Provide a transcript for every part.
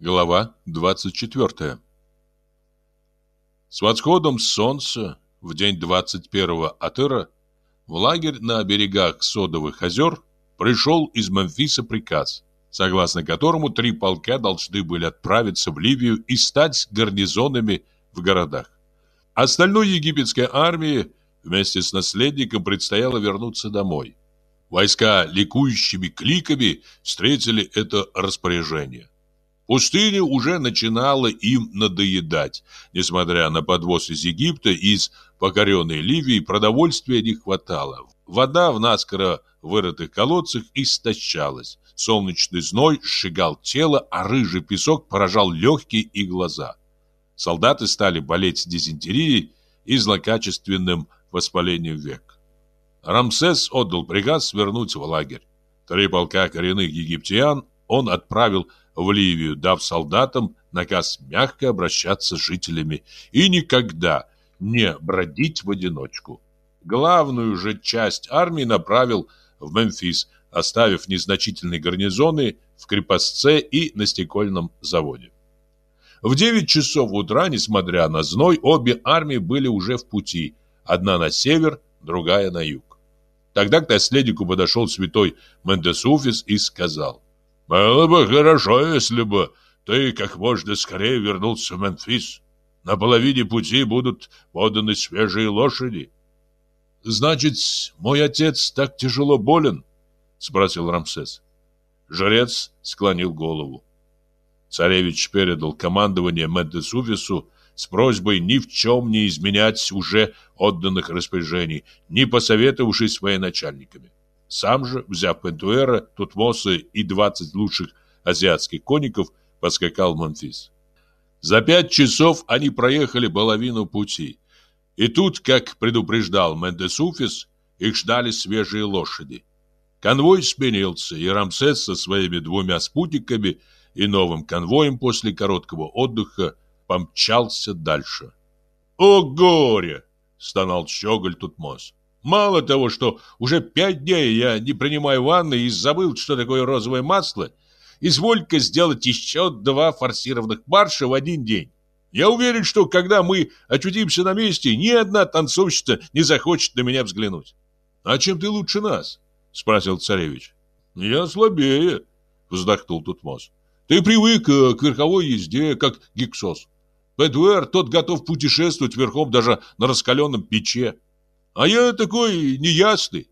Глава 24 С восходом солнца в день 21-го Атыра в лагерь на берегах Содовых озер пришел из Мемфиса приказ, согласно которому три полка должны были отправиться в Ливию и стать гарнизонами в городах. Остальной египетской армии вместе с наследником предстояло вернуться домой. Войска ликующими кликами встретили это распоряжение. Пустыня уже начинала им надоедать. Несмотря на подвоз из Египта, из покоренной Ливии продовольствия не хватало. Вода в наскоро вырытых колодцах истощалась. Солнечный зной сжигал тело, а рыжий песок поражал легкие и глаза. Солдаты стали болеть дизентерией и злокачественным воспалением век. Рамсес отдал приказ свернуть в лагерь. Три полка коренных египтян он отправил в Ливию, дав солдатам наказ мягко обращаться с жителями и никогда не бродить в одиночку. Главную же часть армии направил в Мемфис, оставив незначительные гарнизоны в крепостце и на стекольном заводе. В 9 часов утра, несмотря на зной, обе армии были уже в пути, одна на север, другая на юг. Тогда к наследнику подошел святой Мендесуфис и сказал, было бы хорошо, если бы ты как можно скорее вернулся в Мемфис. На половине пути будут поданы свежие лошади. Значит, мой отец так тяжело болен? Спросил Рамсес. Жрец склонил голову. Царевич передал командование Медесувису с просьбой ни в чем не изменять уже отданных распоряжений, не посоветовавшись с военачальниками. Сам же, взяв Пентуэра, Тутмоса и 20 лучших азиатских конников, поскакал в Мемфис. За пять часов они проехали половину пути. И тут, как предупреждал Мендесуфис, их ждали свежие лошади. Конвой сменился, и Рамсес со своими двумя спутниками и новым конвоем после короткого отдыха помчался дальше. «О горе!» — стонал щеголь Тутмос. Мало того, что уже пять дней я не принимаю ванны и забыл, что такое розовое масло, изволь-ка сделать еще два форсированных марша в один день. Я уверен, что когда мы очутимся на месте, ни одна танцовщица не захочет на меня взглянуть. — А чем ты лучше нас? — спросил царевич. — Я слабее, — вздохнул Тутмос. — Ты привык э, к верховой езде, как гиксос. Пэдуэр, тот готов путешествовать верхом даже на раскаленном пече. А я такой неясный.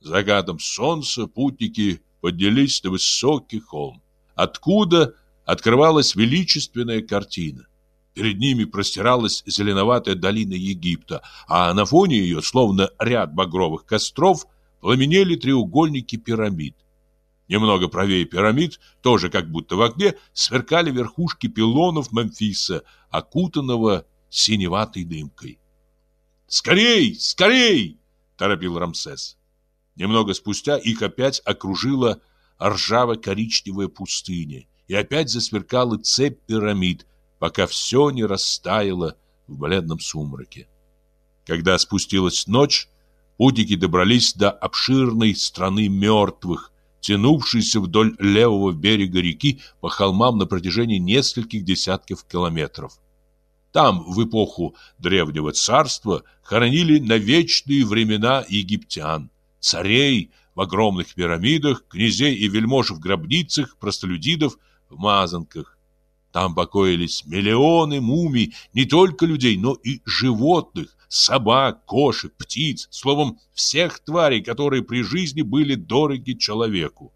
Закатом солнца путники поднялись на высокий холм, откуда открывалась величественная картина. Перед ними простиралась зеленоватая долина Египта, а на фоне ее, словно ряд багровых костров, пламенели треугольники пирамид. Немного правее пирамид, тоже как будто в огне, сверкали верхушки пилонов Мемфиса, окутанного синеватой дымкой. «Скорей! Скорей!» – торопил Рамсес. Немного спустя их опять окружила ржаво-коричневая пустыня, и опять засверкала цепь пирамид, пока все не растаяло в бледном сумраке. Когда спустилась ночь, путники добрались до обширной страны мертвых, тянувшейся вдоль левого берега реки по холмам на протяжении нескольких десятков километров. Там в эпоху Древнего Царства хоронили на вечные времена египтян, царей в огромных пирамидах, князей и вельмож в гробницах, простолюдинов в мазанках. Там покоились миллионы мумий не только людей, но и животных, собак, кошек, птиц, словом, всех тварей, которые при жизни были дороги человеку.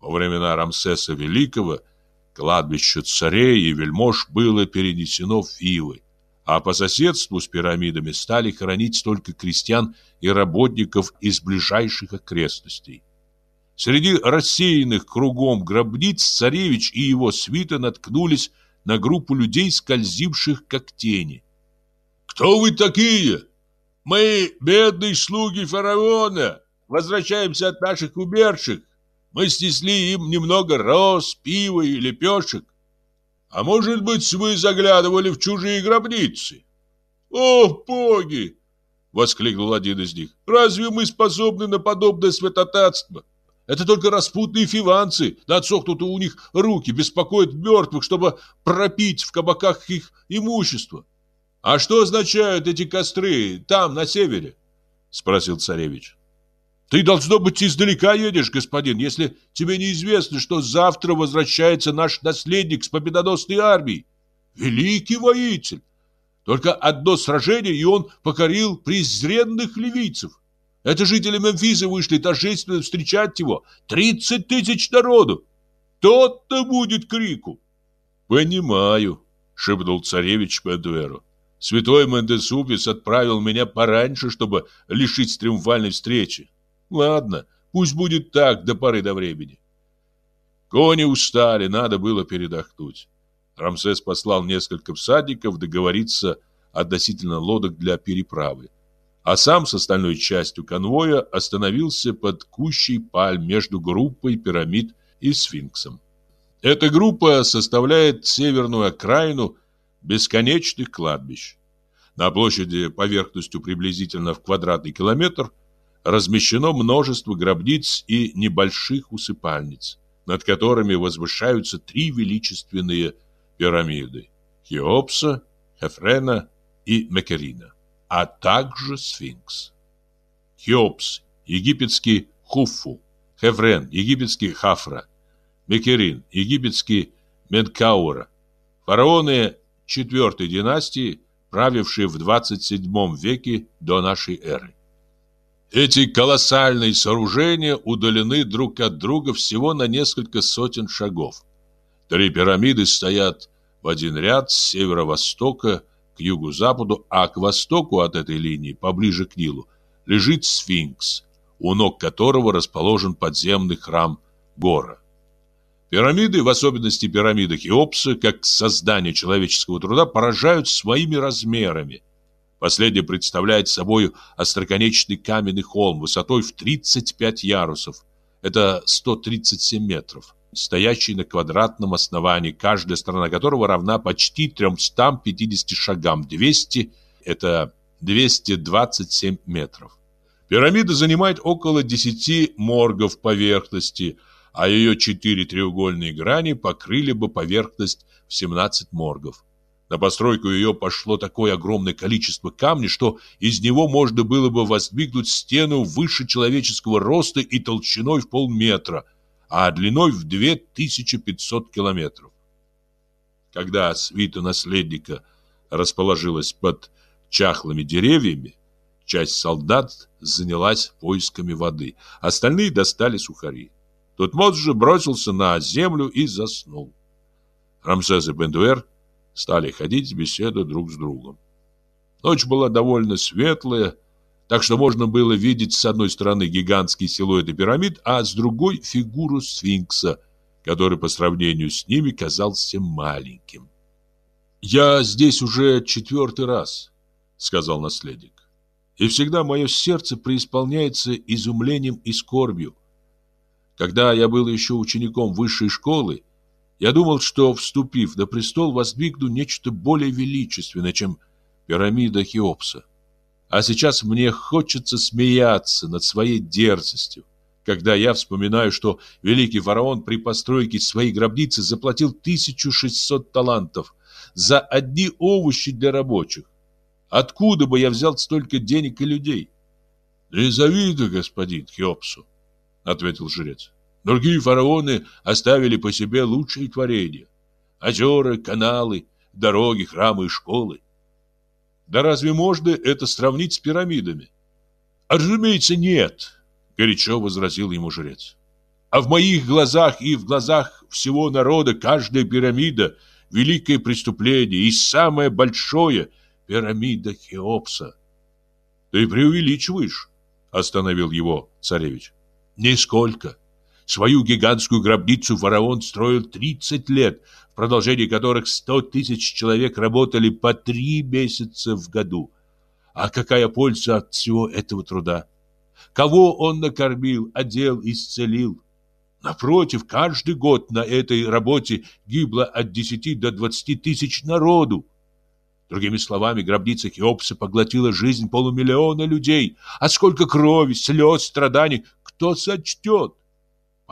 Во времена Рамсеса Великого – Кладбище царей и вельмож было перенесено в Фивы, а по соседству с пирамидами стали хоронить только крестьян и работников из ближайших окрестностей. Среди рассеянных кругом гробниц царевич и его свита наткнулись на группу людей, скользивших как тени. «Кто вы такие?» «Мы, бедные слуги фараона, возвращаемся от наших умерших. Мы снесли им немного роз, пива и лепешек. А может быть, вы заглядывали в чужие гробницы? О, боги! Воскликнул один из них. Разве мы способны на подобное святотатство? Это только распутные фиванцы, да отсохнут у них руки, беспокоят мертвых, чтобы пропить в кабаках их имущество. А что означают эти костры там, на севере? Спросил царевич. Ты, должно быть, издалека едешь, господин, если тебе неизвестно, что завтра возвращается наш наследник с победоносной армией. Великий воитель! Только одно сражение, и он покорил презренных ливийцев. Это жители Мемфиса вышли торжественно встречать его. Тридцать тысяч народу. Тот-то будет крику. Понимаю, шепнул царевич Бендуэру. Святой Мендесупис отправил меня пораньше, чтобы лишить триумфальной встречи. Ладно, пусть будет так до поры до времени. Кони устали, надо было передохнуть. Рамсес послал несколько всадников договориться относительно лодок для переправы а сам с остальной частью конвоя остановился под кущей пальм между группой пирамид и сфинксом. Эта группа составляет северную окраину бесконечных кладбищ. На площади поверхностью приблизительно в квадратный километр размещено множество гробниц и небольших усыпальниц, над которыми возвышаются три величественные пирамиды – Хеопса, Хефрена и Мекерина а также сфинкс. Хеопс, египетский Хуфу, Хеврен, египетский Хафра, Мекерин, египетский Менкаура, фараоны четвертой династии, правившие в 27 веке до нашей эры. Эти колоссальные сооружения удалены друг от друга всего на несколько сотен шагов. Три пирамиды стоят в один ряд с северо-востока к югу-западу, а к востоку от этой линии, поближе к Нилу, лежит сфинкс, у ног которого расположен подземный храм Гора. Пирамиды, в особенности пирамида Хеопса, как создание человеческого труда, поражают своими размерами. Последняя представляет собой остроконечный каменный холм высотой в 35 ярусов. Это 137 метров стоящий на квадратном основании, каждая сторона которого равна почти 350 шагам. 200 – это 227 метров. Пирамида занимает около 10 моргов поверхности, а ее четыре треугольные грани покрыли бы поверхность в 17 моргов. На постройку ее пошло такое огромное количество камней, что из него можно было бы воздвигнуть стену выше человеческого роста и толщиной в полметра – а длиной в 2500 километров. Когда свита наследника расположилась под чахлыми деревьями, часть солдат занялась поисками воды, остальные достали сухари. Тутмос же бросился на землю и заснул. Рамсес и Бендуэр стали ходить, беседуя друг с другом. Ночь была довольно светлая, так что можно было видеть с одной стороны гигантские силуэты пирамид, а с другой фигуру сфинкса, который по сравнению с ними казался маленьким. «Я здесь уже четвертый раз», — сказал наследник, «и всегда мое сердце преисполняется изумлением и скорбью. Когда я был еще учеником высшей школы, я думал, что, вступив на престол, воздвигну нечто более величественное, чем пирамида Хеопса. А сейчас мне хочется смеяться над своей дерзостью, когда я вспоминаю, что великий фараон при постройке своей гробницы заплатил 1600 талантов за одни овощи для рабочих. Откуда бы я взял столько денег и людей? Не завидую, господин Хеопсу, ответил жрец. Другие фараоны оставили по себе лучшие творения: озера, каналы, дороги, храмы и школы. Да разве можно это сравнить с пирамидами? Разумеется, нет, горячо возразил ему жрец. А в моих глазах и в глазах всего народа каждая пирамида – великое преступление и самое большое – пирамида Хеопса. Ты преувеличиваешь, остановил его царевич. Нисколько. Свою гигантскую гробницу фараон строил 30 лет, в продолжении которых сто тысяч человек работали по три месяца в году. А какая польза от всего этого труда? Кого он накормил, одел, исцелил? Напротив, каждый год на этой работе гибло от десяти до двадцати тысяч народу. Другими словами, гробница Хеопса поглотила жизнь полумиллиона людей. А сколько крови, слез, страданий, кто сочтет?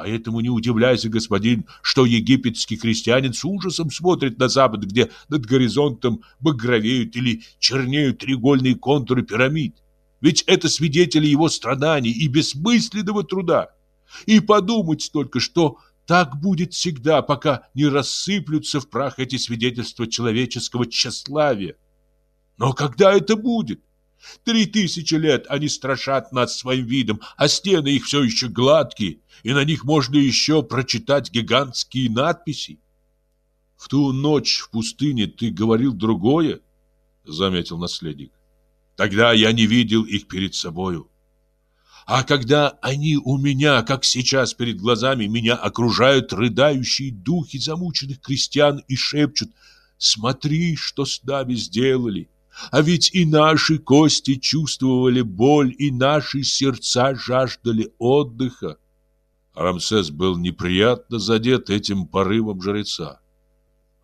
Поэтому не удивляйся, господин, что египетский крестьянин с ужасом смотрит на запад, где над горизонтом багровеют или чернеют треугольные контуры пирамид. Ведь это свидетели его страданий и бессмысленного труда. И подумать только, что так будет всегда, пока не рассыплются в прах эти свидетельства человеческого тщеславия. Но когда это будет? Три тысячи лет они страшат нас своим видом, а стены их все еще гладкие, и на них можно еще прочитать гигантские надписи. В ту ночь в пустыне ты говорил другое, заметил наследник. Тогда я не видел их перед собою. А когда они у меня, как сейчас перед глазами, меня окружают рыдающие духи замученных крестьян и шепчут «Смотри, что с нами сделали!» А ведь и наши кости чувствовали боль, и наши сердца жаждали отдыха. Рамсес был неприятно задет этим порывом жреца.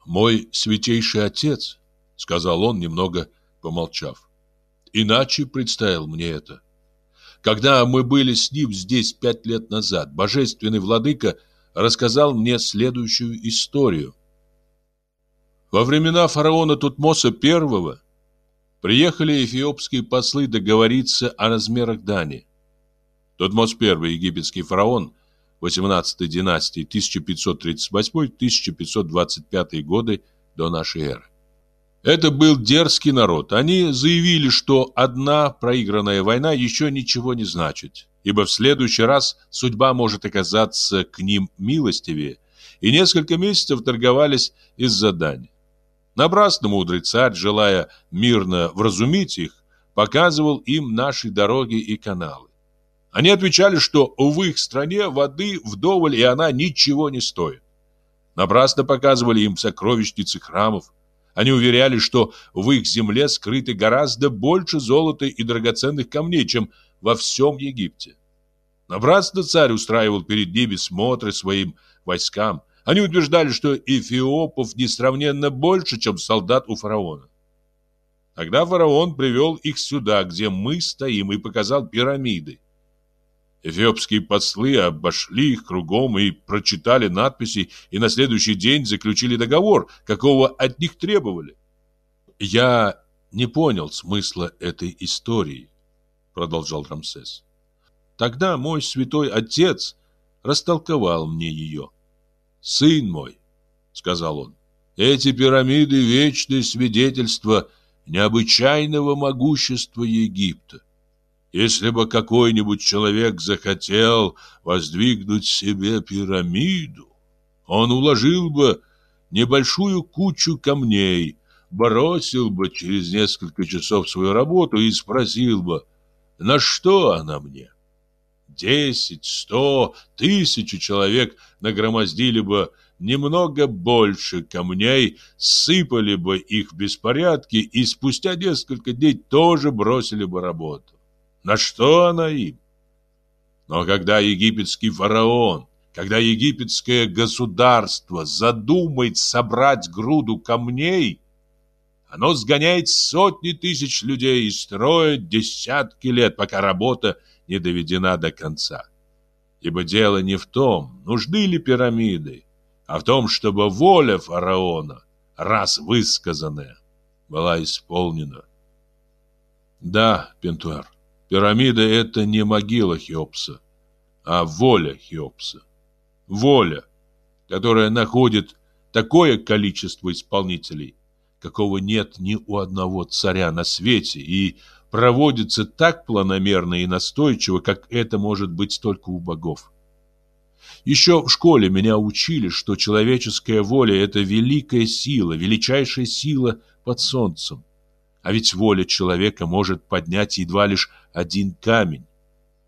«Мой святейший отец», — сказал он, немного помолчав, — «иначе представил мне это. Когда мы были с ним здесь пять лет назад, божественный владыка рассказал мне следующую историю. Во времена фараона Тутмоса I приехали эфиопские послы договориться о размерах дани. Тутмос I, египетский фараон, 18 династии 1538-1525 годы до нашей эры. Это был дерзкий народ. Они заявили, что одна проигранная война еще ничего не значит, ибо в следующий раз судьба может оказаться к ним милостивее, и несколько месяцев торговались из-за дани. Напрасно мудрый царь, желая мирно вразумить их, показывал им наши дороги и каналы. Они отвечали, что в их стране воды вдоволь, и она ничего не стоит. Напрасно показывали им сокровищницы храмов. Они уверяли, что в их земле скрыты гораздо больше золота и драгоценных камней, чем во всем Египте. Напрасно царь устраивал перед ними смотры своим войскам, они утверждали, что эфиопов несравненно больше, чем солдат у фараона. Тогда фараон привел их сюда, где мы стоим, и показал пирамиды. Эфиопские послы обошли их кругом и прочитали надписи, и на следующий день заключили договор, какого от них требовали. «Я не понял смысла этой истории», — продолжал Рамсес. «Тогда мой святой отец растолковал мне ее. «Сын мой», — сказал он, — «эти пирамиды — вечное свидетельство необычайного могущества Египта. Если бы какой-нибудь человек захотел воздвигнуть себе пирамиду, он уложил бы небольшую кучу камней, бросил бы через несколько часов свою работу и спросил бы, на что она мне? Десять, сто, тысячу человек нагромоздили бы немного больше камней, сыпали бы их в беспорядке и спустя несколько дней тоже бросили бы работу. На что она им? Но когда египетский фараон, когда египетское государство задумает собрать груду камней, оно сгоняет сотни тысяч людей и строит десятки лет, пока работа не доведена до конца. Ибо дело не в том, нужны ли пирамиды, а в том, чтобы воля фараона, раз высказанная, была исполнена. Да, Пентуэр, пирамида — это не могила Хеопса, а воля Хеопса. Воля, которая находит такое количество исполнителей, какого нет ни у одного царя на свете, и проводится так планомерно и настойчиво, как это может быть только у богов. Еще в школе меня учили, что человеческая воля – это великая сила, величайшая сила под солнцем. А ведь воля человека может поднять едва лишь один камень.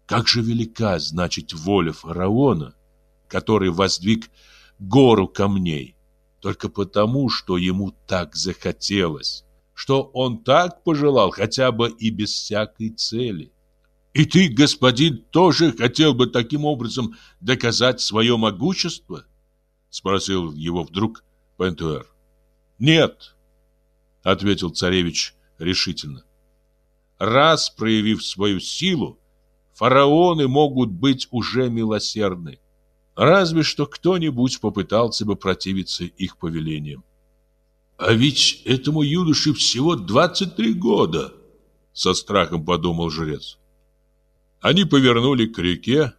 Как же велика, значит, воля фараона, который воздвиг гору камней, только потому, что ему так захотелось что он так пожелал, хотя бы и без всякой цели. И ты, господин, тоже хотел бы таким образом доказать свое могущество? Спросил его вдруг Пентуэр. Нет, ответил царевич решительно. Раз проявив свою силу, фараоны могут быть уже милосердны. Разве что кто-нибудь попытался бы противиться их повелениям. А ведь этому юноше всего 23 года, со страхом подумал жрец. Они повернули к реке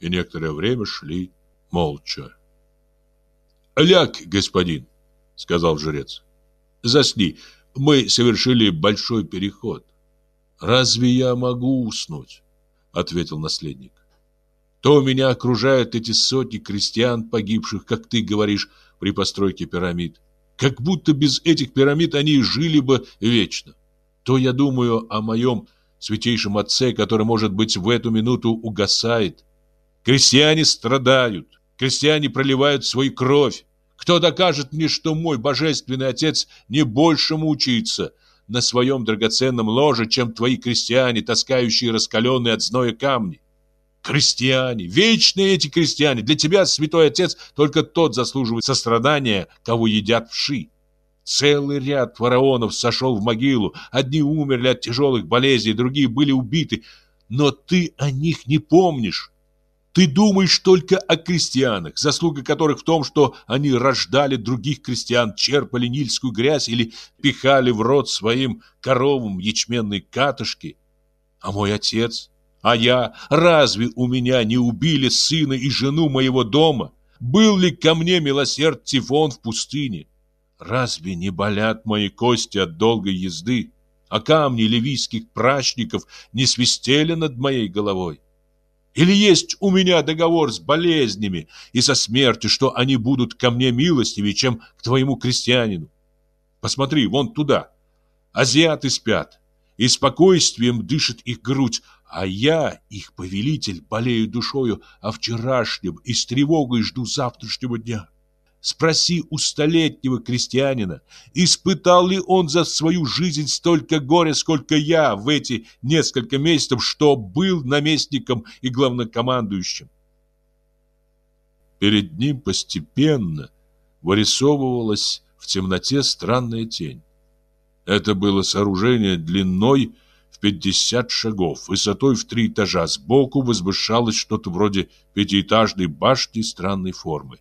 и некоторое время шли молча. «Ляг, господин», — сказал жрец. «Засни, мы совершили большой переход». «Разве я могу уснуть?» — ответил наследник. «То меня окружают эти сотни крестьян, погибших, как ты говоришь, при постройке пирамид как будто без этих пирамид они жили бы вечно. То я думаю о моем святейшем отце, который, может быть, в эту минуту угасает. Крестьяне страдают, крестьяне проливают свою кровь. Кто докажет мне, что мой божественный отец не больше мучается на своем драгоценном ложе, чем твои крестьяне, таскающие раскаленные от зноя камни? Крестьяне, вечные эти крестьяне, для тебя, святой отец, только тот заслуживает сострадания, кого едят вши. Целый ряд фараонов сошел в могилу, одни умерли от тяжелых болезней, другие были убиты, но ты о них не помнишь. Ты думаешь только о крестьянах, заслуга которых в том, что они рождали других крестьян, черпали нильскую грязь или пихали в рот своим коровам ячменные катышки. А мой отец а я, разве у меня не убили сына и жену моего дома? Был ли ко мне милосерд Тифон в пустыне? Разве не болят мои кости от долгой езды? А камни ливийских прачников не свистели над моей головой? Или есть у меня договор с болезнями и со смертью, что они будут ко мне милостивее, чем к твоему крестьянину? Посмотри, вон туда. Азиаты спят, и спокойствием дышит их грудь, а я, их повелитель, болею душою о вчерашнем и с тревогой жду завтрашнего дня. Спроси у столетнего крестьянина, испытал ли он за свою жизнь столько горя, сколько я в эти несколько месяцев, что был наместником и главнокомандующим. Перед ним постепенно вырисовывалась в темноте странная тень. Это было сооружение длиной в 50 шагов, высотой в три этажа. Сбоку возвышалось что-то вроде пятиэтажной башни странной формы.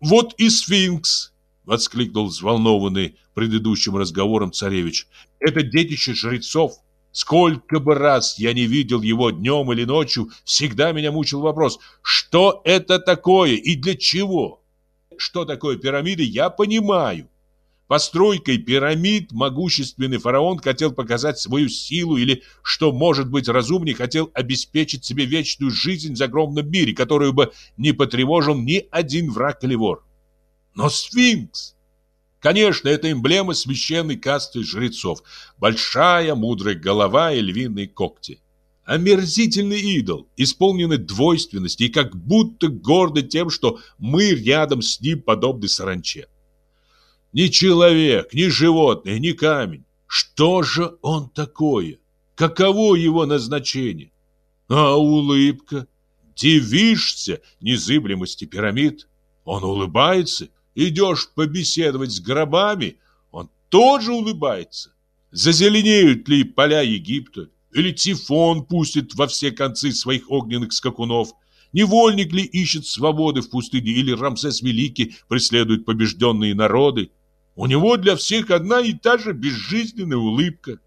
«Вот и сфинкс!» — воскликнул взволнованный предыдущим разговором царевич. «Это детище жрецов. Сколько бы раз я не видел его днем или ночью, всегда меня мучил вопрос, что это такое и для чего? Что такое пирамиды, я понимаю. Постройкой пирамид могущественный фараон хотел показать свою силу или, что может быть разумнее, хотел обеспечить себе вечную жизнь в огромном мире, которую бы не потревожил ни один враг или вор. Но сфинкс... Конечно, это эмблема священной касты жрецов. Большая мудрая голова и львиные когти. Омерзительный идол, исполненный двойственности и как будто гордый тем, что мы рядом с ним подобны саранче. Ни человек, ни животное, ни камень. Что же он такое? Каково его назначение? А улыбка? Дивишься незыблемости пирамид? Он улыбается. Идешь побеседовать с гробами, он тоже улыбается. Зазеленеют ли поля Египта? Или Тифон пустит во все концы своих огненных скакунов? Невольник ли ищет свободы в пустыне? Или Рамсес Великий преследует побежденные народы? У него для всех одна и та же безжизненная улыбка.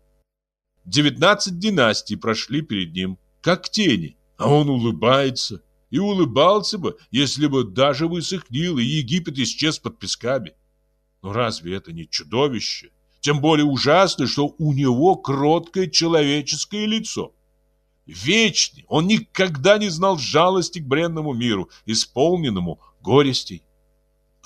Девятнадцать династий прошли перед ним, как тени, а он улыбается. И улыбался бы, если бы даже высохнил, и Египет исчез под песками. Но разве это не чудовище? Тем более ужасно, что у него кроткое человеческое лицо. Вечный, он никогда не знал жалости к бренному миру, исполненному горестей.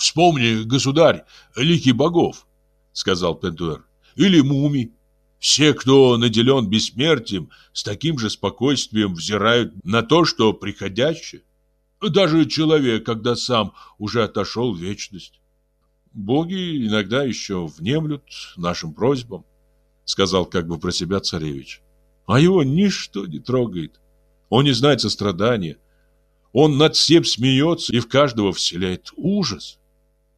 Вспомни, государь, лики богов, сказал Пентуэр, или мумий. Все, кто наделен бессмертием, с таким же спокойствием взирают на то, что приходящее. Даже человек, когда сам уже отошел в вечность. Боги иногда еще внемлют нашим просьбам, сказал как бы про себя царевич. А его ничто не трогает. Он не знает сострадания. Он над всем смеется и в каждого вселяет ужас.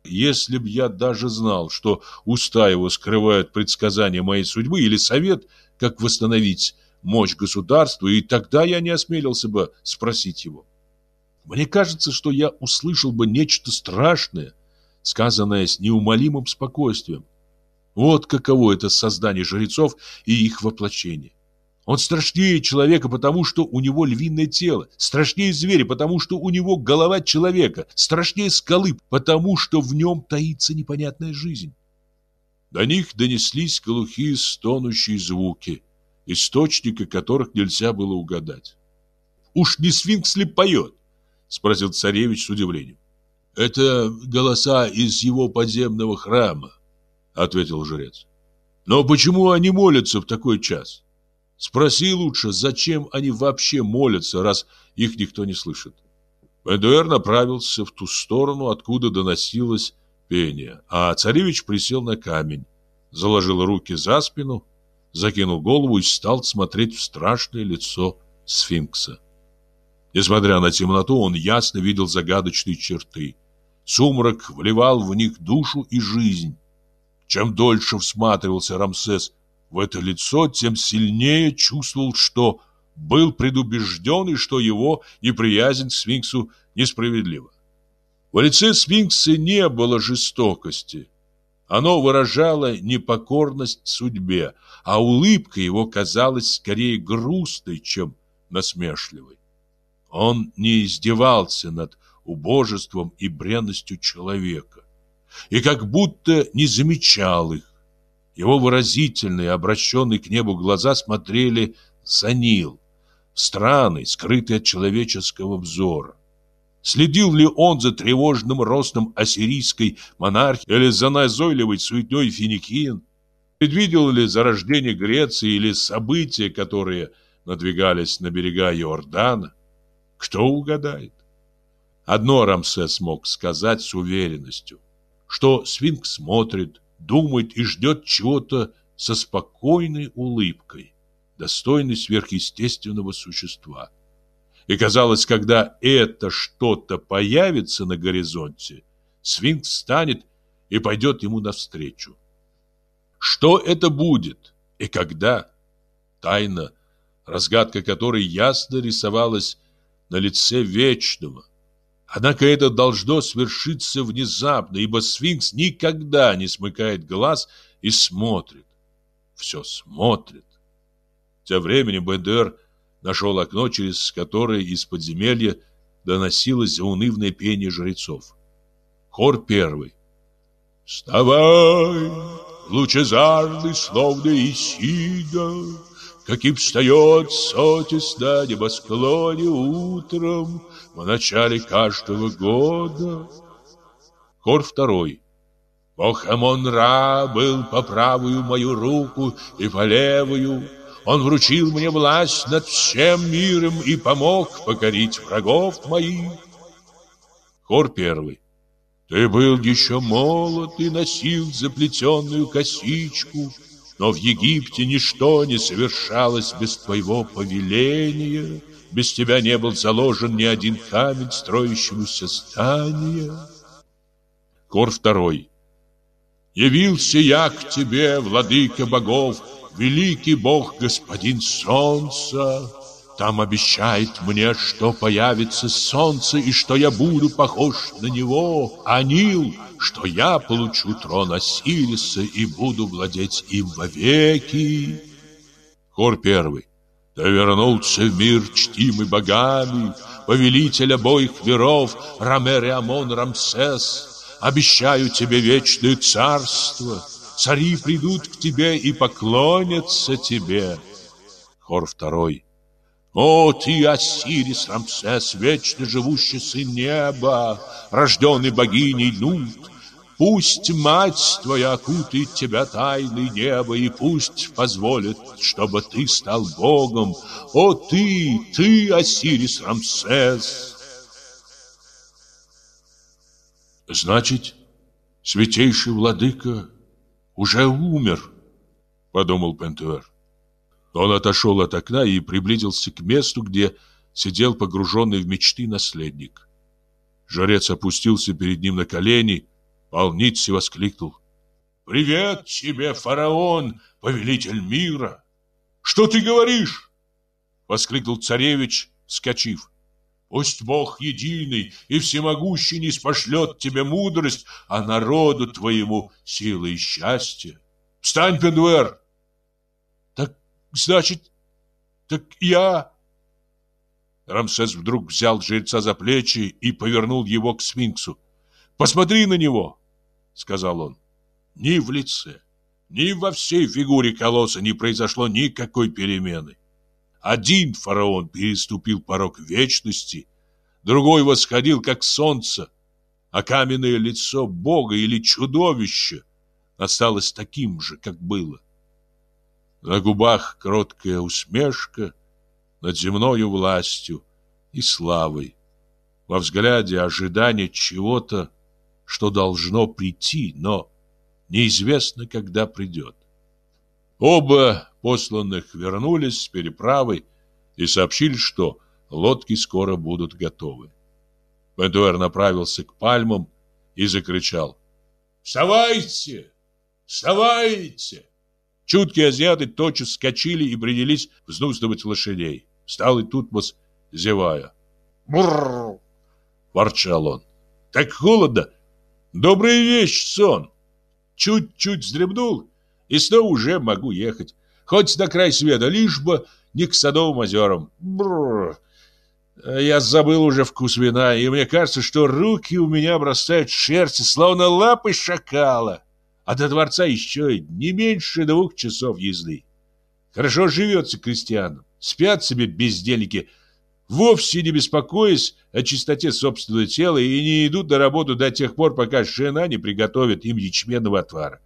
Если б я даже знал, что уста его скрывают предсказания моей судьбы или совет, как восстановить мощь государства, и тогда я не осмелился бы спросить его. Мне кажется, что я услышал бы нечто страшное, сказанное с неумолимым спокойствием. Вот каково это создание жрецов и их воплощение. Он страшнее человека, потому что у него львиное тело, страшнее зверя, потому что у него голова человека, страшнее скалы, потому что в нем таится непонятная жизнь. До них донеслись глухие стонущие звуки, источника которых нельзя было угадать. «Уж не сфинкс ли поет?» — спросил царевич с удивлением. «Это голоса из его подземного храма», — ответил жрец. «Но почему они молятся в такой час?» Спроси лучше, зачем они вообще молятся, раз их никто не слышит. Бендуэр направился в ту сторону, откуда доносилось пение, а царевич присел на камень, заложил руки за спину, закинул голову и стал смотреть в страшное лицо сфинкса. Несмотря на темноту, он ясно видел загадочные черты. Сумрак вливал в них душу и жизнь. Чем дольше всматривался Рамсес в это лицо, тем сильнее чувствовал, что был предубежден и что его неприязнь к сфинксу несправедлива. В лице сфинкса не было жестокости. Оно выражало непокорность судьбе, а улыбка его казалась скорее грустной, чем насмешливой. Он не издевался над убожеством и бренностью человека и как будто не замечал их. Его выразительные, обращенные к небу глаза смотрели за Нил, странный, скрытый от человеческого взора. Следил ли он за тревожным ростом ассирийской монархии или за назойливой суетной финикиен? Предвидел ли зарождение Греции или события, которые надвигались на берега Иордана? Кто угадает? Одно Рамсес мог сказать с уверенностью, что сфинкс смотрит, думает и ждет чего-то со спокойной улыбкой, достойной сверхъестественного существа. И казалось, когда это что-то появится на горизонте, сфинкс встанет и пойдет ему навстречу. Что это будет и когда? Тайна, разгадка которой ясно рисовалась на лице Вечного – Однако это должно свершиться внезапно, ибо сфинкс никогда не смыкает глаз и смотрит. Все смотрит. Тем временем Бендер нашел окно, через которое из подземелья доносилось заунывное пение жрецов. Хор первый. «Вставай, лучезарный, словно Исида, Каким встает сотис на небосклоне утром, в начале каждого года. Хор второй. Бог Амон-Ра был по правую мою руку и по левую. Он вручил мне власть над всем миром и помог покорить врагов моих. Хор первый. Ты был еще молод и носил заплетенную косичку, но в Египте ничто не совершалось без твоего повеления. Без тебя не был заложен ни один камень строящемуся здания. Кор второй. Явился я к тебе, владыка богов, великий бог, господин солнца. Там обещает мне, что появится солнце и что я буду похож на него, а Нил, что я получу трон Осириса и буду владеть им вовеки. Хор первый. Да вернулся мир чтимый богами, Повелитель обоих миров, Рамер и Амон Рамсес. Обещаю тебе вечное царство, Цари придут к тебе и поклонятся тебе. Хор второй. О, ты, Осирис Рамсес, вечно живущий сын неба, Рожденный богиней Нут, Пусть мать твоя окутает тебя тайной неба, и пусть позволит, чтобы ты стал Богом. О ты, ты, Осирис Рамсес! Значит, святейший владыка уже умер, подумал Пентуэр. Он отошел от окна и приблизился к месту, где сидел погруженный в мечты наследник. Жрец опустился перед ним на колени Волниц воскликнул. «Привет тебе, фараон, повелитель мира!» «Что ты говоришь?» Воскликнул царевич, вскочив. Пусть Бог единый и всемогущий не спошлет тебе мудрость, а народу твоему силы и счастье. Встань, Пендуэр!» «Так, значит, так я...» Рамсес вдруг взял жреца за плечи и повернул его к сфинксу. «Посмотри на него!» — сказал он. Ни в лице, ни во всей фигуре колосса не произошло никакой перемены. Один фараон переступил порог вечности, другой восходил, как солнце, а каменное лицо бога или чудовища осталось таким же, как было. На губах кроткая усмешка над земною властью и славой. Во взгляде ожидание чего-то, что должно прийти, но неизвестно, когда придет. Оба посланных вернулись с переправы и сообщили, что лодки скоро будут готовы. Бендуэр направился к пальмам и закричал «Вставайте! Вставайте!» Чуткие азиаты тотчас вскочили и принялись взнуздывать лошадей. Встал и Тутмос, зевая. «Брррр!» – ворчал он. «Так холодно! Добрая вещь, сон! Чуть-чуть вздремнул, и снова уже могу ехать. Хоть на край света, лишь бы не к Садовым озерам. Бррр. Я забыл уже вкус вина, и мне кажется, что руки у меня обрастают шерстью, словно лапы шакала. А до дворца еще не меньше двух часов езды. Хорошо живется крестьянам. Спят себе бездельники, вовсе не беспокоясь о чистоте собственного тела и не идут на работу до тех пор, пока жена не приготовит им ячменного отвара.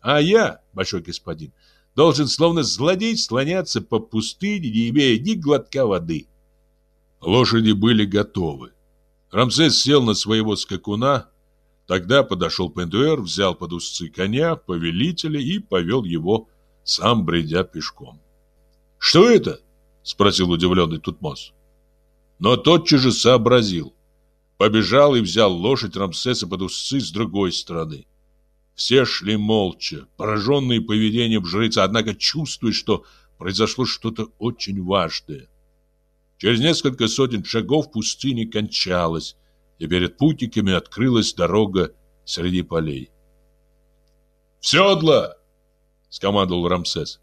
А я, большой господин, должен словно злодей слоняться по пустыне, не имея ни глотка воды. Лошади были готовы. Рамсес сел на своего скакуна, тогда подошел Пендуэр, взял под узцы коня, повелителя и повел его, сам бредя пешком. «Что это?» — спросил удивленный Тутмос но тотчас же сообразил. Побежал и взял лошадь Рамсеса под усы с другой стороны. Все шли молча, пораженные поведением жреца, однако чувствуя, что произошло что-то очень важное. Через несколько сотен шагов пустыня кончалась, и перед путниками открылась дорога среди полей. «В седло!» — скомандовал Рамсес.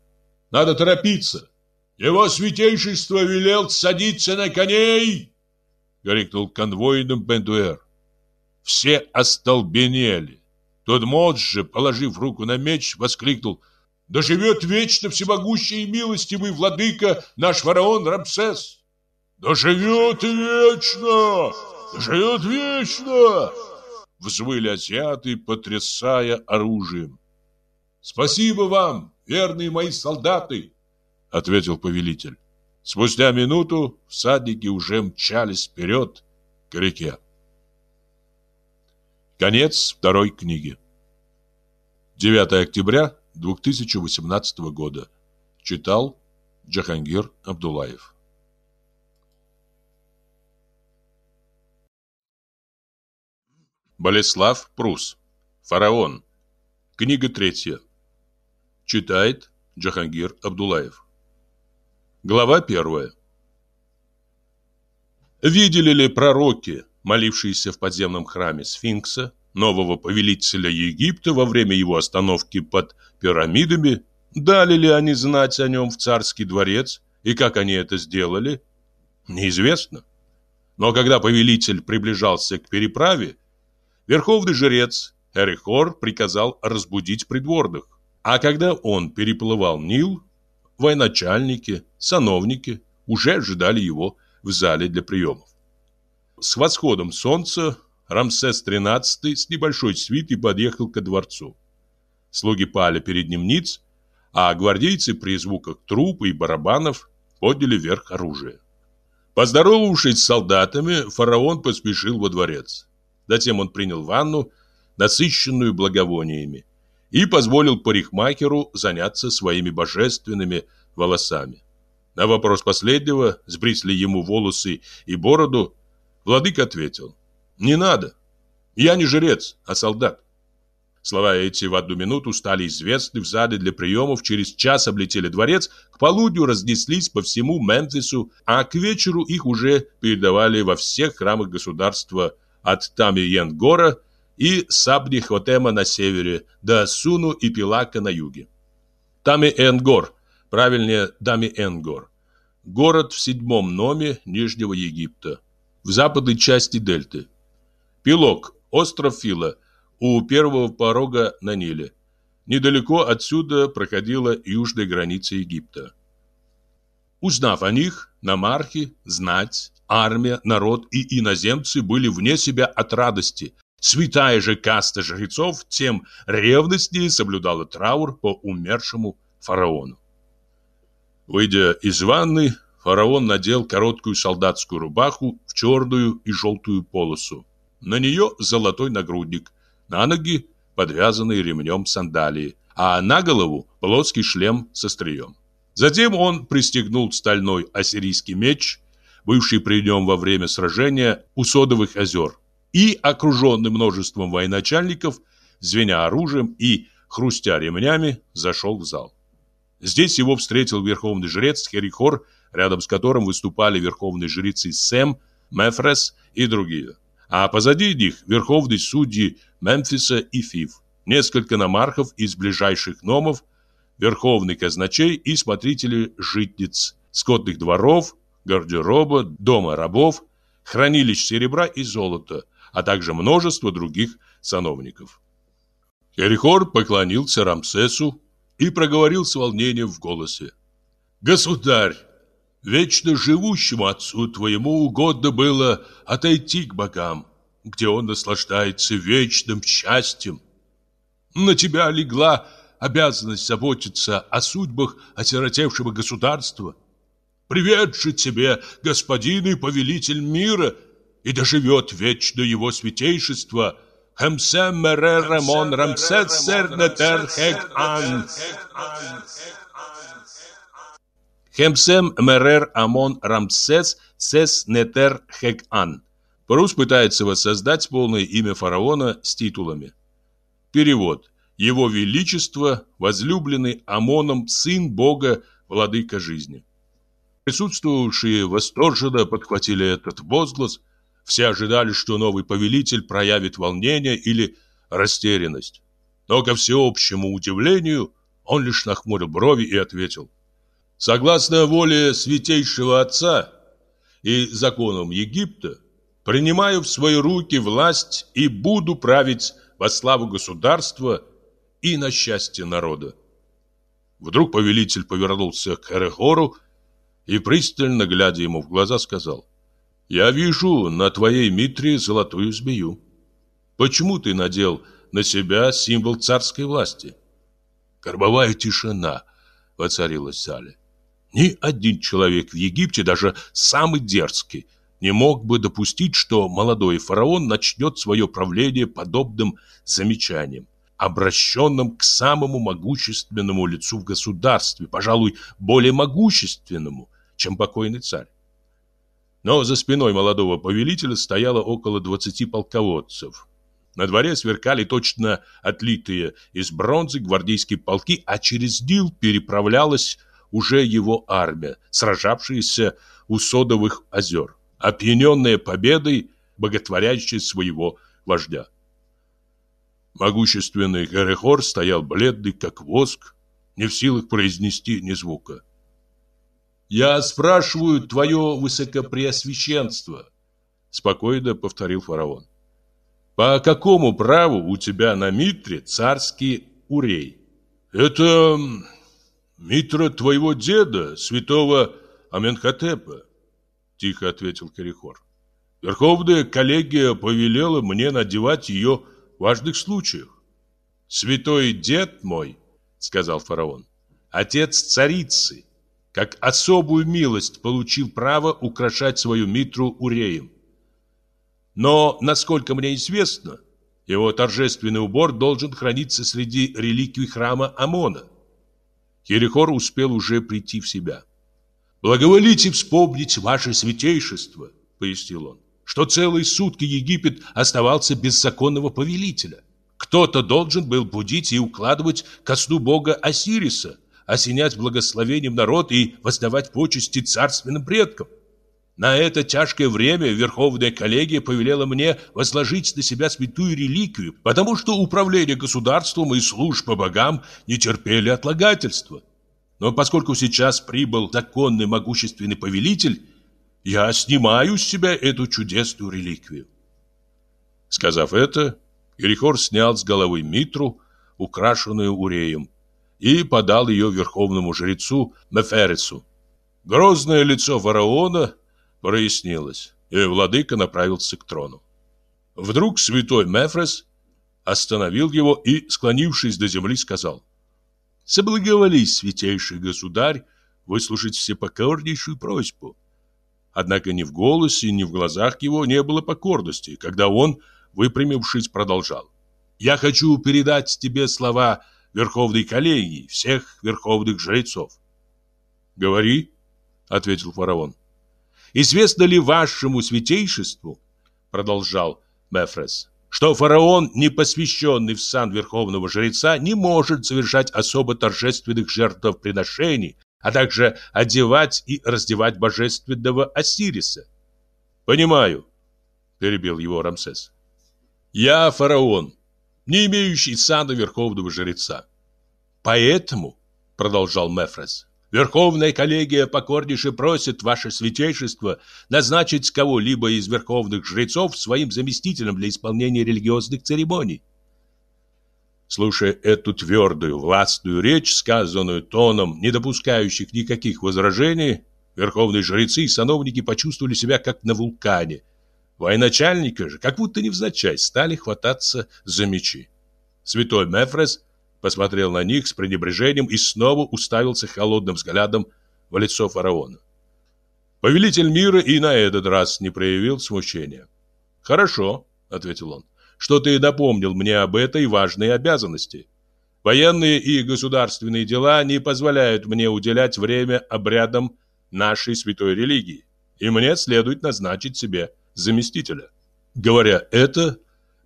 «Надо торопиться!» Его святейшество велел садиться на коней!» — крикнул конвойным Бендуэр. Все остолбенели. Тот же, положив руку на меч, воскликнул «Да живет вечно всемогущий и милостивый владыка наш фараон Рамсес!» «Да живет вечно! Да живет вечно!» Взвыли азиаты, потрясая оружием. «Спасибо вам, верные мои солдаты!» Ответил повелитель. Спустя минуту всадники уже мчались вперед к реке. Конец второй книги. 9 октября 2018 года. Читал Джахангир Абдулаев. Болеслав Прус. Фараон. Книга третья. Читает Джахангир Абдулаев. Глава первая. Видели ли пророки, молившиеся в подземном храме Сфинкса, нового повелителя Египта во время его остановки под пирамидами, дали ли они знать о нем в царский дворец и как они это сделали, неизвестно. Но когда повелитель приближался к переправе, верховный жрец Эрихор приказал разбудить придворных. А когда он переплывал Нил, военачальники, сановники уже ожидали его в зале для приемов. С восходом солнца Рамсес XIII с небольшой свитой подъехал ко дворцу. Слуги пали перед ним ниц, а гвардейцы при звуках труб и барабанов подняли вверх оружие. Поздоровавшись с солдатами, фараон поспешил во дворец. Затем он принял ванну, насыщенную благовониями, и позволил парикмахеру заняться своими божественными волосами. На вопрос последнего, сбрить ли ему волосы и бороду, владык ответил, «Не надо, я не жрец, а солдат». Слова эти в одну минуту стали известны в зале для приемов, через час облетели дворец, к полудню разнеслись по всему Мемфису, а к вечеру их уже передавали во всех храмах государства от Тами-Йенгора и Сабни-Хотема на севере до Суну и Пилака на юге. Тами-Энгор, правильнее Дами-Энгор, город в седьмом номе Нижнего Египта, в западной части дельты. Пилок, остров Фила – у первого порога на Ниле. Недалеко отсюда проходила южная граница Египта. Узнав о них, намархи, знать, армия, народ и иноземцы были вне себя от радости. Святая же каста жрецов тем ревностнее соблюдала траур по умершему фараону. Выйдя из ванны, фараон надел короткую солдатскую рубаху в черную и желтую полосу. На нее золотой нагрудник, на ноги подвязанные ремнем сандалии, а на голову плоский шлем со стрием. Затем он пристегнул стальной ассирийский меч, бывший при нем во время сражения у Содовых озер, и, окруженный множеством военачальников, звеня оружием и хрустя ремнями, зашел в зал. Здесь его встретил верховный жрец Херихор, рядом с которым выступали верховные жрецы Сэм, Мефрес и другие. А позади них верховные судьи Мемфиса и Фив, несколько намархов из ближайших номов, верховный казначей и смотрители житниц, скотных дворов, гардероба, дома рабов, хранилищ серебра и золота, а также множество других сановников. Херихор поклонился Рамсесу и проговорил с волнением в голосе. «Государь, Вечно живущему отцу твоему угодно было отойти к богам, где он наслаждается вечным счастьем. На тебя легла обязанность заботиться о судьбах осиротевшего государства. Привет же тебе, господин и повелитель мира, и доживет вечно его святейшество Хемсем Мерер Рамон Рамсес Сернетер Хек Ан. Хемсем Мерер Амон Рамсес Сес Нетер Хек-Ан. Прус пытается воссоздать полное имя фараона с титулами. Перевод. Его Величество, возлюбленный Амоном, сын Бога, владыка жизни. Присутствующие восторженно подхватили этот возглас. Все ожидали, что новый повелитель проявит волнение или растерянность. Но ко всеобщему удивлению он лишь нахмурил брови и ответил – Согласно воле Святейшего Отца и законам Египта, принимаю в свои руки власть и буду править во славу государства и на счастье народа. Вдруг повелитель повернулся к Эрехору и, пристально глядя ему в глаза, сказал, «Я вижу на твоей митре золотую змею. Почему ты надел на себя символ царской власти?» Горбовая тишина воцарилась в зале. Ни один человек в Египте, даже самый дерзкий, не мог бы допустить, что молодой фараон начнет свое правление подобным замечанием, обращенным к самому могущественному лицу в государстве, пожалуй, более могущественному, чем покойный царь. Но за спиной молодого повелителя стояло около двадцати полководцев. На дворе сверкали точно отлитые из бронзы гвардейские полки, а через Нил переправлялась уже его армия, сражавшаяся у Содовых озер, опьяненная победой, боготворящая своего вождя. Могущественный Герехор стоял бледный, как воск, не в силах произнести ни звука. «Я спрашиваю твое высокопреосвященство», — спокойно повторил фараон. «По какому праву у тебя на Митре царский урей?» «Это Митра твоего деда, святого Аменхотепа, тихо ответил Корихор. Верховная коллегия повелела мне надевать ее в важных случаях. Святой дед мой, сказал фараон, отец царицы, как особую милость получил право украшать свою митру уреем. Но, насколько мне известно, его торжественный убор должен храниться среди реликвий храма Амона. Херихор успел уже прийти в себя. «Благоволите вспомнить ваше святейшество», — пояснил он, «что целые сутки Египет оставался без законного повелителя. Кто-то должен был будить и укладывать ко сну бога Осириса, осенять благословением народ и воздавать почести царственным предкам. На это тяжкое время Верховная коллегия повелела мне возложить на себя святую реликвию, потому что управление государством и служб по богам не терпели отлагательства. Но поскольку сейчас прибыл законный могущественный повелитель, я снимаю с себя эту чудесную реликвию. Сказав это, Ирихор снял с головы митру, украшенную уреем, и подал ее верховному жрецу Мефересу. Грозное лицо фараона прояснилось, и владыка направился к трону. Вдруг святой Мефрес остановил его и, склонившись до земли, сказал «Соблаговолись, святейший государь, выслушать всепокорнейшую просьбу». Однако ни в голосе, ни в глазах его не было покорности, когда он, выпрямившись, продолжал. «Я хочу передать тебе слова Верховной коллегии, всех верховных жрецов». «Говори», — ответил фараон. Известно ли вашему святейшеству, продолжал Мефрес, что фараон, не посвященный в сан верховного жреца, не может совершать особо торжественных жертвоприношений, а также одевать и раздевать божественного Осириса. Понимаю, перебил его Рамсес. Я фараон, не имеющий сана верховного жреца. Поэтому, продолжал Мефрес, Верховная коллегия покорнейше просит ваше святейшество назначить кого-либо из верховных жрецов своим заместителем для исполнения религиозных церемоний. Слушая эту твердую, властную речь, сказанную тоном, не допускающих никаких возражений, верховные жрецы и сановники почувствовали себя как на вулкане. Военачальники же, как будто невзначай, стали хвататься за мечи. Святой Мефрес посмотрел на них с пренебрежением и снова уставился холодным взглядом в лицо фараона. Повелитель мира и на этот раз не проявил смущения. «Хорошо», — ответил он, — «что ты напомнил мне об этой важной обязанности. Военные и государственные дела не позволяют мне уделять время обрядам нашей святой религии, и мне следует назначить себе заместителя». Говоря это,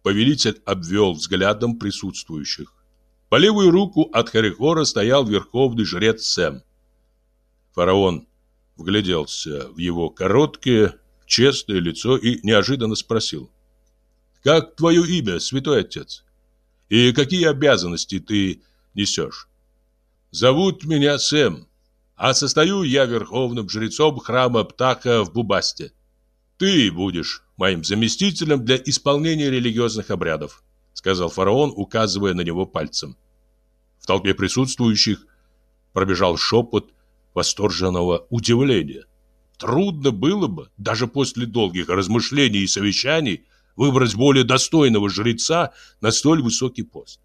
повелитель обвел взглядом присутствующих. По левую руку от Харихора стоял верховный жрец Сэм. Фараон вгляделся в его короткое, честное лицо и неожиданно спросил. «Как твое имя, святой отец? И какие обязанности ты несешь?» «Зовут меня Сэм, а состою я верховным жрецом храма Птаха в Бубасте. Ты будешь моим заместителем для исполнения религиозных обрядов», сказал фараон, указывая на него пальцем. В толпе присутствующих пробежал шепот восторженного удивления. Трудно было бы, даже после долгих размышлений и совещаний, выбрать более достойного жреца на столь высокий пост.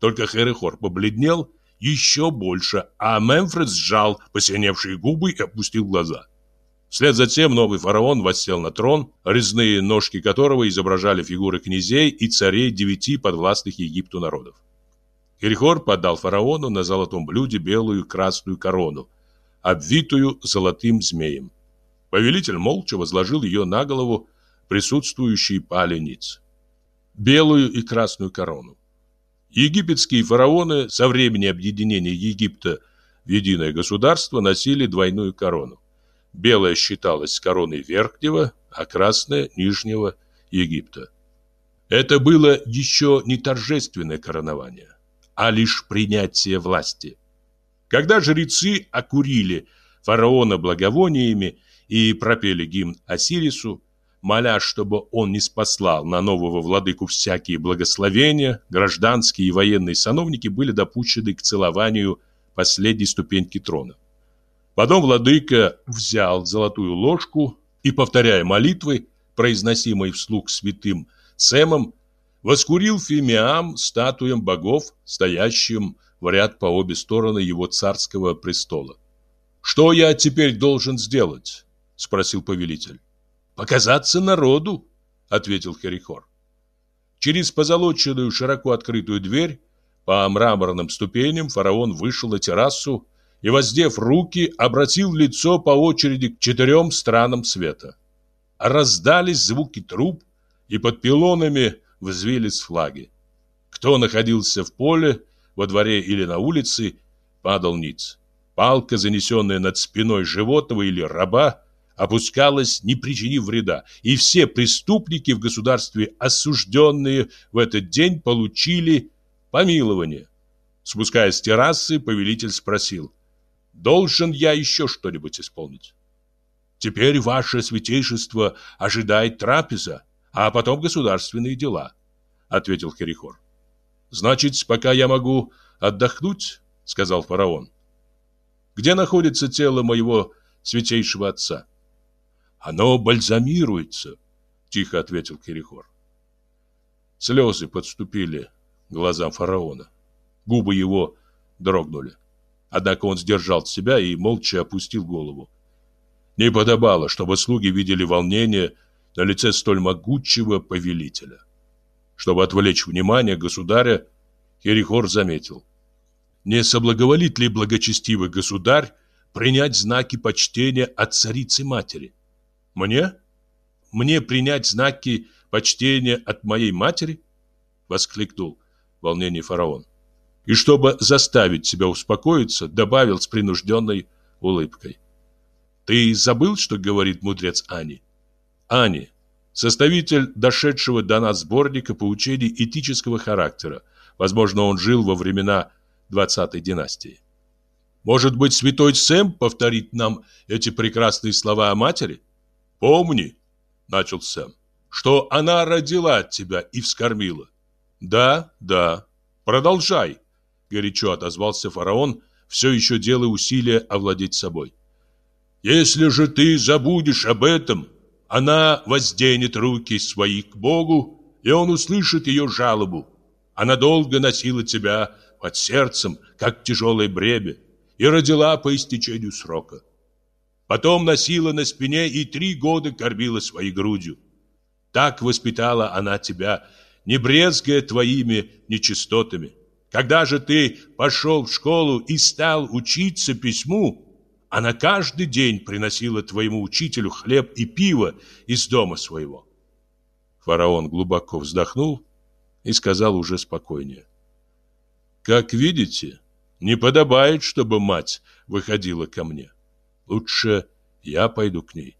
Только Херехор побледнел еще больше, а Мемфред сжал посиневшие губы и опустил глаза. Вслед за тем новый фараон воссел на трон, резные ножки которого изображали фигуры князей и царей девяти подвластных Египту народов. Херихор подал фараону на золотом блюде белую красную корону, обвитую золотым змеем. Повелитель молча возложил ее на голову присутствующей палениц. Белую и красную корону. Египетские фараоны со времени объединения Египта в единое государство носили двойную корону. Белая считалась короной верхнего, а красная – нижнего Египта. Это было еще не торжественное коронование а лишь принятие власти. Когда жрецы окурили фараона благовониями и пропели гимн Осирису, моля, чтобы он не спаслал на нового владыку всякие благословения, гражданские и военные сановники были допущены к целованию последней ступеньки трона. Потом владыка взял золотую ложку и, повторяя молитвы, произносимые вслух святым Сэмом, воскурил фимиам статуям богов, стоящим в ряд по обе стороны его царского престола. «Что я теперь должен сделать?» — спросил повелитель. «Показаться народу», — ответил Херихор. Через позолоченную широко открытую дверь по мраморным ступеням фараон вышел на террасу и, воздев руки, обратил лицо по очереди к четырем странам света. Раздались звуки труб, и под пилонами взвились флаги. Кто находился в поле, во дворе или на улице, падал ниц. Палка, занесенная над спиной животного или раба, опускалась, не причинив вреда, и все преступники в государстве, осужденные в этот день, получили помилование. Спускаясь с террасы, повелитель спросил, «Должен я еще что-нибудь исполнить?» «Теперь ваше святейшество ожидает трапеза, а потом государственные дела», — ответил Херихор. «Значит, пока я могу отдохнуть?» — сказал фараон. «Где находится тело моего святейшего отца?» «Оно бальзамируется», — тихо ответил Кирихор. Слезы подступили к глазам фараона. Губы его дрогнули. Однако он сдержал себя и молча опустил голову. Не подобало, чтобы слуги видели волнение на лице столь могучего повелителя. Чтобы отвлечь внимание государя, Херихор заметил. Не соблаговолит ли благочестивый государь принять знаки почтения от царицы-матери? Мне? Мне принять знаки почтения от моей матери? Воскликнул в волнении фараон. И чтобы заставить себя успокоиться, добавил с принужденной улыбкой. Ты забыл, что говорит мудрец Ани? Ани, составитель дошедшего до нас сборника поучений этического характера. Возможно, он жил во времена 20-й династии. Может быть, святой Сэм повторит нам эти прекрасные слова о матери? Помни, начал Сэм, что она родила тебя и вскормила. Да, да. Продолжай, горячо отозвался фараон, все еще делая усилия овладеть собой. Если же ты забудешь об этом, она возденет руки свои к Богу, и он услышит ее жалобу. Она долго носила тебя под сердцем, как тяжелое бремя, и родила по истечению срока. Потом носила на спине и три года кормила своей грудью. Так воспитала она тебя, не брезгая твоими нечистотами. Когда же ты пошел в школу и стал учиться письму, она каждый день приносила твоему учителю хлеб и пиво из дома своего. Фараон глубоко вздохнул и сказал уже спокойнее. Как видите, не подобает, чтобы мать выходила ко мне. Лучше я пойду к ней.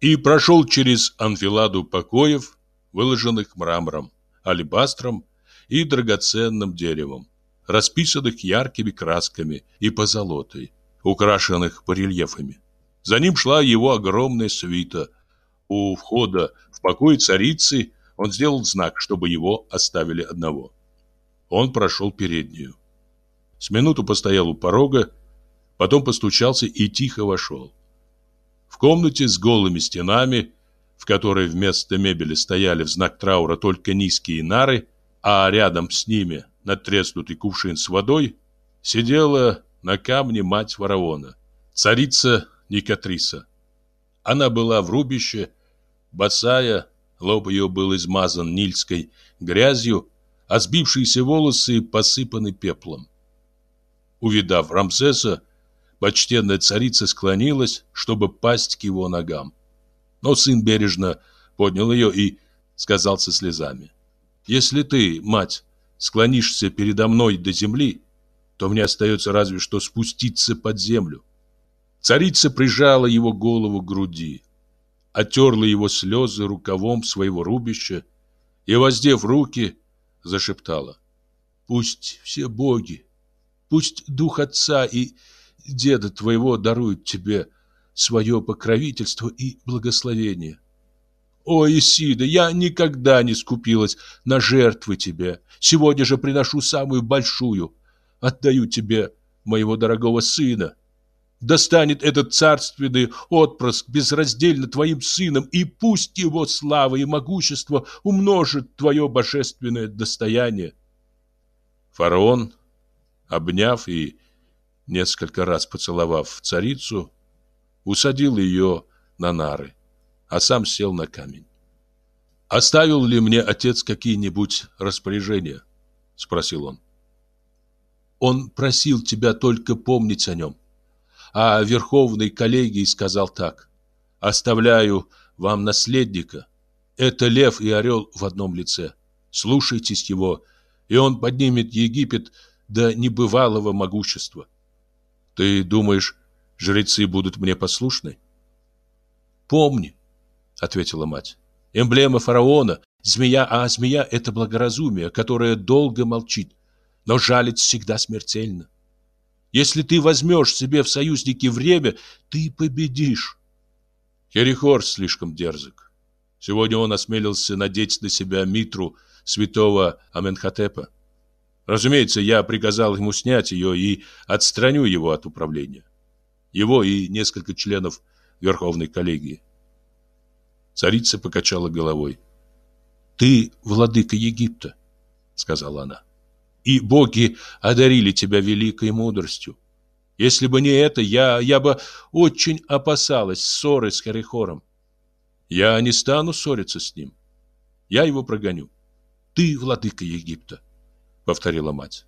И прошел через анфиладу покоев, выложенных мрамором, алебастром и драгоценным деревом, расписанных яркими красками и позолотой, украшенных барельефами. За ним шла его огромная свита. У входа в покой царицы он сделал знак, чтобы его оставили одного. Он прошел переднюю. С минуту постоял у порога, потом постучался и тихо вошел. В комнате с голыми стенами, в которой вместо мебели стояли в знак траура только низкие нары, а рядом с ними надтреснутый кувшин с водой, сидела на камне мать фараона, царица Никатриса. Она была в рубище, босая, лоб ее был измазан нильской грязью, а сбившиеся волосы посыпаны пеплом. Увидав Рамсеса, почтенная царица склонилась, чтобы пасть к его ногам. Но сын бережно поднял ее и сказал со слезами. «Если ты, мать, склонишься передо мной до земли, то мне остается разве что спуститься под землю. Царица прижала его голову к груди, отерла его слезы рукавом своего рубища и, воздев руки, зашептала. «Пусть все боги, пусть дух отца и деда твоего даруют тебе свое покровительство и благословение. О, Исида, я никогда не скупилась на жертвы тебе. Сегодня же приношу самую большую — отдаю тебе моего дорогого сына. Достанет этот царственный отпрыск безраздельно твоим сыном, и пусть его слава и могущество умножит твое божественное достояние. Фараон, обняв и несколько раз поцеловав царицу, усадил ее на нары, а сам сел на камень. «Оставил ли мне отец какие-нибудь распоряжения?» — спросил он. Он просил тебя только помнить о нем. А Верховный коллегий сказал так. «Оставляю вам наследника. Это лев и орел в одном лице. Слушайтесь его и он поднимет Египет до небывалого могущества. Ты думаешь, жрецы будут мне послушны? Помни, ответила мать. Эмблема фараона змея, а змея это благоразумие, которое долго молчит, но жалит всегда смертельно. Если ты возьмешь себе в союзники время, ты победишь. Херихор слишком дерзок. Сегодня он осмелился надеть на себя митру святого Аменхотепа. Разумеется, я приказал ему снять ее и отстраню его от управления. Его и несколько членов Верховной коллегии. Царица покачала головой. «Ты владыка Египта», — сказала она и боги одарили тебя великой мудростью. Если бы не это, я, я бы очень опасалась ссоры с Харихором. Я не стану ссориться с ним. Я его прогоню. Ты владыка Египта, повторила мать.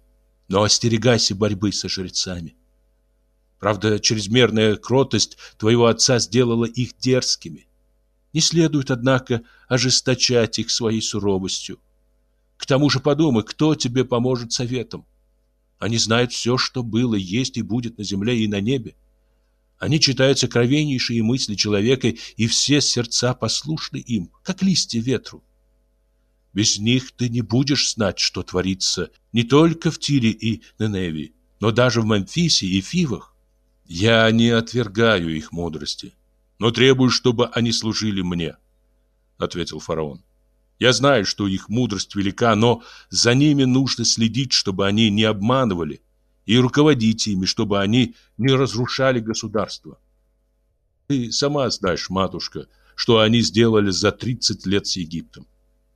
Но остерегайся борьбы со жрецами. Правда, чрезмерная кротость твоего отца сделала их дерзкими. Не следует, однако, ожесточать их своей суровостью. К тому же подумай, кто тебе поможет советом. Они знают все, что было, есть и будет на земле и на небе. Они читают сокровеннейшие мысли человека, и все сердца послушны им, как листья ветру. Без них ты не будешь знать, что творится не только в Тире и Неневе, но даже в Мемфисе и Фивах. Я не отвергаю их мудрости, но требую, чтобы они служили мне, — ответил фараон. Я знаю, что их мудрость велика, но за ними нужно следить, чтобы они не обманывали, и руководить ими, чтобы они не разрушали государство. Ты сама знаешь, матушка, что они сделали за 30 лет с Египтом.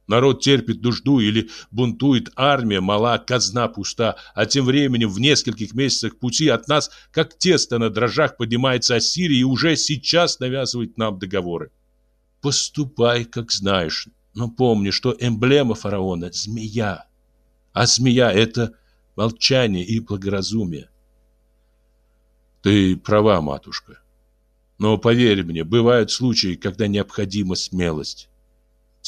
Народ терпит нужду или бунтует, армия мала, казна пуста, а тем временем в нескольких месяцах пути от нас, как тесто на дрожжах, поднимается Ассирия и уже сейчас навязывает нам договоры. Поступай, как знаешь, но помни, что эмблема фараона – змея. А змея – это молчание и благоразумие. Ты права, матушка. Но поверь мне, бывают случаи, когда необходима смелость.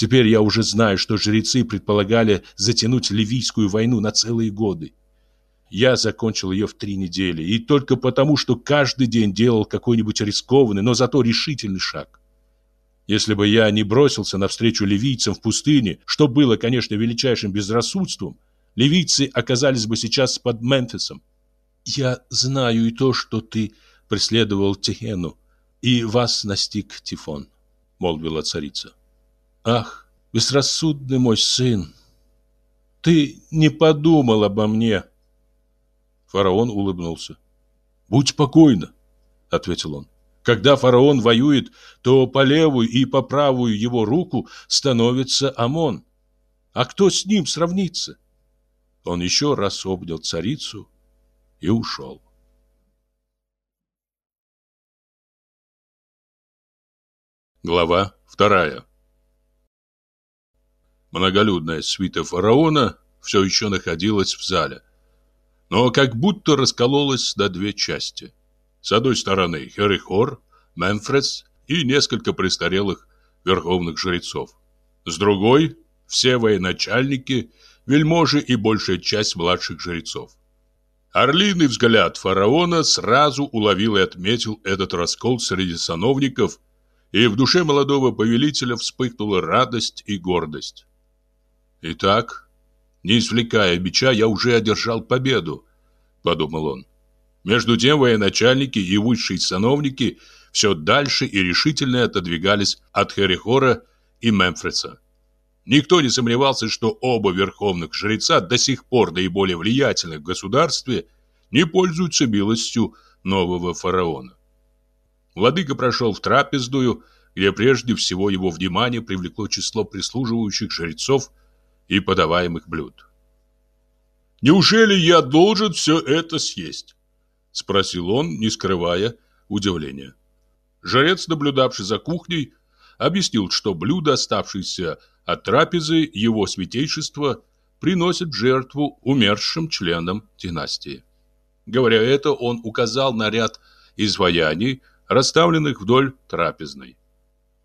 Теперь я уже знаю, что жрецы предполагали затянуть ливийскую войну на целые годы. Я закончил ее в три недели, и только потому, что каждый день делал какой-нибудь рискованный, но зато решительный шаг. Если бы я не бросился навстречу ливийцам в пустыне, что было, конечно, величайшим безрассудством, ливийцы оказались бы сейчас под Мемфисом. Я знаю и то, что ты преследовал Техену, и вас настиг Тифон, молвила царица. Ах, безрассудный мой сын, ты не подумал обо мне. Фараон улыбнулся. Будь спокойна, ответил он. Когда фараон воюет, то по левую и по правую его руку становится Амон. А кто с ним сравнится? Он еще раз обнял царицу и ушел. Глава вторая Многолюдная свита фараона все еще находилась в зале, но как будто раскололась на две части – с одной стороны Херихор, Мемфрес и несколько престарелых верховных жрецов. С другой – все военачальники, вельможи и большая часть младших жрецов. Орлиный взгляд фараона сразу уловил и отметил этот раскол среди сановников, и в душе молодого повелителя вспыхнула радость и гордость. «Итак, не извлекая бича, я уже одержал победу», — подумал он. Между тем военачальники и высшие сановники все дальше и решительно отодвигались от Херихора и Мемфриса. Никто не сомневался, что оба верховных жреца до сих пор наиболее влиятельных в государстве не пользуются милостью нового фараона. Владыка прошел в трапезную, где прежде всего его внимание привлекло число прислуживающих жрецов и подаваемых блюд. «Неужели я должен все это съесть?» — спросил он, не скрывая удивления. Жрец, наблюдавший за кухней, объяснил, что блюда, оставшиеся от трапезы его святейшества, приносят жертву умершим членам династии. Говоря это, он указал на ряд изваяний, расставленных вдоль трапезной.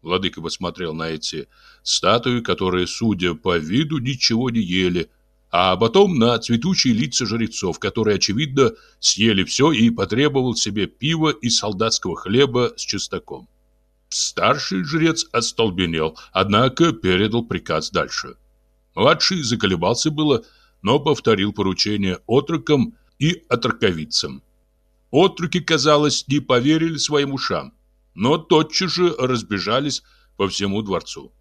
Владыка посмотрел на эти статуи, которые, судя по виду, ничего не ели, а потом на цветущие лица жрецов, которые, очевидно, съели все и потребовал себе пива и солдатского хлеба с чесноком. Старший жрец остолбенел, однако передал приказ дальше. Младший заколебался было, но повторил поручение отрокам и отроковицам. Отроки, казалось, не поверили своим ушам, но тотчас же разбежались по всему дворцу.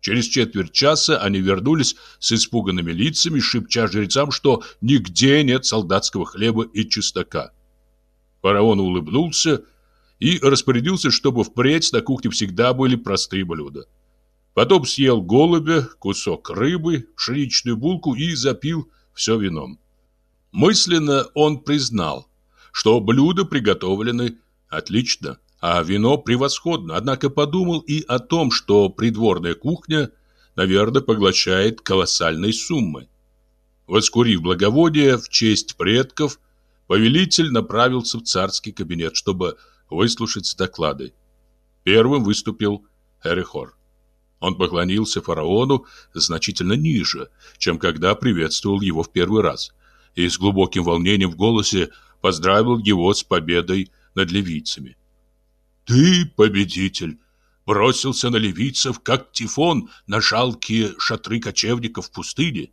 Через четверть часа они вернулись с испуганными лицами, шепча жрецам, что нигде нет солдатского хлеба и чеснока. Фараон улыбнулся и распорядился, чтобы впредь на кухне всегда были простые блюда. Потом съел голубя, кусок рыбы, пшеничную булку и запил все вином. Мысленно он признал, что блюда приготовлены отлично, а вино превосходно, однако подумал и о том, что придворная кухня, наверное, поглощает колоссальные суммы. Воскурив благовоние в честь предков, повелитель направился в царский кабинет, чтобы выслушать доклады. Первым выступил Эрихор. Он поклонился фараону значительно ниже, чем когда приветствовал его в первый раз, и с глубоким волнением в голосе поздравил его с победой над ливийцами. Ты, победитель, бросился на ливийцев, как тифон на жалкие шатры кочевников в пустыне.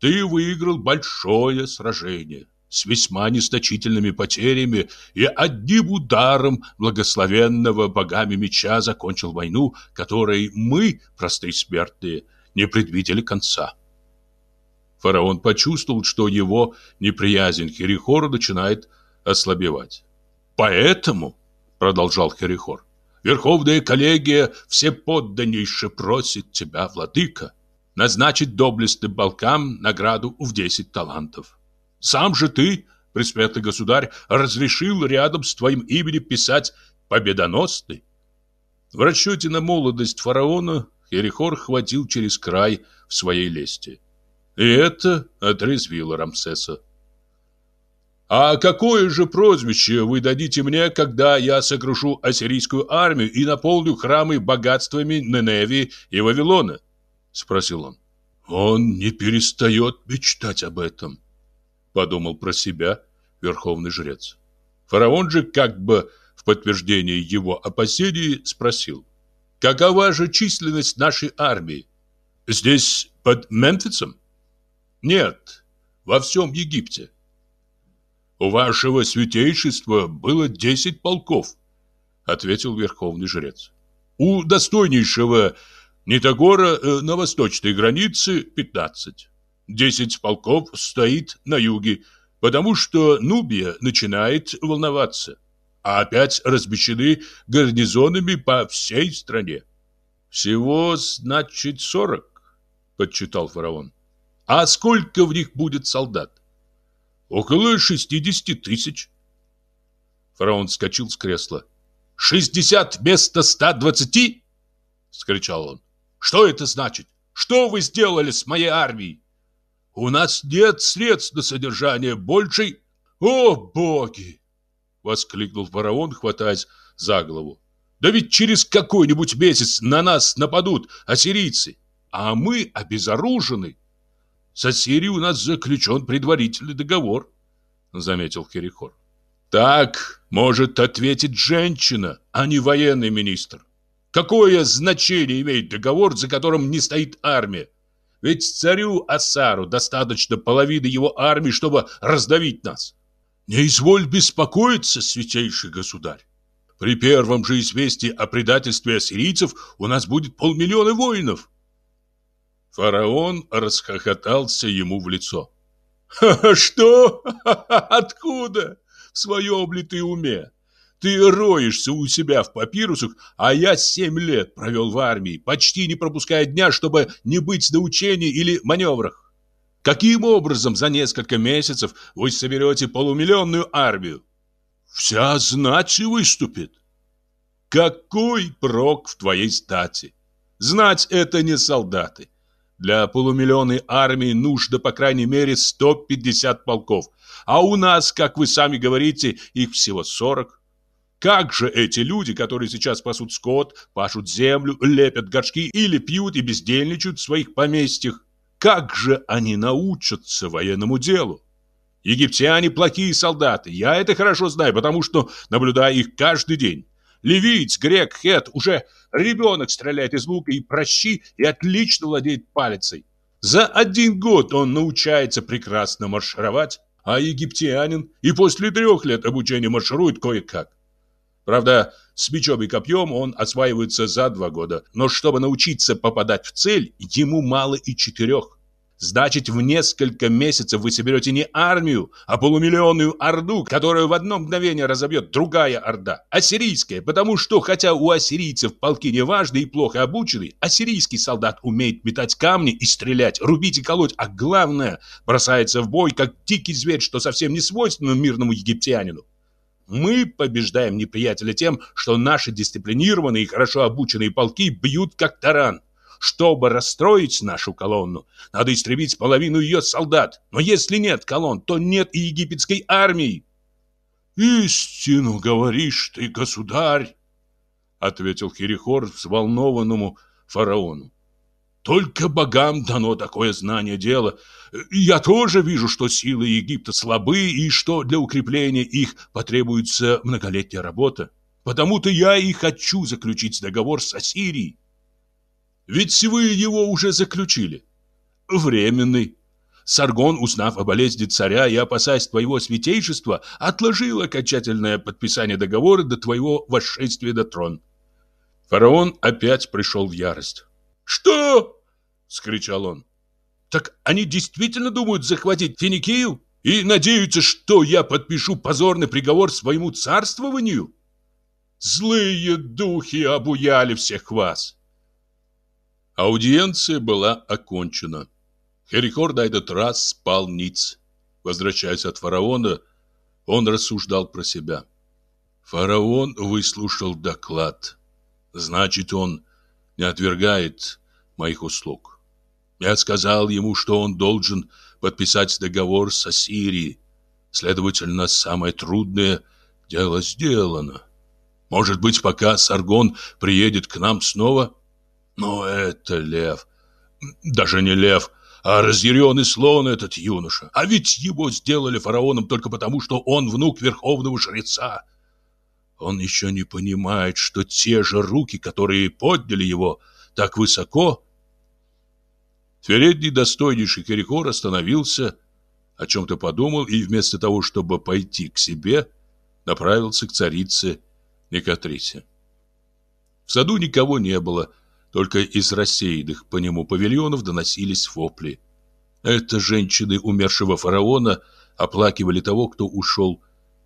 Ты выиграл большое сражение с весьма незначительными потерями и одним ударом благословенного богами меча закончил войну, которой мы, простые смертные, не предвидели конца. Фараон почувствовал, что его неприязнь к Херихору начинает ослабевать. Поэтому продолжал Херихор. Верховная коллегия всеподданнейше просит тебя, владыка, назначить доблестным балкам награду в десять талантов. Сам же ты, пресветлый государь, разрешил рядом с твоим именем писать «победоносный». В расчете на молодость фараона Херихор хватил через край в своей лести. И это отрезвило Рамсеса. А какое же прозвище вы дадите мне, когда я сокрушу ассирийскую армию и наполню храмы богатствами Неневи и Вавилона? Спросил он. Он не перестает мечтать об этом, подумал про себя верховный жрец. Фараон же как бы в подтверждение его опасений спросил. Какова же численность нашей армии? Здесь под Мемфисом? Нет, во всем Египте. У вашего святейшества было десять полков, ответил верховный жрец. У достойнейшего Нитогора э, на восточной границе пятнадцать. Десять полков стоит на юге, потому что Нубия начинает волноваться, а опять размещены гарнизонами по всей стране. Всего, значит, сорок, подсчитал фараон. А сколько в них будет солдат? Около шестидесяти тысяч. Фараон вскочил с кресла. «Шестьдесят вместо ста двадцати?» — скричал он. «Что это значит? Что вы сделали с моей армией? У нас нет средств на содержание большей...» «О, боги!» — воскликнул фараон, хватаясь за голову. «Да ведь через какой-нибудь месяц на нас нападут ассирийцы, а мы обезоружены!» С Ассирией у нас заключен предварительный договор, заметил Херихор. Так может ответить женщина, а не военный министр. Какое значение имеет договор, за которым не стоит армия? Ведь царю Асару достаточно половины его армии, чтобы раздавить нас. Не изволь беспокоиться, святейший государь. При первом же известии о предательстве ассирийцев у нас будет полмиллиона воинов. Фараон расхохотался ему в лицо. «Ха что Откуда? В своем ли ты уме? Ты роешься у себя в папирусах, а я семь лет провел в армии, почти не пропуская дня, чтобы не быть на учении или маневрах. Каким образом за несколько месяцев вы соберете полумиллионную армию? Вся знать выступит. Какой прок в твоей стати? Знать это не солдаты. Для полумиллионной армии нужно, по крайней мере, 150 полков. А у нас, как вы сами говорите, их всего 40. Как же эти люди, которые сейчас пасут скот, пашут землю, лепят горшки или пьют и бездельничают в своих поместьях, как же они научатся военному делу? Египтяне плохие солдаты, я это хорошо знаю, потому что наблюдаю их каждый день. Ливиец, грек, хет, уже ребенок стреляет из лука и прощи и отлично владеет палицей. За один год он научается прекрасно маршировать, а египтянин и после трех лет обучения марширует кое-как. Правда, с мечом и копьем он осваивается за два года, но чтобы научиться попадать в цель, ему мало и четырех. Значит, в несколько месяцев вы соберете не армию, а полумиллионную орду, которую в одно мгновение разобьет другая орда. Ассирийская, потому что, хотя у ассирийцев полки неважны и плохо обучены, ассирийский солдат умеет метать камни и стрелять, рубить и колоть, а главное, бросается в бой, как дикий зверь, что совсем не свойственно мирному египтянину. Мы побеждаем неприятеля тем, что наши дисциплинированные и хорошо обученные полки бьют как таран. Чтобы расстроить нашу колонну, надо истребить половину ее солдат. Но если нет колонн, то нет и египетской армии. «Истину говоришь ты, государь!» Ответил Херихор взволнованному фараону. Только богам дано такое знание дела. Я тоже вижу, что силы Египта слабы и что для укрепления их потребуется многолетняя работа. Потому-то я и хочу заключить договор с Ассирией. Ведь вы его уже заключили. Временный. Саргон, узнав о болезни царя и опасаясь твоего святейшества, отложил окончательное подписание договора до твоего восшествия на трон. Фараон опять пришел в ярость. «Что?» — скричал он. «Так они действительно думают захватить Финикию и надеются, что я подпишу позорный приговор своему царствованию? Злые духи обуяли всех вас!» Аудиенция была окончена. Херихор на этот раз спал ниц. Возвращаясь от фараона, он рассуждал про себя. Фараон выслушал доклад. Значит, он не отвергает моих услуг. Я сказал ему, что он должен подписать договор с Ассирией. Следовательно, самое трудное дело сделано. Может быть, пока Саргон приедет к нам снова, но это лев. Даже не лев, а разъяренный слон этот юноша. А ведь его сделали фараоном только потому, что он внук верховного жреца. Он еще не понимает, что те же руки, которые подняли его так высоко... Средний достойнейший Кирикор остановился, о чем-то подумал и вместо того, чтобы пойти к себе, направился к царице Никатрисе. В саду никого не было, только из рассеянных по нему павильонов доносились вопли. Это женщины умершего фараона оплакивали того, кто ушел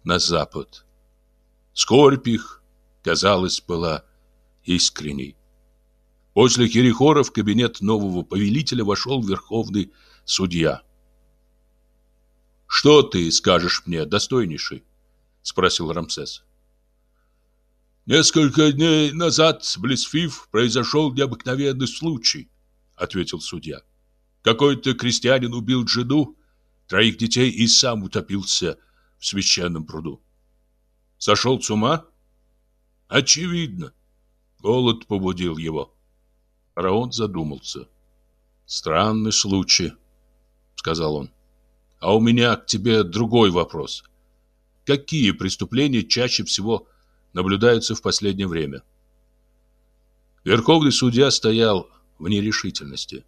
на запад. Скорбь их, казалось, была искренней. После Херихора в кабинет нового повелителя вошел верховный судья. «Что ты скажешь мне, достойнейший?» — спросил Рамсес. «Несколько дней назад в Блисфив произошел необыкновенный случай», — ответил судья. «Какой-то крестьянин убил жену, троих детей и сам утопился в священном пруду. Сошел с ума? Очевидно. Голод побудил его». Раон задумался. «Странный случай», — сказал он. «А у меня к тебе другой вопрос. Какие преступления чаще всего наблюдаются в последнее время. Верховный судья стоял в нерешительности.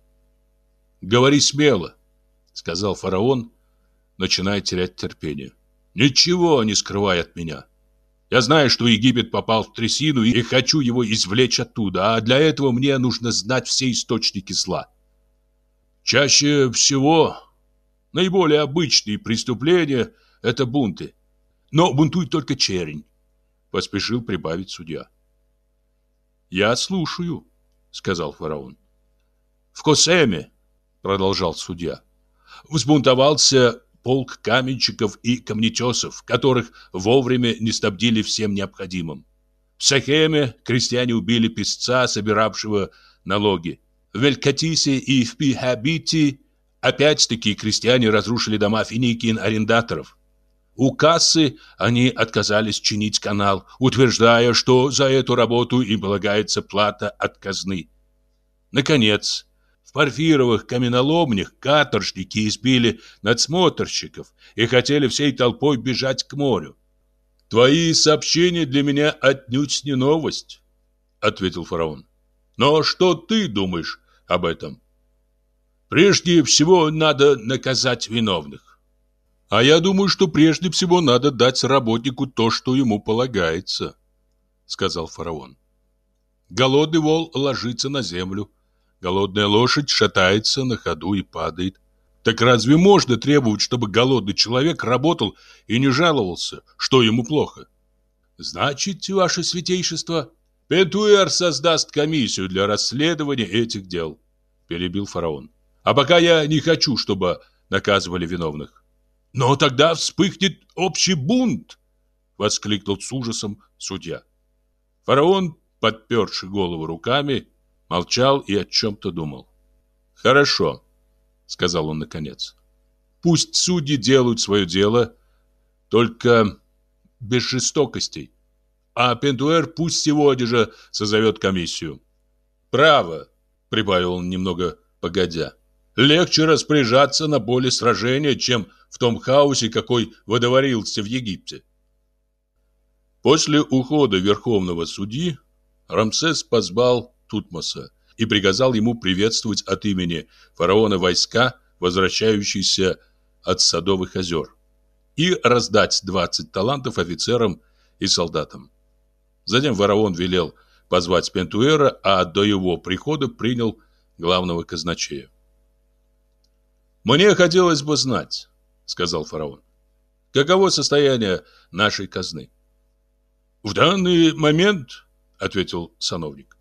«Говори смело», — сказал фараон, начиная терять терпение. «Ничего не скрывай от меня. Я знаю, что Египет попал в трясину и хочу его извлечь оттуда, а для этого мне нужно знать все источники зла. Чаще всего наиболее обычные преступления – это бунты. Но бунтует только черень поспешил прибавить судья. «Я слушаю», — сказал фараон. «В Косеме», — продолжал судья, — «взбунтовался полк каменщиков и камнетесов, которых вовремя не снабдили всем необходимым. В Сахеме крестьяне убили песца, собиравшего налоги. В Велькатисе и в Пихабите опять-таки крестьяне разрушили дома финикин арендаторов. У кассы они отказались чинить канал, утверждая, что за эту работу им полагается плата от казны. Наконец, В Порфировых каменоломнях каторжники избили надсмотрщиков и хотели всей толпой бежать к морю. «Твои сообщения для меня отнюдь не новость», — ответил фараон. «Но что ты думаешь об этом?» «Прежде всего надо наказать виновных». «А я думаю, что прежде всего надо дать работнику то, что ему полагается», — сказал фараон. «Голодный вол ложится на землю, голодная лошадь шатается на ходу и падает. Так разве можно требовать, чтобы голодный человек работал и не жаловался, что ему плохо? Значит, ваше святейшество, Пентуэр создаст комиссию для расследования этих дел, перебил фараон. А пока я не хочу, чтобы наказывали виновных. Но тогда вспыхнет общий бунт, воскликнул с ужасом судья. Фараон, подперши голову руками, молчал и о чем-то думал. Хорошо, сказал он наконец. Пусть судьи делают свое дело, только без жестокостей. А Пентуэр пусть сегодня же созовет комиссию. Право, прибавил он немного погодя. Легче распоряжаться на поле сражения, чем в том хаосе, какой водоворился в Египте. После ухода верховного судьи Рамсес позвал Тутмоса и приказал ему приветствовать от имени фараона войска, возвращающиеся от Садовых озер, и раздать 20 талантов офицерам и солдатам. Затем фараон велел позвать Пентуэра, а до его прихода принял главного казначея. «Мне хотелось бы знать», — сказал фараон, — «каково состояние нашей казны?» «В данный момент», — ответил сановник,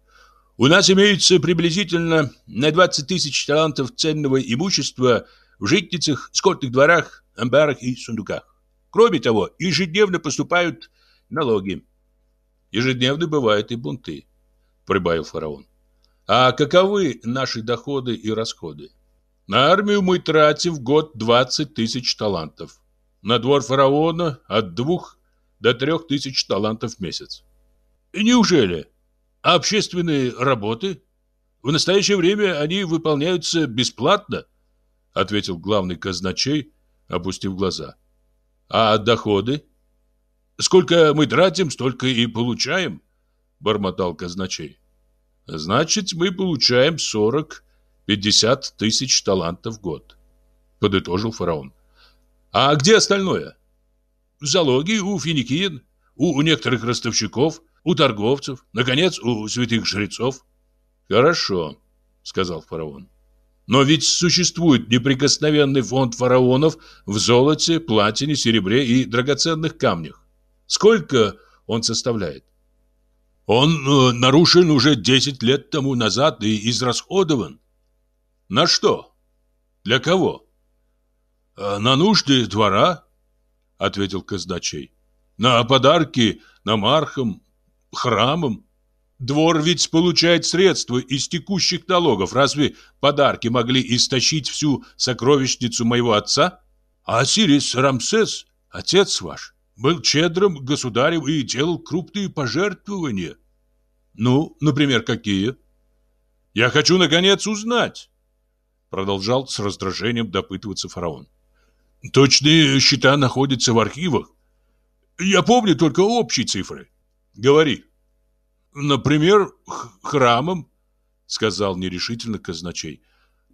у нас имеется приблизительно на 20 тысяч талантов ценного имущества в житницах, скотных дворах, амбарах и сундуках. Кроме того, ежедневно поступают налоги. Ежедневно бывают и бунты, прибавил фараон. А каковы наши доходы и расходы? На армию мы тратим в год 20 тысяч талантов. На двор фараона от двух до трех тысяч талантов в месяц. Неужели? А общественные работы? В настоящее время они выполняются бесплатно, ответил главный казначей, опустив глаза. А доходы? Сколько мы тратим, столько и получаем, бормотал казначей. Значит, мы получаем 40-50 тысяч талантов в год, подытожил фараон. А где остальное? Залоги у финикиян, у некоторых ростовщиков, у торговцев, наконец, у святых жрецов. Хорошо, сказал фараон. Но ведь существует неприкосновенный фонд фараонов в золоте, платине, серебре и драгоценных камнях. Сколько он составляет? Он э, нарушен уже 10 лет тому назад и израсходован. На что? Для кого? «Э, на нужды двора, ответил казначей. На подарки намархам, храмом. Двор ведь получает средства из текущих налогов. Разве подарки могли истощить всю сокровищницу моего отца? А Сирис Рамсес, отец ваш, был щедрым государем и делал крупные пожертвования. Ну, например, какие? Я хочу, наконец, узнать. Продолжал с раздражением допытываться фараон. Точные счета находятся в архивах. Я помню только общие цифры. Говори. Например, храмом, сказал нерешительно казначей.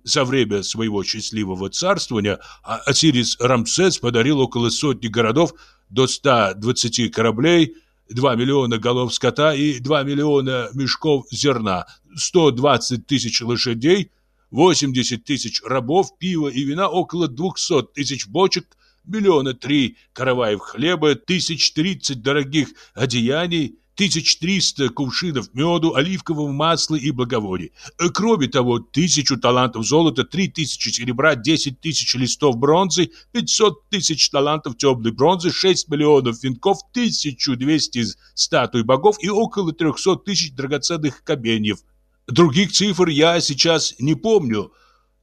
За время своего счастливого царствования Осирис Рамсес подарил около сотни городов до 120 кораблей, 2 миллиона голов скота и 2 миллиона мешков зерна, 120 тысяч лошадей, 80 тысяч рабов, пива и вина, около 200 тысяч бочек, миллиона три караваев хлеба, тысяч тридцать дорогих одеяний, тысяч триста кувшинов меду, оливкового масла и благовоний. Кроме того, тысячу талантов золота, три тысячи серебра, десять тысяч листов бронзы, пятьсот тысяч талантов теплой бронзы, шесть миллионов венков, тысячу двести статуй богов и около трехсот тысяч драгоценных каменьев. Других цифр я сейчас не помню,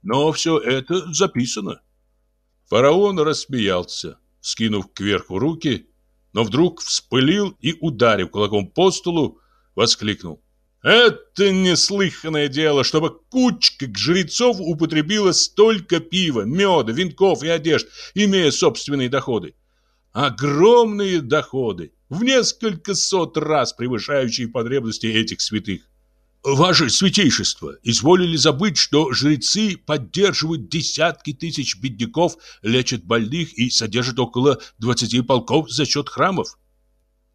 но все это записано. Фараон рассмеялся, скинув кверху руки, но вдруг вспылил и, ударив кулаком по столу, воскликнул. Это неслыханное дело, чтобы кучка жрецов употребила столько пива, меда, винков и одежд, имея собственные доходы. Огромные доходы, в несколько сот раз превышающие потребности этих святых. Ваше святейшество, изволили забыть, что жрецы поддерживают десятки тысяч бедняков, лечат больных и содержат около 20 полков за счет храмов.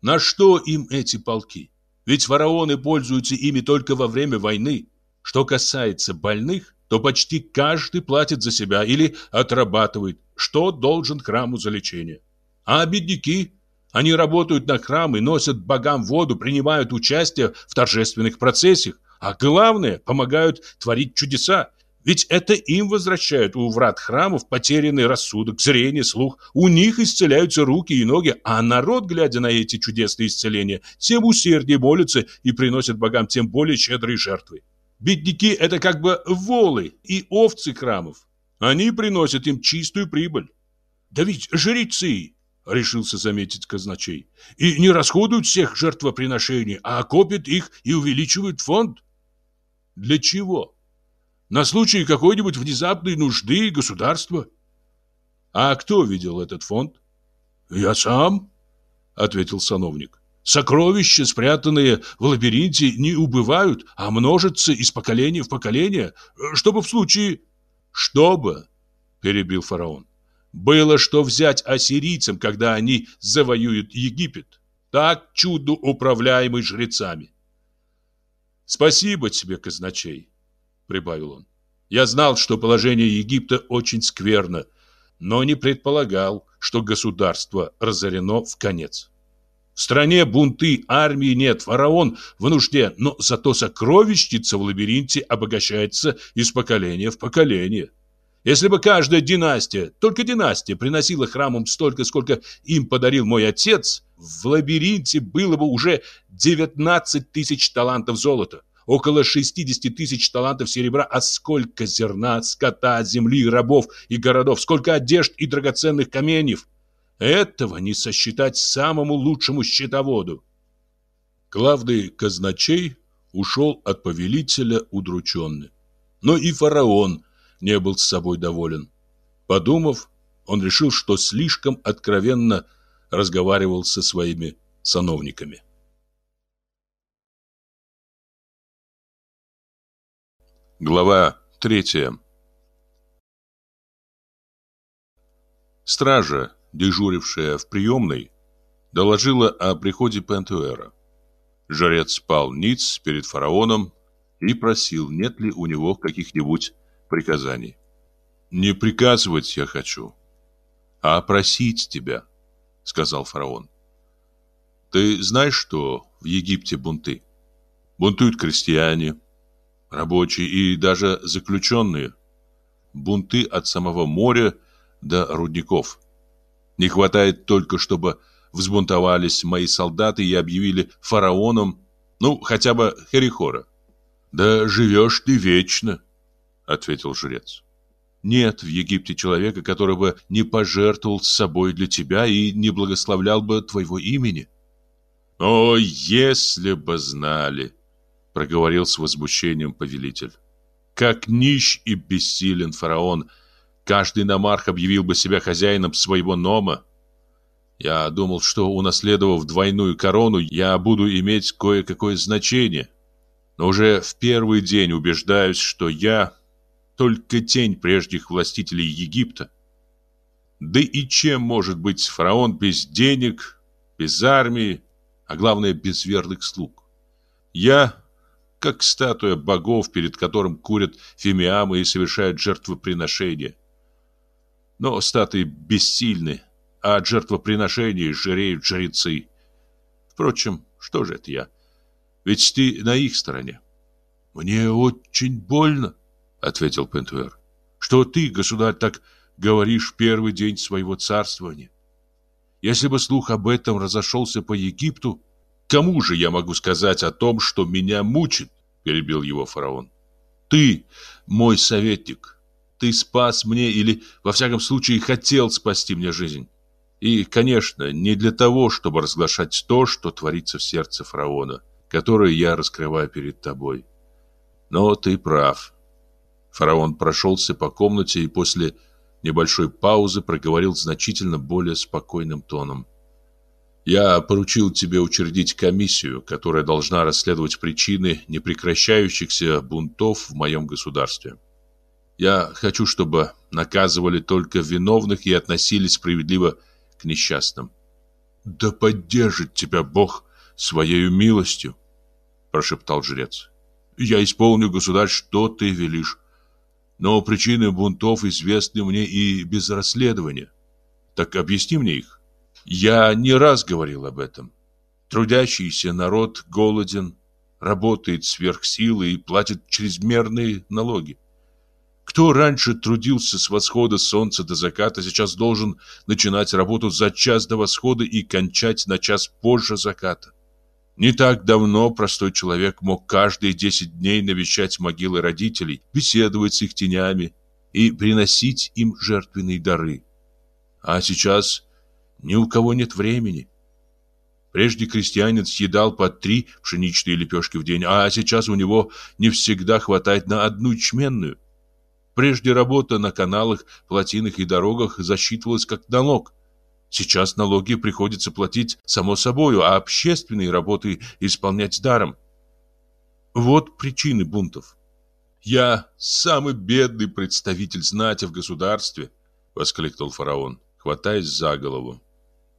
На что им эти полки? Ведь фараоны пользуются ими только во время войны. Что касается больных, то почти каждый платит за себя или отрабатывает, что должен храму за лечение. А бедняки, они работают на храм и носят богам воду, принимают участие в торжественных процессиях, а главное, помогают творить чудеса. Ведь это им возвращают у врат храмов потерянный рассудок, зрение, слух. У них исцеляются руки и ноги, а народ, глядя на эти чудесные исцеления, тем усерднее молится и приносит богам тем более щедрые жертвы. Бедняки – это как бы волы и овцы храмов. Они приносят им чистую прибыль. Да ведь жрецы, решился заметить казначей, и не расходуют всех жертвоприношений, а копят их и увеличивают фонд. Для чего? На случай какой-нибудь внезапной нужды государства. А кто видел этот фонд? Я сам, ответил сановник. Сокровища, спрятанные в лабиринте, не убывают, а множатся из поколения в поколение, чтобы в случае... Чтобы, перебил фараон, было что взять ассирийцам, когда они завоюют Египет. Так чудо управляемый жрецами. Спасибо тебе, казначей прибавил он. Я знал, что положение Египта очень скверно, но не предполагал, что государство разорено в конец. В стране бунты, армии нет, фараон в нужде, но зато сокровищница в лабиринте обогащается из поколения в поколение. Если бы каждая династия, только династия, приносила храмам столько, сколько им подарил мой отец, в лабиринте было бы уже 19 тысяч талантов золота около 60 тысяч талантов серебра, а сколько зерна, скота, земли, рабов и городов, сколько одежд и драгоценных каменьев. Этого не сосчитать самому лучшему счетоводу. Главный казначей ушел от повелителя удрученный. Но и фараон не был с собой доволен. Подумав, он решил, что слишком откровенно разговаривал со своими сановниками. Глава третья Стража, дежурившая в приемной, доложила о приходе Пентуэра. Жрец спал ниц перед фараоном и просил, нет ли у него каких-нибудь приказаний. «Не приказывать я хочу, а просить тебя», — сказал фараон. «Ты знаешь, что в Египте бунты? Бунтуют крестьяне, рабочие и даже заключенные. Бунты от самого моря до рудников. Не хватает только, чтобы взбунтовались мои солдаты и объявили фараоном, ну, хотя бы Херихора. «Да живешь ты вечно», — ответил жрец. «Нет в Египте человека, который бы не пожертвовал собой для тебя и не благословлял бы твоего имени». «О, если бы знали!» проговорил с возмущением повелитель. Как нищ и бессилен фараон, каждый намарх объявил бы себя хозяином своего нома. Я думал, что унаследовав двойную корону, я буду иметь кое-какое значение. Но уже в первый день убеждаюсь, что я только тень прежних властителей Египта. Да и чем может быть фараон без денег, без армии, а главное без верных слуг? Я как статуя богов, перед которым курят фимиамы и совершают жертвоприношения. Но статуи бессильны, а от жертвоприношений жиреют жрецы. Впрочем, что же это я? Ведь ты на их стороне. Мне очень больно, ответил Пентуэр, что ты, государь, так говоришь первый день своего царствования. Если бы слух об этом разошелся по Египту, Кому же я могу сказать о том, что меня мучит? Перебил его фараон. Ты, мой советник, ты спас мне или, во всяком случае, хотел спасти мне жизнь. И, конечно, не для того, чтобы разглашать то, что творится в сердце фараона. которые я раскрываю перед тобой. Но ты прав. Фараон прошелся по комнате и после небольшой паузы проговорил значительно более спокойным тоном. Я поручил тебе учредить комиссию, которая должна расследовать причины непрекращающихся бунтов в моем государстве. Я хочу, чтобы наказывали только виновных и относились справедливо к несчастным. Да поддержит тебя Бог своей милостью, прошептал жрец. Я исполню, государь, что ты велишь. Но причины бунтов известны мне и без расследования. Так объясни мне их. Я не раз говорил об этом. Трудящийся народ голоден, работает сверх силы и платит чрезмерные налоги. Кто раньше трудился с восхода солнца до заката, сейчас должен начинать работу за час до восхода и кончать на час позже заката. Не так давно простой человек мог каждые 10 дней навещать могилы родителей, беседовать с их тенями и приносить им жертвенные дары. А сейчас ни у кого нет времени. Прежде крестьянин съедал по три пшеничные лепешки в день, а сейчас у него не всегда хватает на одну ячменную. Прежде работа на каналах, плотинах и дорогах засчитывалась как налог. Сейчас налоги приходится платить само собою, а общественные работы исполнять даром. Вот причины бунтов. «Я самый бедный представитель знати в государстве», — воскликнул фараон, хватаясь за голову.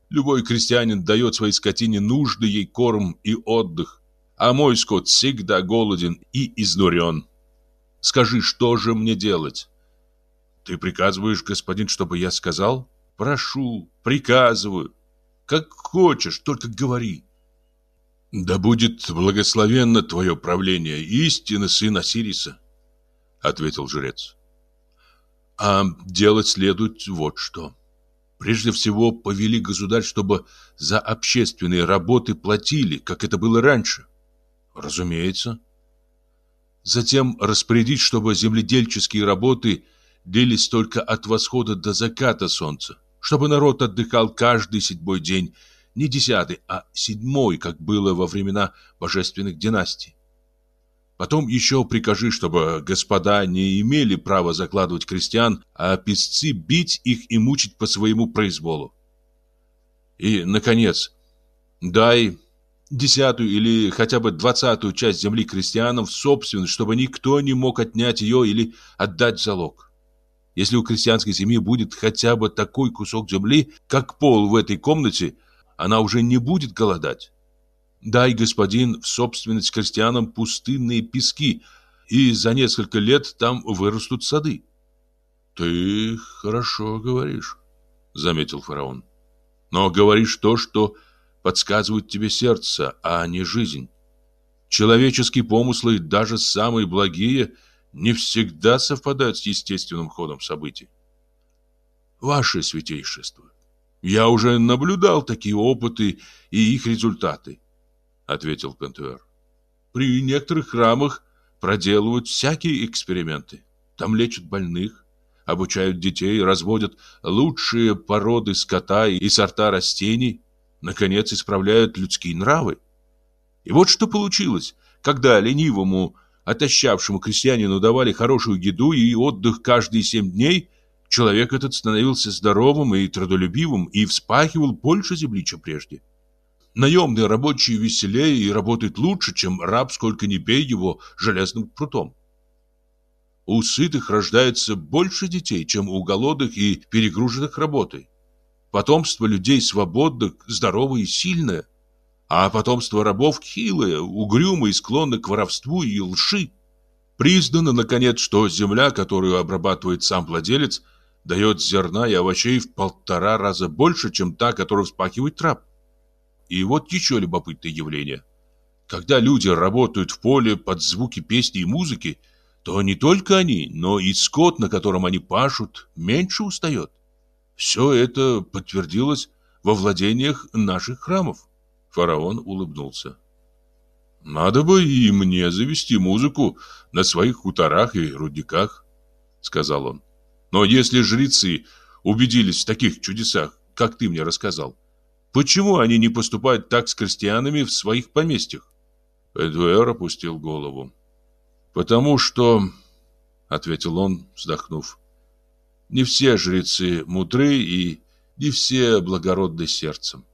Любой крестьянин дает своей скотине нужный ей корм и отдых, а мой скот всегда голоден и изнурен. Скажи, что же мне делать? Ты приказываешь, господин, чтобы я сказал? Прошу, приказываю. Как хочешь, только говори. Да будет благословенно твое правление, истинно сын Осириса, ответил жрец. А делать следует вот что. Прежде всего повели государь, чтобы за общественные работы платили, как это было раньше. Разумеется. Затем распорядить, чтобы земледельческие работы длились только от восхода до заката солнца, чтобы народ отдыхал каждый седьмой день, не десятый, а седьмой, как было во времена божественных династий. Потом еще прикажи, чтобы господа не имели права закладывать крестьян, а писцы бить их и мучить по своему произволу. И, наконец, дай десятую или хотя бы двадцатую часть земли крестьянам в собственность, чтобы никто не мог отнять ее или отдать залог. Если у крестьянской семьи будет хотя бы такой кусок земли, как пол в этой комнате, она уже не будет голодать. Дай, господин, в собственность крестьянам пустынные пески, и за несколько лет там вырастут сады. Ты хорошо говоришь, заметил фараон. Но говоришь то, что подсказывает тебе сердце, а не жизнь. Человеческие помыслы, даже самые благие, не всегда совпадают с естественным ходом событий. Ваше святейшество, я уже наблюдал такие опыты и их результаты ответил Пентуэр. При некоторых храмах проделывают всякие эксперименты. Там лечат больных, обучают детей, разводят лучшие породы скота и сорта растений, наконец исправляют людские нравы. И вот что получилось, когда ленивому, отощавшему крестьянину давали хорошую еду и отдых каждые семь дней, человек этот становился здоровым и трудолюбивым и вспахивал больше земли, чем прежде. Наемные рабочие веселее и работают лучше, чем раб, сколько ни бей его железным прутом. У сытых рождается больше детей, чем у голодных и перегруженных работой. Потомство людей свободных, здоровое и сильное, а потомство рабов хилое, угрюмое и склонное к воровству и лжи. Признано, наконец, что земля, которую обрабатывает сам владелец, дает зерна и овощей в полтора раза больше, чем та, которую вспахивает раб. И вот еще любопытное явление. Когда люди работают в поле под звуки песни и музыки, то не только они, но и скот, на котором они пашут, меньше устает. Все это подтвердилось во владениях наших храмов. Фараон улыбнулся. «Надо бы и мне завести музыку на своих хуторах и рудниках», — сказал он. «Но если жрецы убедились в таких чудесах, как ты мне рассказал, Почему они не поступают так с крестьянами в своих поместьях? Пендуэр опустил голову. «Потому что...» — ответил он, вздохнув. «Не все жрецы мудры и не все благородны сердцем».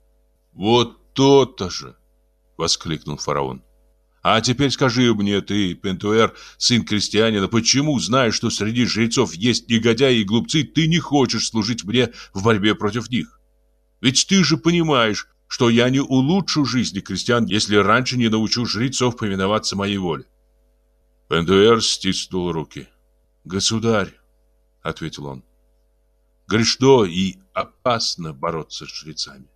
«Вот то-то же!» — воскликнул фараон. «А теперь скажи мне, ты, Пентуэр, сын крестьянина, почему, зная, что среди жрецов есть негодяи и глупцы, ты не хочешь служить мне в борьбе против них? Ведь ты же понимаешь, что я не улучшу жизни крестьян, если раньше не научу жрецов повиноваться моей воле». Пентуэр стиснул руки. «Государь», — ответил он, — «грешно и опасно бороться с жрецами.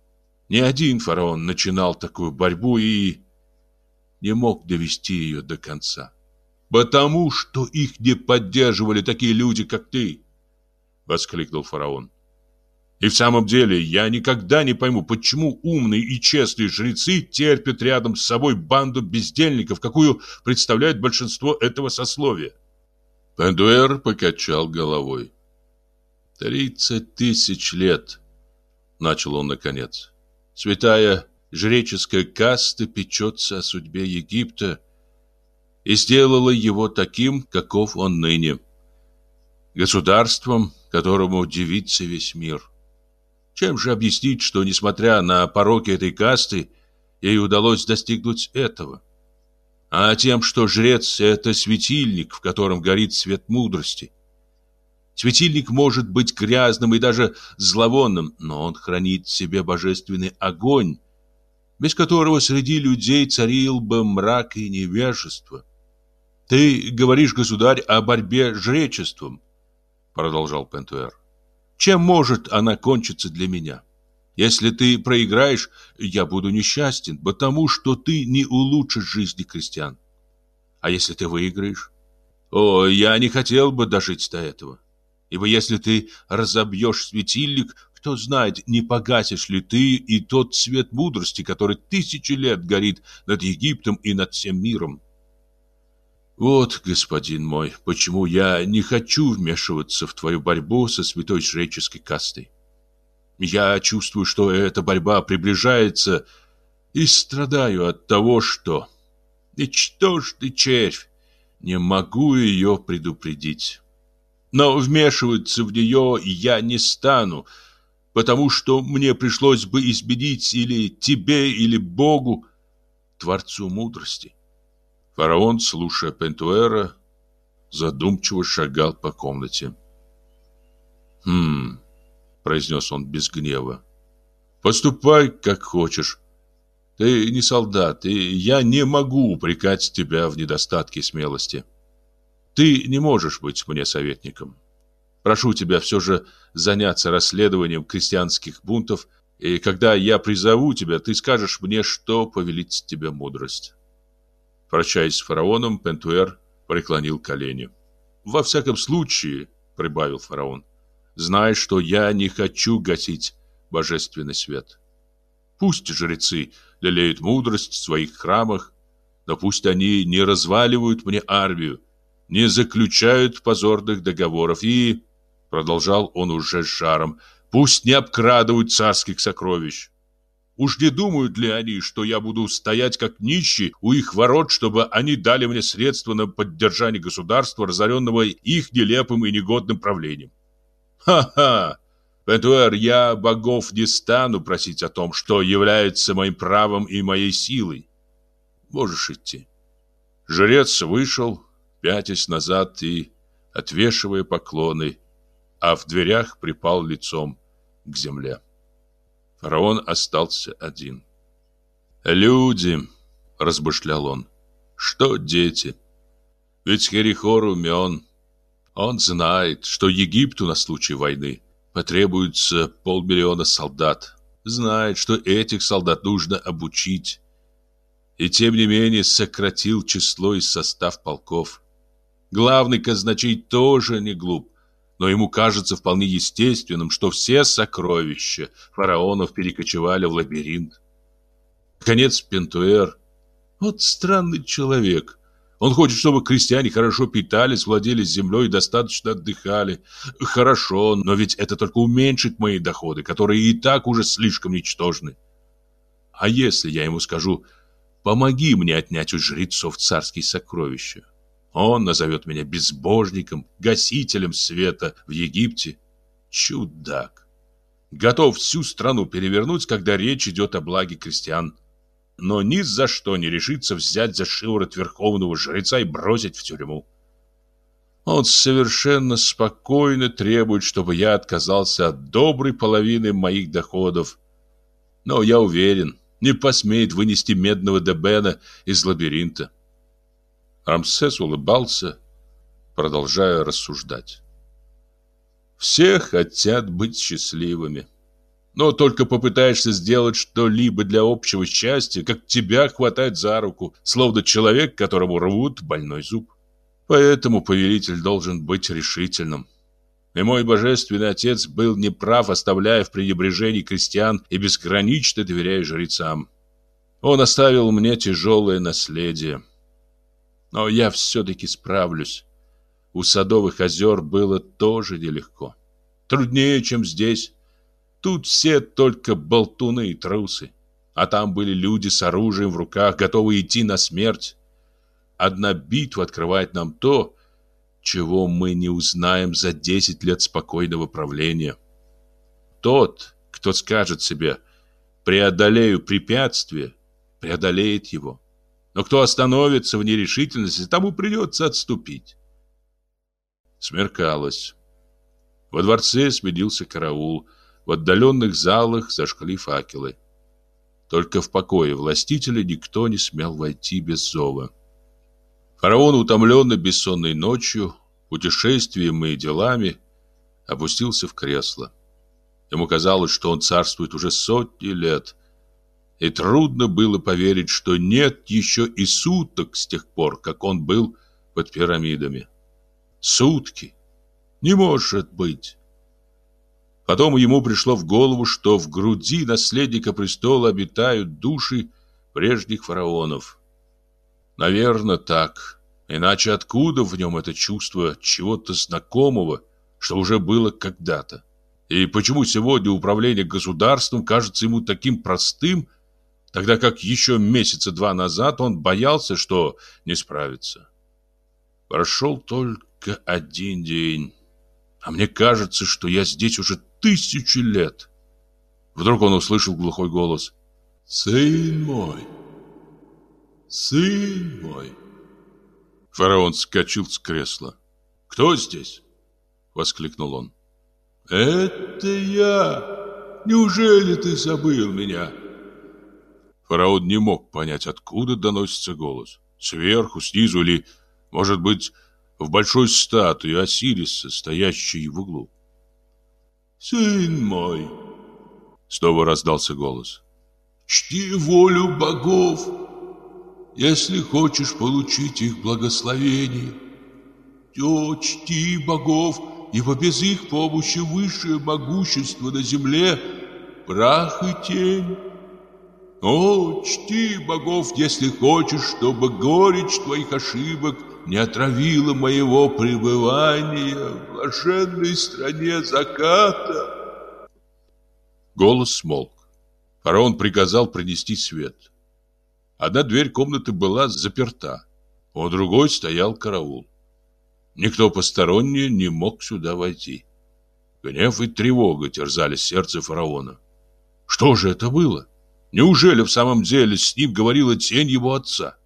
Ни один фараон начинал такую борьбу и не мог довести ее до конца. «Потому что их не поддерживали такие люди, как ты!» — воскликнул фараон. «И в самом деле я никогда не пойму, почему умные и честные жрецы терпят рядом с собой банду бездельников, какую представляет большинство этого сословия». Пендуэр покачал головой. «Тридцать тысяч лет», — начал он наконец. Святая жреческая каста печется о судьбе Египта и сделала его таким, каков он ныне. Государством, которому удивится весь мир. Чем же объяснить, что, несмотря на пороки этой касты, ей удалось достигнуть этого? А тем, что жрец — это светильник, в котором горит свет мудрости — Светильник может быть грязным и даже зловонным, но он хранит в себе божественный огонь, без которого среди людей царил бы мрак и невежество. «Ты говоришь, государь, о борьбе с жречеством», — продолжал Пентуэр. «Чем может она кончиться для меня? Если ты проиграешь, я буду несчастен, потому что ты не улучшишь жизни крестьян. А если ты выиграешь? О, я не хотел бы дожить до этого. Ибо если ты разобьешь светильник, кто знает, не погасишь ли ты и тот свет мудрости, который тысячи лет горит над Египтом и над всем миром. Вот, господин мой, почему я не хочу вмешиваться в твою борьбу со святой жреческой кастой. Я чувствую, что эта борьба приближается, и страдаю от того, что... Ничтожный червь! Не могу ее предупредить. Но вмешиваться в нее я не стану, потому что мне пришлось бы изменить или тебе, или Богу, Творцу мудрости. Фараон, слушая Пентуэра, задумчиво шагал по комнате. «Хм...» — произнес он без гнева. «Поступай, как хочешь. Ты не солдат, и я не могу упрекать тебя в недостатке смелости». Ты не можешь быть мне советником. Прошу тебя все же заняться расследованием крестьянских бунтов, и когда я призову тебя, ты скажешь мне, что повелит тебе мудрость. Прощаясь с фараоном, Пентуэр преклонил колени. «Во всяком случае», — прибавил фараон, — «знай, что я не хочу гасить божественный свет. Пусть жрецы лелеют мудрость в своих храмах, но пусть они не разваливают мне армию, не заключают позорных договоров и, продолжал он уже с жаром, пусть не обкрадывают царских сокровищ. Уж не думают ли они, что я буду стоять как нищий у их ворот, чтобы они дали мне средства на поддержание государства, разоренного их нелепым и негодным правлением? Ха-ха! Петуэр, я богов не стану просить о том, что является моим правом и моей силой. Можешь идти. Жрец вышел, пятясь назад и отвешивая поклоны, а в дверях припал лицом к земле. Фараон остался один. «Люди!» — размышлял он. «Что дети? Ведь Херихор умен. Он знает, что Египту на случай войны потребуется полмиллиона солдат. Знает, что этих солдат нужно обучить. И тем не менее сократил число и состав полков. Главный казначей тоже не глуп, но ему кажется вполне естественным, что все сокровища фараонов перекочевали в лабиринт. Конец Пентуэр. Вот странный человек. Он хочет, чтобы крестьяне хорошо питались, владели землей и достаточно отдыхали. Хорошо, но ведь это только уменьшит мои доходы, которые и так уже слишком ничтожны. А если я ему скажу, помоги мне отнять у жрецов царские сокровища. Он назовет меня безбожником, гасителем света в Египте. Чудак. Готов всю страну перевернуть, когда речь идет о благе крестьян. Но ни за что не решится взять за шиворот верховного жреца и бросить в тюрьму. Он совершенно спокойно требует, чтобы я отказался от доброй половины моих доходов. Но я уверен, не посмеет вынести медного Дебена из лабиринта. Рамсес улыбался, продолжая рассуждать. Все хотят быть счастливыми. Но только попытаешься сделать что-либо для общего счастья, как тебя хватает за руку, словно человек, которому рвут больной зуб. Поэтому повелитель должен быть решительным. И мой божественный отец был неправ, оставляя в пренебрежении крестьян и безгранично доверяя жрецам. Он оставил мне тяжелое наследие. Но я все-таки справлюсь. У Садовых озер было тоже нелегко. Труднее, чем здесь. Тут все только болтуны и трусы. А там были люди с оружием в руках, готовые идти на смерть. Одна битва открывает нам то, чего мы не узнаем за 10 лет спокойного правления. Тот, кто скажет себе «преодолею препятствие», преодолеет его. Но кто остановится в нерешительности, тому придется отступить. Смеркалось. Во дворце сменился караул, в отдаленных залах зажгли факелы. Только в покое властителя никто не смел войти без зова. Фараон, утомленный бессонной ночью, путешествием и делами, опустился в кресло. Ему казалось, что он царствует уже сотни лет, и трудно было поверить, что нет еще и суток с тех пор, как он был под пирамидами. Сутки? Не может быть. Потом ему пришло в голову, что в груди наследника престола обитают души прежних фараонов. Наверное, так. Иначе откуда в нем это чувство чего-то знакомого, что уже было когда-то? И почему сегодня управление государством кажется ему таким простым, тогда как еще месяца два назад он боялся, что не справится? Прошел только один день, а мне кажется, что я здесь уже тысячи лет. Вдруг он услышал глухой голос. «Сын мой!» Сын мой!» Фараон скачал с кресла. «Кто здесь?» — воскликнул он. «Это я! Неужели ты забыл меня?» Фараон не мог понять, откуда доносится голос. Сверху, снизу или, может быть, в большой статуе Осириса, стоящей в углу. «Сын мой!» Снова раздался голос. «Чти волю богов!» если хочешь получить их благословение. То чти богов, ибо без их помощи высшее могущество на земле – прах и тень. О, чти богов, если хочешь, чтобы горечь твоих ошибок не отравила моего пребывания в блаженной стране заката. Голос смолк. Фараон приказал принести свет. Одна дверь комнаты была заперта, у другой стоял караул. Никто посторонний не мог сюда войти. Гнев и тревога терзали сердце фараона. Что же это было? Неужели в самом деле с ним говорила тень его отца?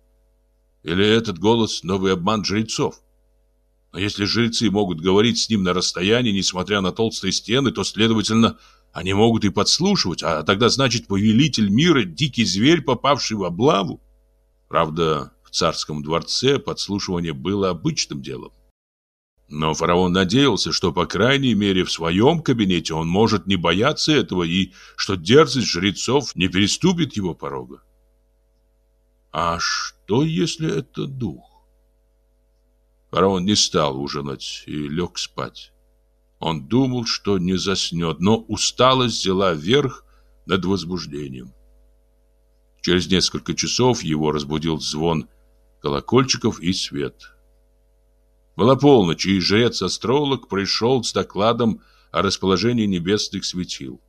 Или этот голос — новый обман жрецов? Но если жрецы могут говорить с ним на расстоянии, несмотря на толстые стены, то, следовательно, они могут и подслушивать, а тогда значит повелитель мира, дикий зверь, попавший в облаву. Правда, в царском дворце подслушивание было обычным делом. Но фараон надеялся, что, по крайней мере, в своем кабинете он может не бояться этого и что дерзость жрецов не переступит его порога. А что, если это дух? Фараон не стал ужинать и лег спать. Он думал, что не заснет, но усталость взяла верх над возбуждением. Через несколько часов его разбудил звон колокольчиков и свет. Была полночь, и жрец-астролог пришел с докладом о расположении небесных светил.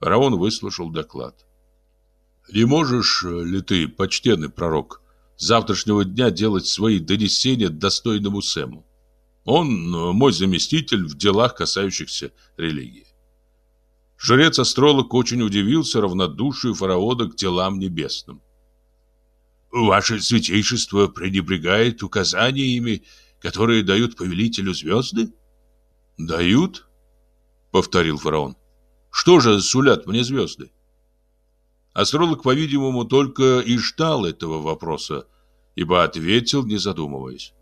Фараон выслушал доклад. Не можешь ли ты, почтенный пророк, завтрашнего дня делать свои донесения достойному Сэму? Он мой заместитель в делах, касающихся религии. Жрец-астролог очень удивился равнодушию фараона к делам небесным. «Ваше святейшество пренебрегает указаниями, которые дают повелителю звезды?» «Дают?» — повторил фараон. «Что же сулят мне звезды?» Астролог, по-видимому, только и ждал этого вопроса, ибо ответил, не задумываясь.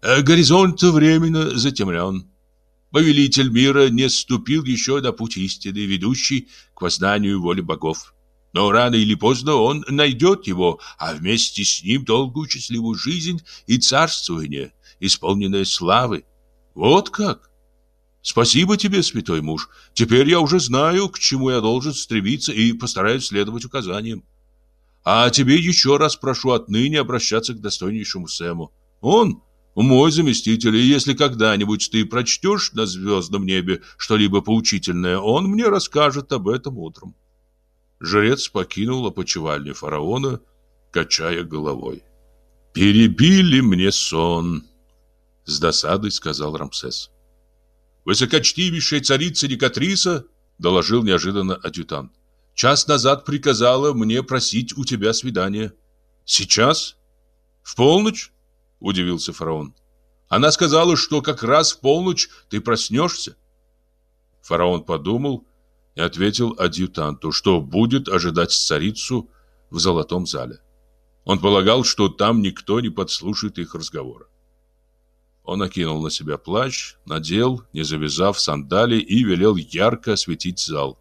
«Э, «Горизонт временно затемнен. Повелитель мира не ступил еще на путь истины, ведущий к познанию воли богов. Но рано или поздно он найдет его, а вместе с ним долгую счастливую жизнь и царствование, исполненное славы. Вот как! Спасибо тебе, святой муж. Теперь я уже знаю, к чему я должен стремиться и постараюсь следовать указаниям. А тебе еще раз прошу отныне обращаться к достойнейшему Сэму. Он мой заместитель, и если когда-нибудь ты прочтешь на звездном небе что-либо поучительное, он мне расскажет об этом утром. Жрец покинул опочивальню фараона, качая головой. «Перебили мне сон», — с досадой сказал Рамсес. «Высокочтимейшая царица Никатриса», — доложил неожиданно адъютант, «час назад приказала мне просить у тебя свидания». «Сейчас? В полночь?» — удивился фараон. «Она сказала, что как раз в полночь ты проснешься». Фараон подумал и ответил адъютанту, что будет ожидать царицу в золотом зале. Он полагал, что там никто не подслушает их разговора. Он накинул на себя плащ, надел, не завязав сандали, и велел ярко осветить зал.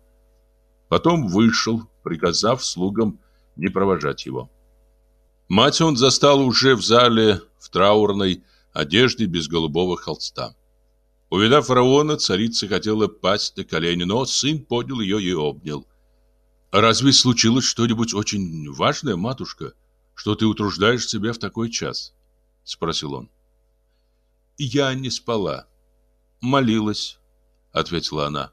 Потом вышел, приказав слугам не провожать его. Мать он застал уже в зале в траурной одежде без голубого холста. Увидав фараона, царица хотела пасть на колени, но сын поднял ее и обнял. «Разве случилось что-нибудь очень важное, матушка, что ты утруждаешь себя в такой час?» — спросил он. «Я не спала. Молилась», — ответила она.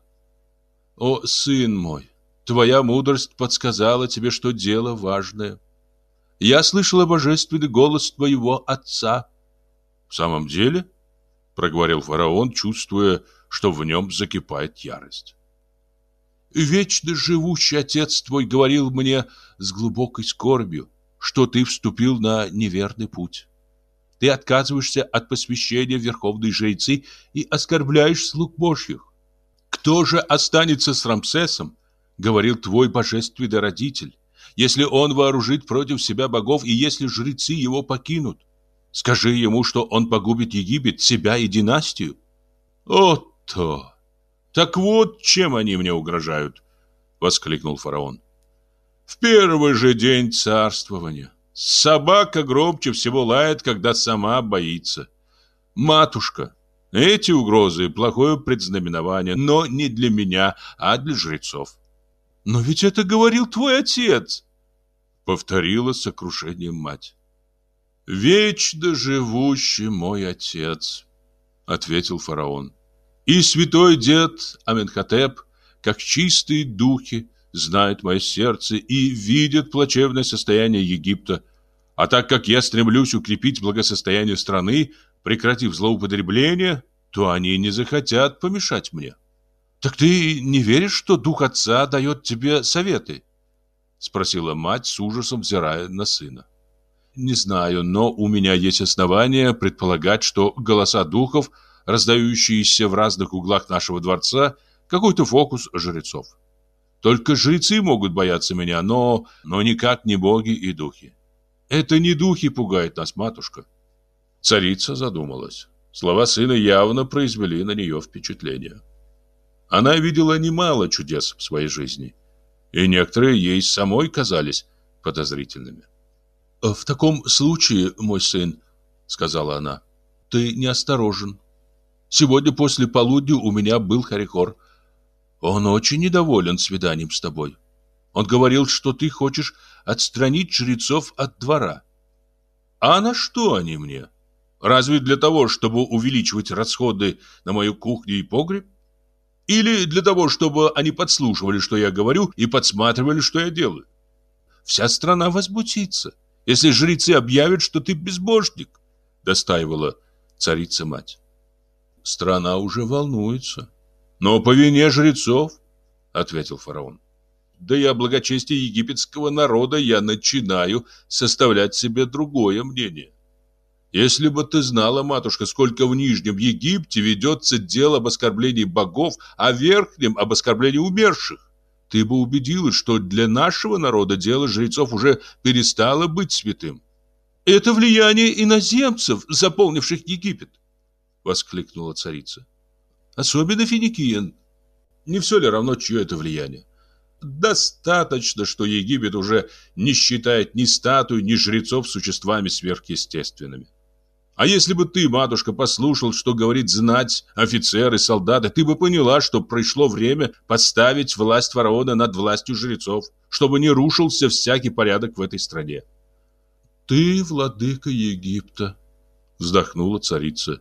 «О, сын мой, твоя мудрость подсказала тебе, что дело важное. Я слышала божественный голос твоего отца. В самом деле, проговорил фараон, чувствуя, что в нем закипает ярость. Вечно живущий отец твой говорил мне с глубокой скорбью, что ты вступил на неверный путь. Ты отказываешься от посвящения в верховные жрецы и оскорбляешь слуг Божьих. Кто же останется с Рамсесом, говорил твой божественный родитель, если он вооружит против себя богов и если жрецы его покинут. Скажи ему, что он погубит Египет, себя и династию. О, то! Так вот, чем они мне угрожают, воскликнул фараон. В первый же день царствования. Собака громче всего лает, когда сама боится. Матушка, эти угрозы плохое предзнаменование, но не для меня, а для жрецов. Но ведь это говорил твой отец, повторила сокрушением мать. Вечно живущий мой отец, ответил фараон. И святой дед Аменхотеп, как чистые духи, знают мое сердце и видят плачевное состояние Египта. А так как я стремлюсь укрепить благосостояние страны, прекратив злоупотребление, то они не захотят помешать мне. Так ты не веришь, что дух отца дает тебе советы? Спросила мать с ужасом, взирая на сына. Не знаю, но у меня есть основания предполагать, что голоса духов, раздающиеся в разных углах нашего дворца, какой-то фокус жрецов. Только жрецы могут бояться меня, но, но никак не боги и духи. Это не духи пугают нас, матушка. Царица задумалась. Слова сына явно произвели на нее впечатление. Она видела немало чудес в своей жизни, и некоторые ей самой казались подозрительными. «В таком случае, мой сын, — сказала она, — ты неосторожен. Сегодня после полудня у меня был Харихор. Он очень недоволен свиданием с тобой. Он говорил, что ты хочешь отстранить жрецов от двора. А на что они мне? Разве для того, чтобы увеличивать расходы на мою кухню и погреб? Или для того, чтобы они подслушивали, что я говорю, и подсматривали, что я делаю? вся страна возмутится, если жрецы объявят, что ты безбожник, достаивала царица-мать. Страна уже волнуется, но по вине жрецов, ответил фараон. Да и о благочестии египетского народа я начинаю составлять себе другое мнение. Если бы ты знала, матушка, сколько в Нижнем Египте ведется дело об оскорблении богов, а в Верхнем об оскорблении умерших, ты бы убедилась, что для нашего народа дело жрецов уже перестало быть святым. Это влияние иноземцев, заполнивших Египет, воскликнула царица. Особенно финикиян. Не все ли равно, чье это влияние? Достаточно, что Египет уже не считает ни статуй, ни жрецов существами сверхъестественными. А если бы ты, матушка, послушал, что говорит знать, офицеры, солдаты, ты бы поняла, что пришло время поставить власть фараона над властью жрецов, чтобы не рушился всякий порядок в этой стране. Ты владыка Египта, вздохнула царица.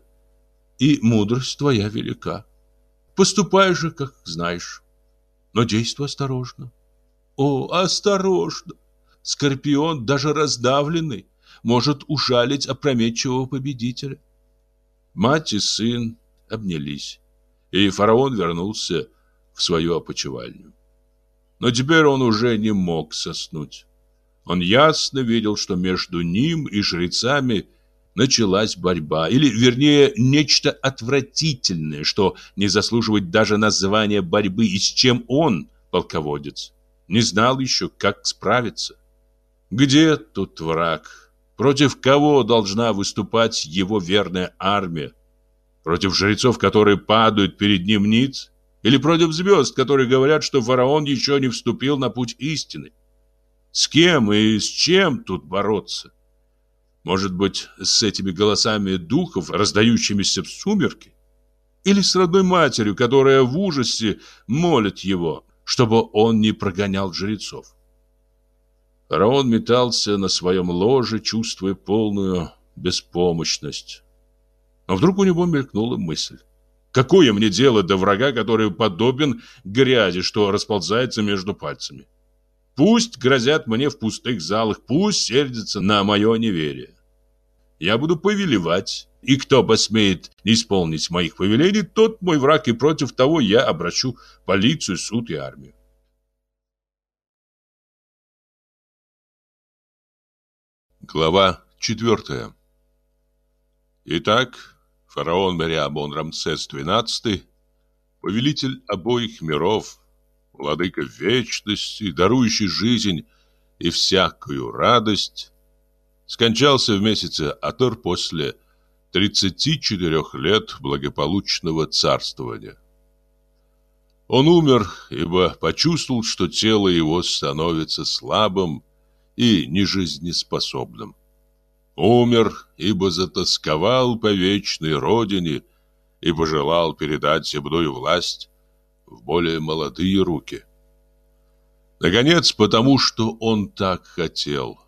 И мудрость твоя велика. Поступай же, как знаешь. Но действуй осторожно. О, осторожно! Скорпион, даже раздавленный, может ужалить опрометчивого победителя. Мать и сын обнялись, и фараон вернулся в свою опочивальню. Но теперь он уже не мог соснуть. Он ясно видел, что между ним и жрецами началась борьба, или, вернее, нечто отвратительное, что не заслуживает даже названия борьбы, и с чем он, полководец, не знал еще, как справиться. Где тут враг? Против кого должна выступать его верная армия? Против жрецов, которые падают перед ним ниц? Или против звезд, которые говорят, что фараон еще не вступил на путь истины? С кем и с чем тут бороться? Может быть, с этими голосами духов, раздающимися в сумерки? Или с родной матерью, которая в ужасе молит его, чтобы он не прогонял жрецов? Фараон метался на своем ложе, чувствуя полную беспомощность. Но вдруг у него мелькнула мысль. Какое мне дело до врага, который подобен грязи, что расползается между пальцами? Пусть грозят мне в пустых залах, пусть сердятся на мое неверие. Я буду повелевать, и кто посмеет не исполнить моих повелений, тот мой враг, и против того я обращу полицию, суд и армию. Глава 4. Итак, фараон Мериамон Рамсес XII, повелитель обоих миров, владыка вечности, дарующий жизнь и всякую радость, скончался в месяце Атор после 34 лет благополучного царствования. Он умер, ибо почувствовал, что тело его становится слабым, и нежизнеспособным. Умер, ибо затасковал по вечной родине и пожелал передать земную власть в более молодые руки. Наконец, потому что он так хотел.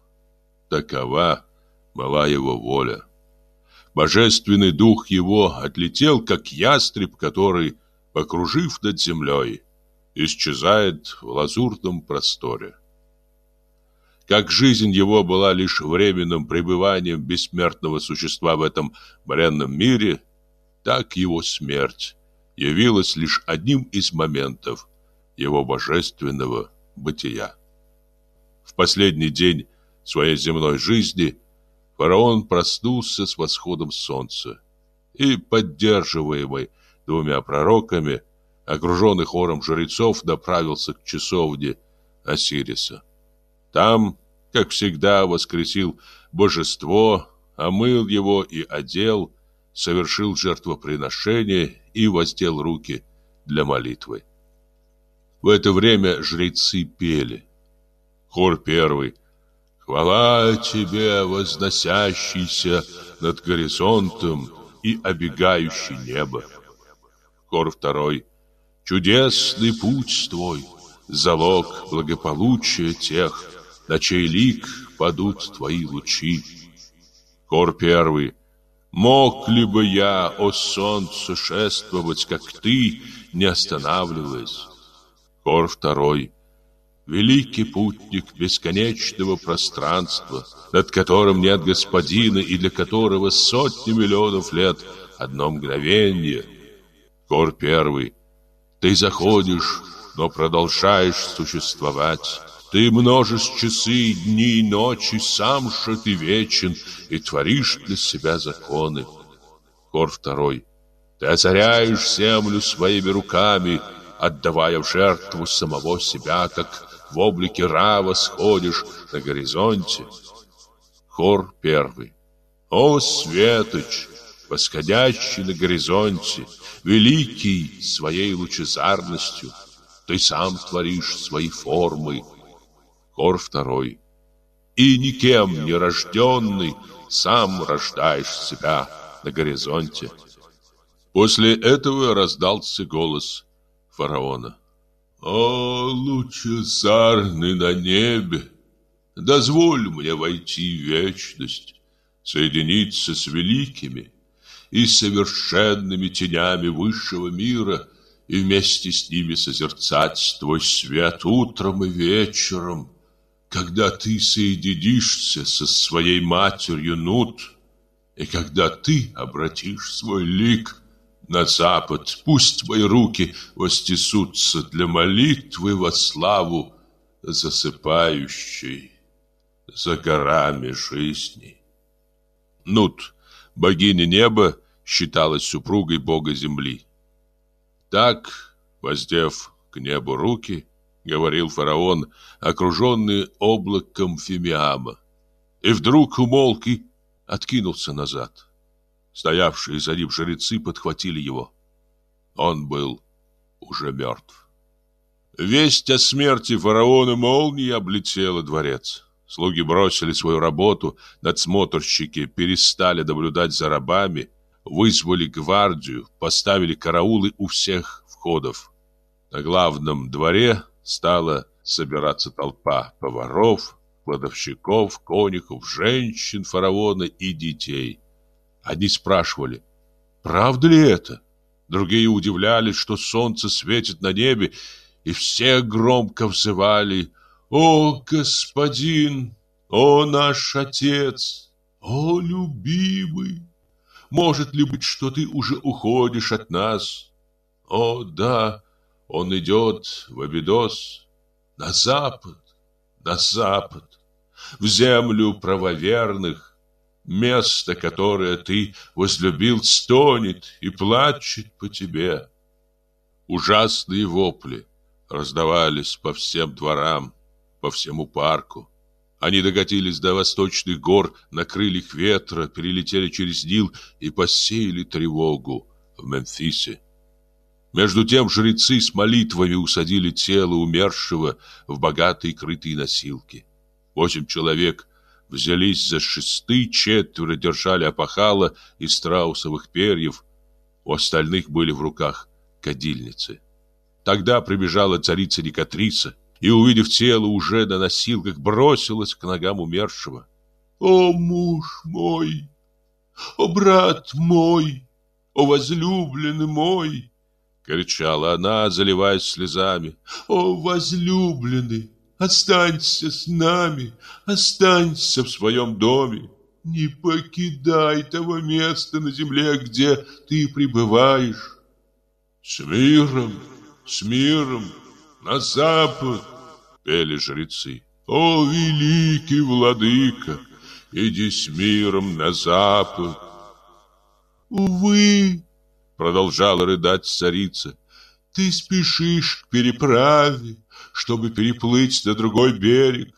Такова была его воля. Божественный дух его отлетел, как ястреб, который, покружив над землей, исчезает в лазурном просторе. Как жизнь его была лишь временным пребыванием бессмертного существа в этом бренном мире, так его смерть явилась лишь одним из моментов его божественного бытия. В последний день своей земной жизни фараон проснулся с восходом солнца и, поддерживаемый двумя пророками, окруженный хором жрецов, направился к часовне Осириса. Там, как всегда, воскресил божество, омыл его и одел, совершил жертвоприношение и воздел руки для молитвы. В это время жрецы пели. Хор первый. «Хвала тебе, возносящийся над горизонтом и обегающий небо». Хор второй. «Чудесный путь твой, залог благополучия тех, на чей лик падут твои лучи. Хор первый. Мог ли бы я, о солнце, шествовать, как ты, не останавливаясь? Хор второй. великий путник бесконечного пространства, над которым нет господина и для которого сотни миллионов лет одно мгновение. Гор первый, ты заходишь, но продолжаешь существовать. Ты множишь часы, дни и ночи, сам же ты вечен и творишь для себя законы. Хор второй. Ты озаряешь землю своими руками, отдавая в жертву самого себя, как в облике Рава сходишь на горизонте. Хор первый. О, Светоч, восходящий на горизонте, великий своей лучезарностью, ты сам творишь свои формы. Хор второй. И никем не рожденный сам рождаешь себя на горизонте. После этого раздался голос фараона. «О, лучезарный на небе! Дозволь мне войти в вечность, соединиться с великими и совершенными тенями высшего мира и вместе с ними созерцать твой свет утром и вечером, когда ты соединишься со своей матерью Нут, и когда ты обратишь свой лик на запад. Пусть мои руки востесутся для молитвы во славу засыпающей за горами жизни. Нут, богиня неба, считалась супругой бога земли. Так, воздев к небу руки, говорил фараон, окруженный облаком фимиама, и вдруг умолк и откинулся назад. Стоявшие за ним жрецы подхватили его. Он был уже мертв. Весть о смерти фараона молнии облетела дворец. Слуги бросили свою работу, надсмотрщики перестали наблюдать за рабами, вызвали гвардию, поставили караулы у всех входов. На главном дворе стала собираться толпа поваров, кладовщиков, конюхов, женщин фараона и детей. Одни спрашивали, правда ли это? Другие удивлялись, что солнце светит на небе, и все громко взывали «О, господин! О, наш отец! О, любимый! Может ли быть, что ты уже уходишь от нас? О, да, он идет в Абидос, на запад, на запад, в землю правоверных, Место, которое ты возлюбил, стонет и плачет по тебе. Ужасные вопли раздавались по всем дворам, по всему парку. Они докатились до восточных гор на крыльях ветра, перелетели через Нил и посеяли тревогу в Мемфисе. Между тем жрецы с молитвами усадили тело умершего в богатые крытые носилки. Восемь человек взялись за шесты, четверо держали опахало из страусовых перьев, у остальных были в руках кадильницы. Тогда прибежала царица Никатриса и, увидев тело уже на носилках, бросилась к ногам умершего. «О, муж мой! О, брат мой! О, возлюбленный мой!» Кричала она, заливаясь слезами. «О, возлюбленный! Останься с нами, останься в своем доме. Не покидай того места на земле, где ты пребываешь. С миром, с миром, на запад, пели жрецы. О, великий владыка, иди с миром на запад. Увы, продолжала рыдать царица, ты спешишь к переправе, чтобы переплыть на другой берег.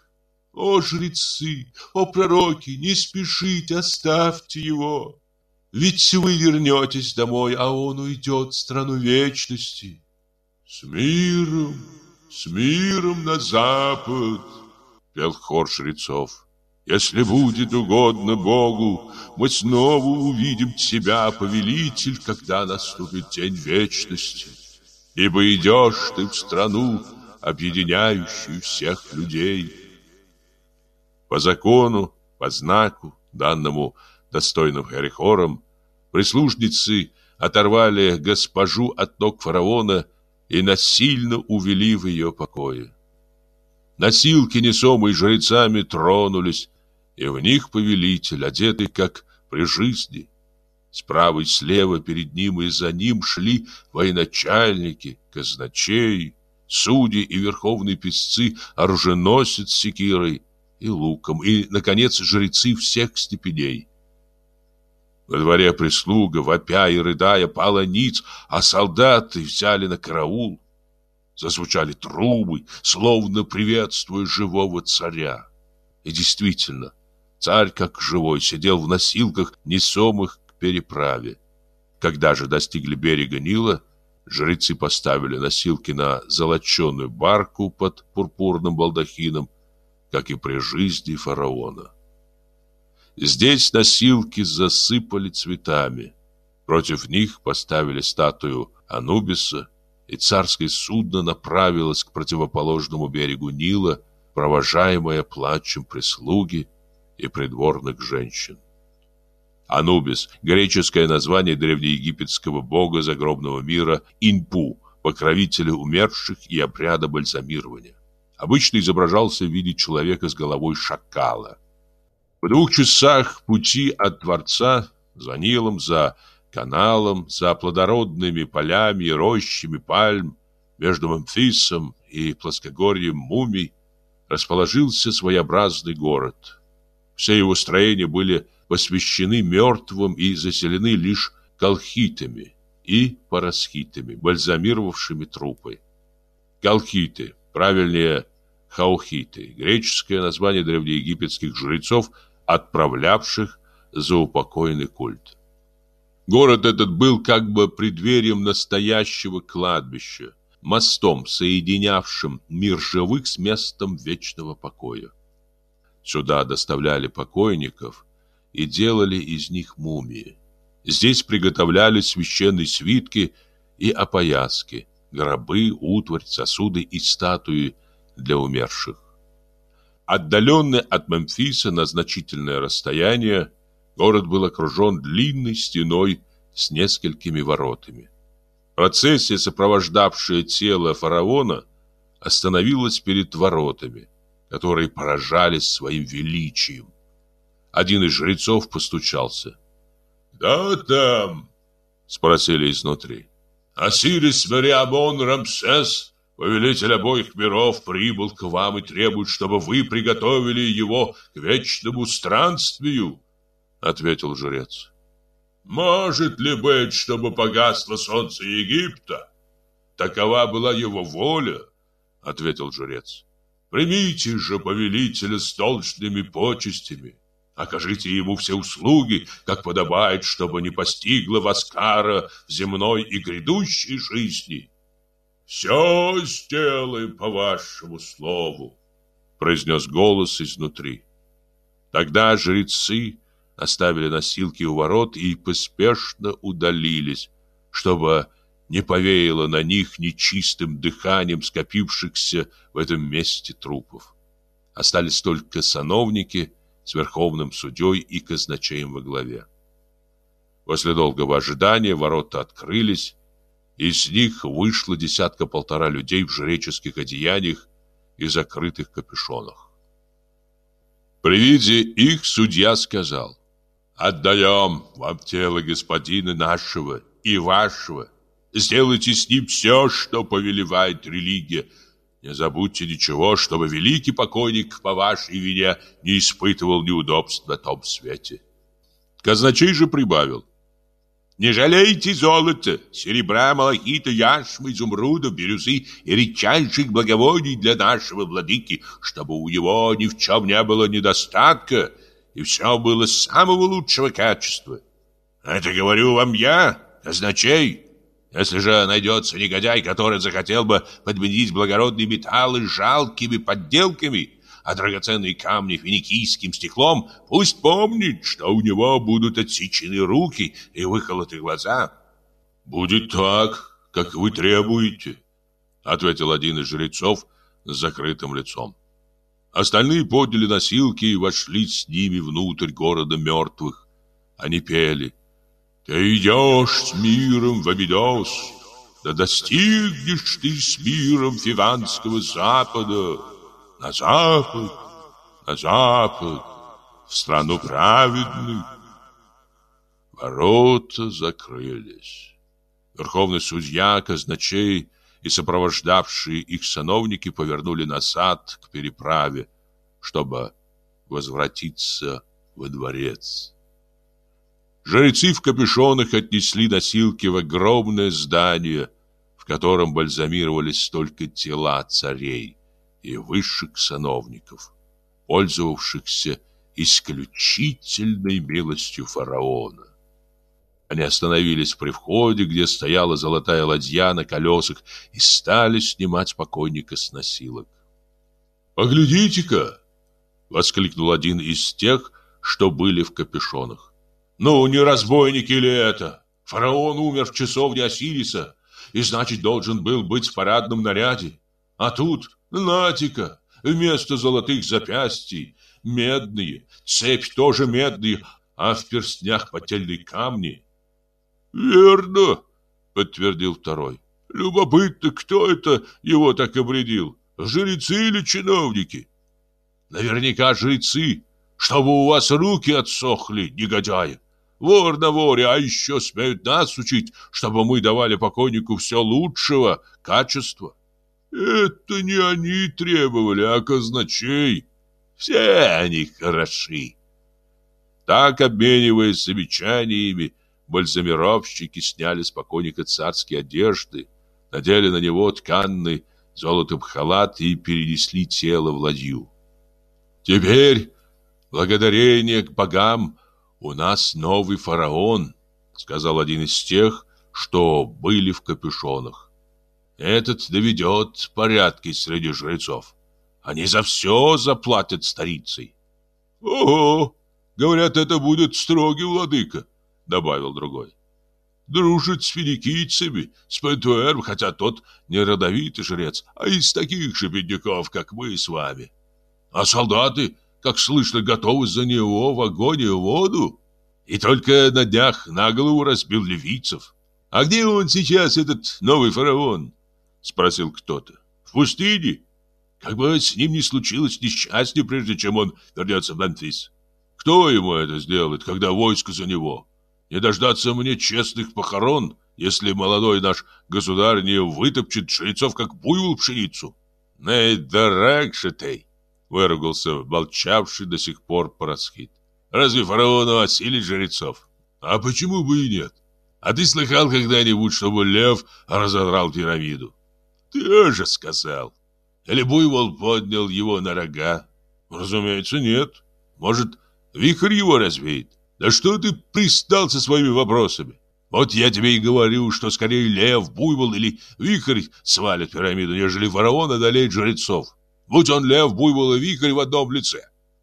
О, жрецы, о, пророки, не спешите, оставьте его. Ведь вы вернетесь домой, а он уйдет в страну вечности. С миром, с миром на запад, пел хор жрецов. Если будет угодно Богу, мы снова увидим тебя, повелитель, когда наступит день вечности. Ибо идешь ты в страну, объединяющую всех людей. По закону, по знаку, данному достойным Херихором, прислужницы оторвали госпожу от ног фараона и насильно увели в ее покое. Носилки, несомые жрецами, тронулись, и в них повелитель, одетый как при жизни. Справа и слева перед ним и за ним шли военачальники, казначеи, судьи и верховные писцы, оруженосец с секирой и луком, и, наконец, жрецы всех степеней. Во дворе прислуга, вопя и рыдая, пала ниц, а солдаты взяли на караул. Зазвучали трубы, словно приветствуя живого царя. И действительно, царь, как живой, сидел в носилках, несомых к переправе. Когда же достигли берега Нила, жрецы поставили носилки на золоченую барку под пурпурным балдахином, как и при жизни фараона. Здесь носилки засыпали цветами. Против них поставили статую Анубиса, и царское судно направилось к противоположному берегу Нила, провожаемое плачем прислуги и придворных женщин. Анубис – греческое название древнеегипетского бога загробного мира Инпу, покровителя умерших и обряда бальзамирования. Обычно изображался в виде человека с головой шакала – в двух часах пути от дворца, за Нилом, за каналом, за плодородными полями и рощами пальм, между Мемфисом и плоскогорьем Мумий, расположился своеобразный город. Все его строения были посвящены мертвым и заселены лишь колхитами и парасхитами, бальзамировавшими трупы. Колхиты, правильнее хаухиты, греческое название древнеегипетских жрецов – отправлявших за упокойный культ. Город этот был как бы преддверием настоящего кладбища, мостом, соединявшим мир живых с местом вечного покоя. Сюда доставляли покойников и делали из них мумии. Здесь приготовляли священные свитки и опояски, гробы, утварь, сосуды и статуи для умерших. Отдаленный от Мемфиса на значительное расстояние, город был окружен длинной стеной с несколькими воротами. Процессия, сопровождавшая тело фараона, остановилась перед воротами, которые поражали своим величием. Один из жрецов постучался. «Кто там?» — спросили изнутри. «Осирис Мериамон Рамсес Повелитель обоих миров прибыл к вам и требует, чтобы вы приготовили его к вечному странствию, ответил жрец. Может ли быть, чтобы погасло солнце Египта? Такова была его воля, ответил жрец. Примите же повелителя с должными почестями. Окажите ему все услуги, как подобает, чтобы не постигла вас кара в земной и грядущей жизни. «Все сделаем по вашему слову», — произнес голос изнутри. Тогда жрецы оставили носилки у ворот и поспешно удалились, чтобы не повеяло на них нечистым дыханием скопившихся в этом месте трупов. Остались только сановники с верховным судьей и казначеем во главе. После долгого ожидания ворота открылись, из них вышло десятка-полтора людей в жреческих одеяниях и закрытых капюшонах. При виде их судья сказал, «Отдаем вам тело господина нашего и вашего. Сделайте с ним все, что повелевает религия. Не забудьте ничего, чтобы великий покойник по вашей вине не испытывал неудобств на том свете». Казначей же прибавил, не жалейте золота, серебра, малахита, яшмы, изумрудов, бирюзы и редчайших благовоний для нашего владыки, чтобы у него ни в чем не было недостатка, и все было самого лучшего качества. Это говорю вам я, казначей. Если же найдется негодяй, который захотел бы подменить благородные металлы жалкими подделками, а драгоценные камни финикийским стеклом, пусть помнит, что у него будут отсечены руки и выколоты глаза. Будет так, как вы требуете, ответил один из жрецов с закрытым лицом. Остальные подняли носилки и вошли с ними внутрь города мертвых. Они пели «Ты идешь с миром в Абидос, да достигнешь ты с миром Фиванского запада». на запад, на запад, в страну праведных. Ворота закрылись. Верховный судья, казначей и сопровождавшие их сановники повернули назад к переправе, чтобы возвратиться во дворец. Жрецы в капюшонах отнесли носилки в огромное здание, в котором бальзамировались только тела царей и высших сановников, пользовавшихся исключительной милостью фараона. Они остановились при входе, где стояла золотая ладья на колесах, и стали снимать покойника с носилок. «Поглядите-ка!» — воскликнул один из тех, что были в капюшонах. «Ну, не разбойники ли это? Фараон умер в часовне Осириса, и значит, должен был быть в парадном наряде. А тут, натика, вместо золотых запястий медные, цепь тоже медные, а в перстнях потельные камни». «Верно», — подтвердил второй. «Любопытно, кто это его так обредил? Жрецы или чиновники?» «Наверняка жрецы, чтобы у вас руки отсохли, негодяи. Вор на воре, а еще смеют нас учить, чтобы мы давали покойнику все лучшего качества». «Это не они требовали, а казначей. Все они хороши». Так, обмениваясь замечаниями, бальзамировщики сняли с покойника царские одежды, надели на него тканный золотом халат и перенесли тело в ладью. «Теперь, благодарение к богам, у нас новый фараон», сказал один из тех, что были в капюшонах. «Этот доведет порядки среди жрецов. Они за все заплатят старицей». «Ого! Говорят, это будет строгий владыка», добавил другой. Дружит с финикийцами, с Пентуэром, хотя тот не родовитый жрец, а из таких же бедняков, как мы с вами. А солдаты, как слышно, готовы за него в огонь и в воду. И только на днях на голову разбил ливийцев. А где он сейчас, этот новый фараон? Спросил кто-то. В пустыне? Как бы с ним не случилось несчастье, прежде чем он вернется в Мемфис. Кто ему это сделает, когда войско за него? Не дождаться мне честных похорон, если молодой наш государь не вытопчет жрецов, как буйвол пшеницу. Не дорогше ты, выругался молчавший до сих пор Парасхит. Разве фараону осилить жрецов? А почему бы и нет? А ты слыхал когда-нибудь, чтобы лев разодрал пирамиду? Ты же сказал. Или буйвол поднял его на рога? Разумеется, нет. Может, вихрь его развеет? Да что ты пристал со своими вопросами? Вот я тебе и говорю, что скорее лев, буйвол или вихрь свалит пирамиду, нежели фараон одолеет жрецов. Будь он лев, буйвол и вихрь в одном лице.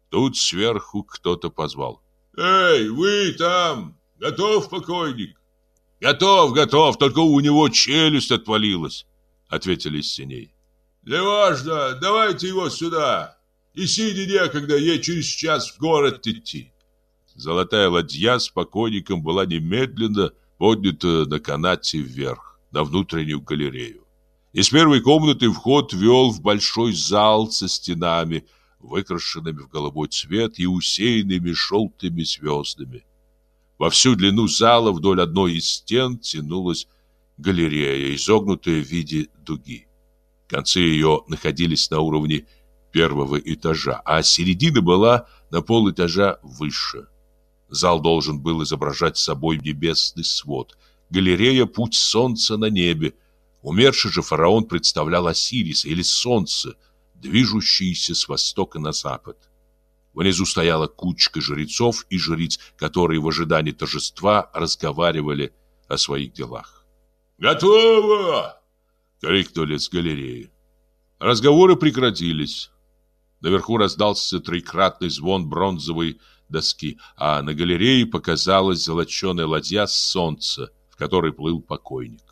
Тут сверху кто-то позвал. «Эй, вы там! Готов, покойник?» «Готов, готов, только у него челюсть отвалилась», — ответили из синей. «Неважно, давайте его сюда. И сиди некогда, ей через час в город идти. Золотая ладья с покойником была немедленно поднята на канате вверх, на внутреннюю галерею. Из первой комнаты вход вел в большой зал со стенами, выкрашенными в голубой цвет и усеянными желтыми звездами. Во всю длину зала вдоль одной из стен тянулась галерея, изогнутая в виде дуги. Концы ее находились на уровне первого этажа, а середина была на полэтажа выше. Зал должен был изображать собой небесный свод, галерея – путь солнца на небе. Умерший же фараон представлял Осириса или солнце, движущееся с востока на запад. Внизу стояла кучка жрецов и жриц, которые в ожидании торжества разговаривали о своих делах. «Готово!» — крикнули с галереи. Разговоры прекратились. Наверху раздался трикратный звон бронзовой доски, а на галерее показалась золоченая ладья солнца, в которой плыл покойник.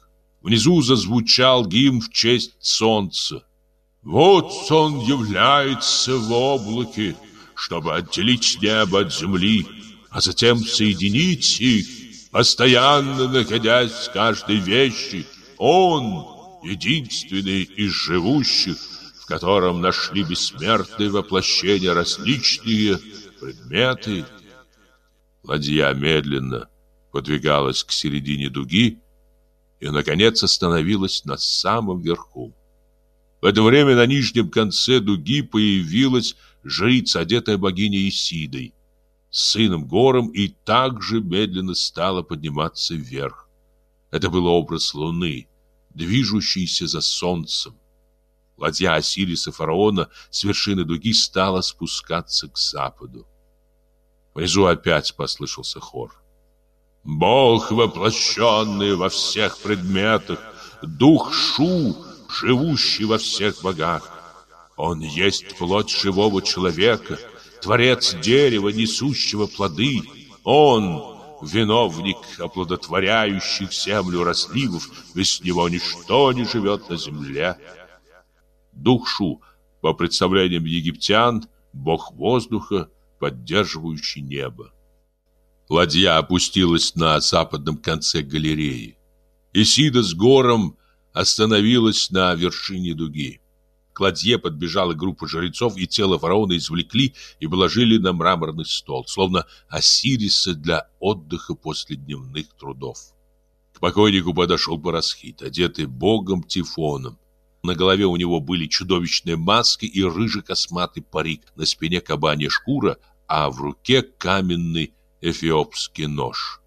Внизу зазвучал гимн в честь солнца. Вот он является в облаке, чтобы отделить небо от земли, а затем соединить их, постоянно находясь в каждой вещи. Он, единственный из живущих, в котором нашли бессмертные воплощения различные предметы. Ладья медленно подвигалась к середине дуги и, наконец, остановилась на самом верху. В это время на нижнем конце дуги появилась жрица, одетая богиней Исидой, с сыном Гором, и также медленно стала подниматься вверх. Это был образ луны, движущийся за солнцем. Ладья Осириса фараона с вершины дуги стала спускаться к западу. Внизу опять послышался хор. Бог, воплощенный во всех предметах, Дух Шу, живущий во всех богах. Он есть плоть живого человека, Творец дерева, несущего плоды. Он — виновник оплодотворяющих землю растливов, без него ничто не живет на земле. Дух Шу, по представлениям египтян, бог воздуха, поддерживающий небо. Ладья опустилась на западном конце галереи. Исида с гором остановилась на вершине дуги. К ладье подбежала группа жрецов, и тело фараона извлекли и положили на мраморный стол, словно Осириса для отдыха после дневных трудов. К покойнику подошел Парасхит, одетый богом Тифоном. На голове у него были чудовищные маски и рыжий косматый парик, на спине кабанья шкура, а в руке каменный эфиопский нож.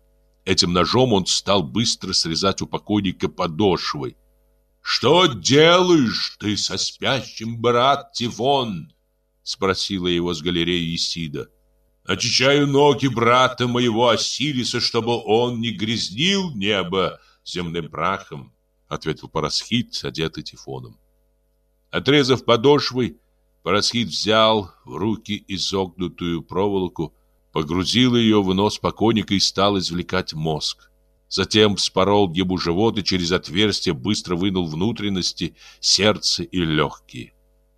Этим ножом он стал быстро срезать у покойника подошвы. «Что делаешь ты со спящим, брат Тифон?» Спросила его с галереи Исида. «Очищаю ноги брата моего Осириса, чтобы он не грязнил небо земным прахом ответил Парасхит, одетый Тифоном. Отрезав подошвы, Парасхит взял в руки изогнутую проволоку, погрузил ее в нос покойника и стал извлекать мозг. Затем вспорол ему живот и через отверстие быстро вынул внутренности, сердце и легкие.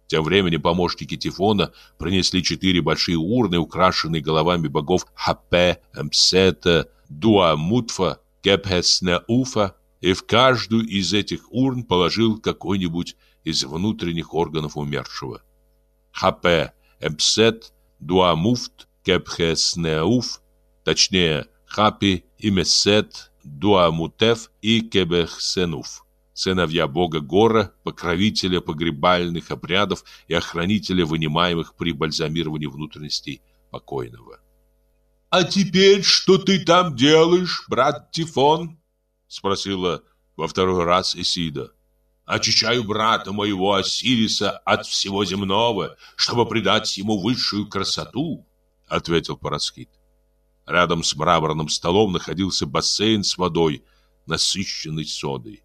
Тем временем помощники Тифона принесли четыре большие урны, украшенные головами богов Хапе, Мсета, Дуамутфа, Кепхеснеуфа и в каждую из этих урн положил какой-нибудь из внутренних органов умершего. Хапе Эпсет Дуамуфт Кепхеснеуф, точнее Хапи Имесет Дуамутев и Кебехсенуф, сыновья бога Гора, покровителя погребальных обрядов и охранителя вынимаемых при бальзамировании внутренностей покойного. «А теперь что ты там делаешь, брат Тифон?» Спросила во второй раз Исида. Очищаю брата моего Осириса от всего земного, чтобы придать ему высшую красоту, ответил Параскит. Рядом с мраморным столом находился бассейн с водой, насыщенной содой.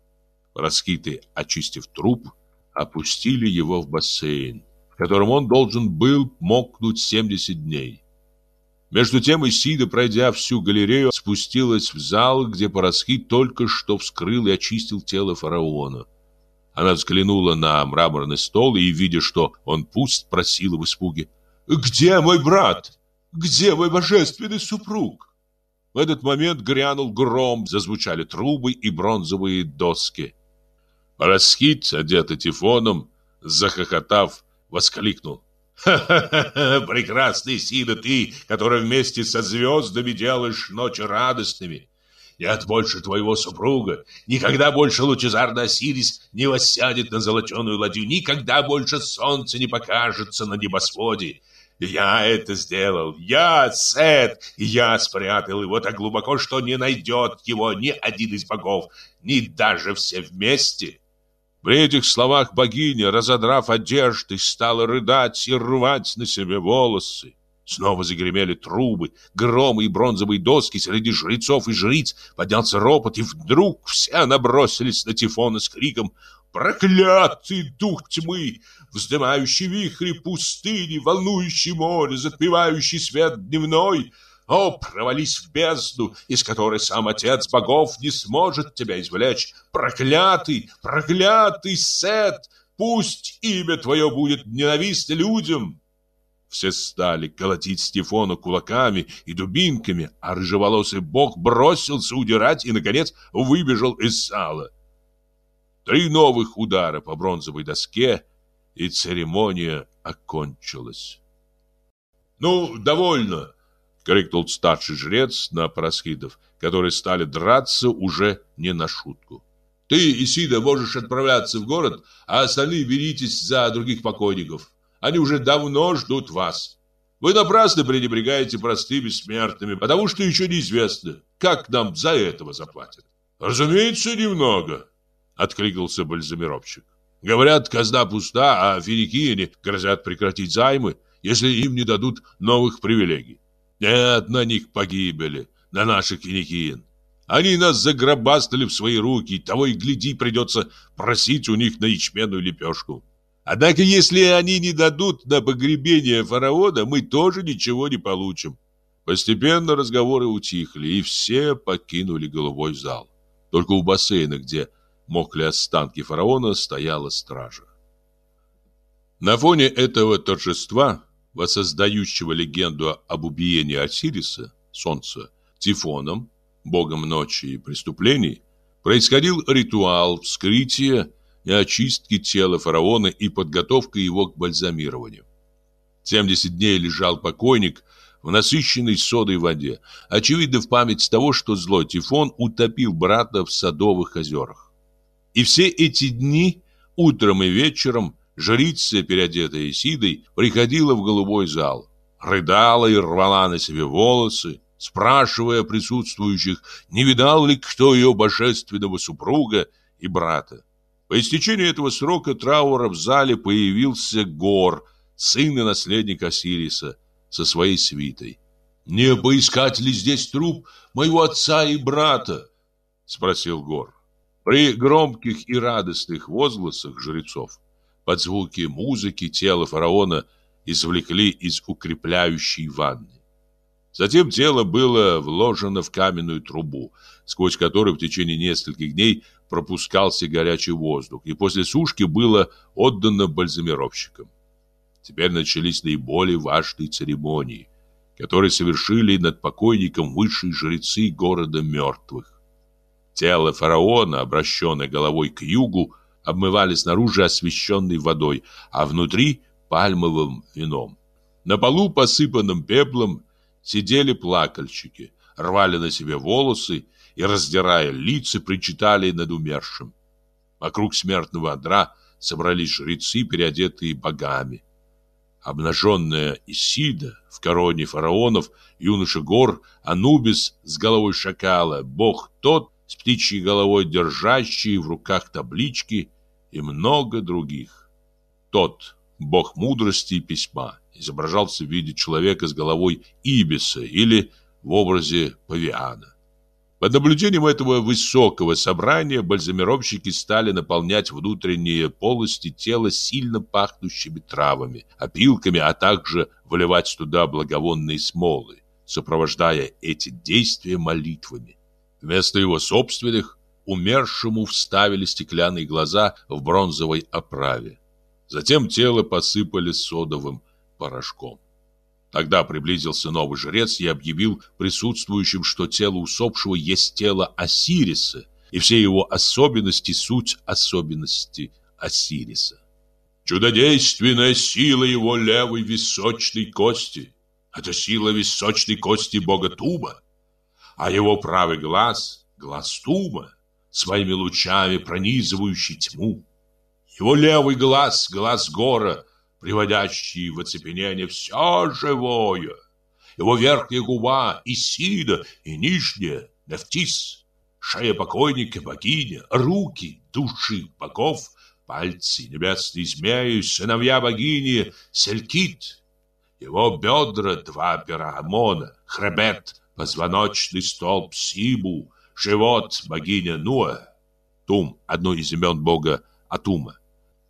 Параскиты, очистив труп, опустили его в бассейн, в котором он должен был мокнуть 70 дней. Между тем Исида, пройдя всю галерею, спустилась в зал, где Парасхит только что вскрыл и очистил тело фараона. Она взглянула на мраморный стол и, видя, что он пуст, просила в испуге. «Где мой брат? Где мой божественный супруг?» В этот момент грянул гром, зазвучали трубы и бронзовые доски. Парасхит, одетый тифоном, захохотав, воскликнул. Ха-ха-ха, прекрасный Сида ты, который вместе со звездами делаешь ночи радостными. Нет больше твоего супруга, никогда больше лучезарный Осирис не воссядет на золоченую ладью, никогда больше солнце не покажется на небосводе. Я это сделал, я, Сет, я спрятал его так глубоко, что не найдет его ни один из богов, ни даже все вместе. При этих словах богиня, разодрав одежды, стала рыдать и рвать на себе волосы. Снова загремели трубы, громы и бронзовые доски среди жрецов и жриц. Поднялся ропот, и вдруг все набросились на Тифона с криком «Проклятый дух тьмы! Вздымающий вихри пустыни, волнующий море, затмевающий свет дневной!» О, провались в бездну, из которой сам Отец богов не сможет тебя извлечь. Проклятый, проклятый Сет, пусть имя твое будет ненавистно людям. Все стали колотить Стефона кулаками и дубинками, а рыжеволосый бог бросился удирать и, наконец, выбежал из зала. Три новых удара по бронзовой доске, и церемония окончилась. «Ну, довольно!» — крикнул старший жрец на парасхидов, которые стали драться уже не на шутку. «Ты, Исида, можешь отправляться в город, а остальные беритесь за других покойников. Они уже давно ждут вас. Вы напрасно пренебрегаете простыми смертными, потому что еще неизвестно, как нам за этого заплатят». «Разумеется, немного», — откликнулся бальзамировщик. «Говорят, казна пуста, а финикияне грозят прекратить займы, если им не дадут новых привилегий. Нет на них погибели, на наших финикиян. Они нас загробастали в свои руки, того и гляди, придется просить у них на ячменную лепешку. Однако, если они не дадут на погребение фараона, мы тоже ничего не получим. Постепенно разговоры утихли, и все покинули головой зал. Только у бассейна, где мокли останки фараона, стояла стража. На фоне этого торжества воссоздающего легенду об убиении Осириса, солнца, Тифоном, богом ночи и преступлений, происходил ритуал вскрытия и очистки тела фараона и подготовка его к бальзамированию. 70 дней лежал покойник в насыщенной содой воде, очевидно в память того, что злой Тифон утопил брата в садовых озерах. И все эти дни, утром и вечером, Жрица, переодетая Сидой, приходила в голубой зал, рыдала и рвала на себе волосы, спрашивая присутствующих, не видал ли кто ее божественного супруга и брата. По истечении этого срока траура в зале появился Гор, сын и наследник Осириса, со своей свитой. «Не поискать ли здесь труп моего отца и брата?» — спросил Гор. При громких и радостных возгласах жрецов под звуки музыки тело фараона извлекли из укрепляющей ванны. Затем тело было вложено в каменную трубу, сквозь которую в течение нескольких дней пропускался горячий воздух, и после сушки было отдано бальзамировщикам. Теперь начались наиболее важные церемонии, которые совершили над покойником высшие жрецы города мертвых. Тело фараона, обращенное головой к югу, обмывали снаружи освещенной водой, а внутри пальмовым вином. На полу, посыпанном пеплом, сидели плакальщики, рвали на себе волосы и, раздирая лица, причитали над умершим. Вокруг смертного одра собрались жрецы, переодетые богами. Обнаженная Исида в короне фараонов, юноша гор, Анубис с головой шакала, бог тот, с птичьей головой держащий в руках таблички и много других. Тот, бог мудрости и письма, изображался в виде человека с головой ибиса или в образе павиана. Под наблюдением этого высокого собрания бальзамировщики стали наполнять внутренние полости тела сильно пахнущими травами, опилками, а также выливать туда благовонные смолы, сопровождая эти действия молитвами. Вместо его собственных умершему вставили стеклянные глаза в бронзовой оправе. Затем тело посыпали содовым порошком. Тогда приблизился новый жрец и объявил присутствующим, что тело усопшего есть тело Осириса, и все его особенности – суть особенности Осириса. Чудодейственная сила его левой височной кости – это сила височной кости бога Туба, а его правый глаз – глаз Туба, своими лучами пронизывающий тьму. Его левый глаз, глаз гора, приводящий в оцепенение все живое. Его верхняя губа Исида и нижняя Нефтис, шея покойника богиня, руки, души богов, пальцы небесной змеи, сыновья богини Селькит, его бедра два пера Амона, хребет, позвоночный столб Сибу, живот богиня Нуа, Тум, одно из имен бога Атума,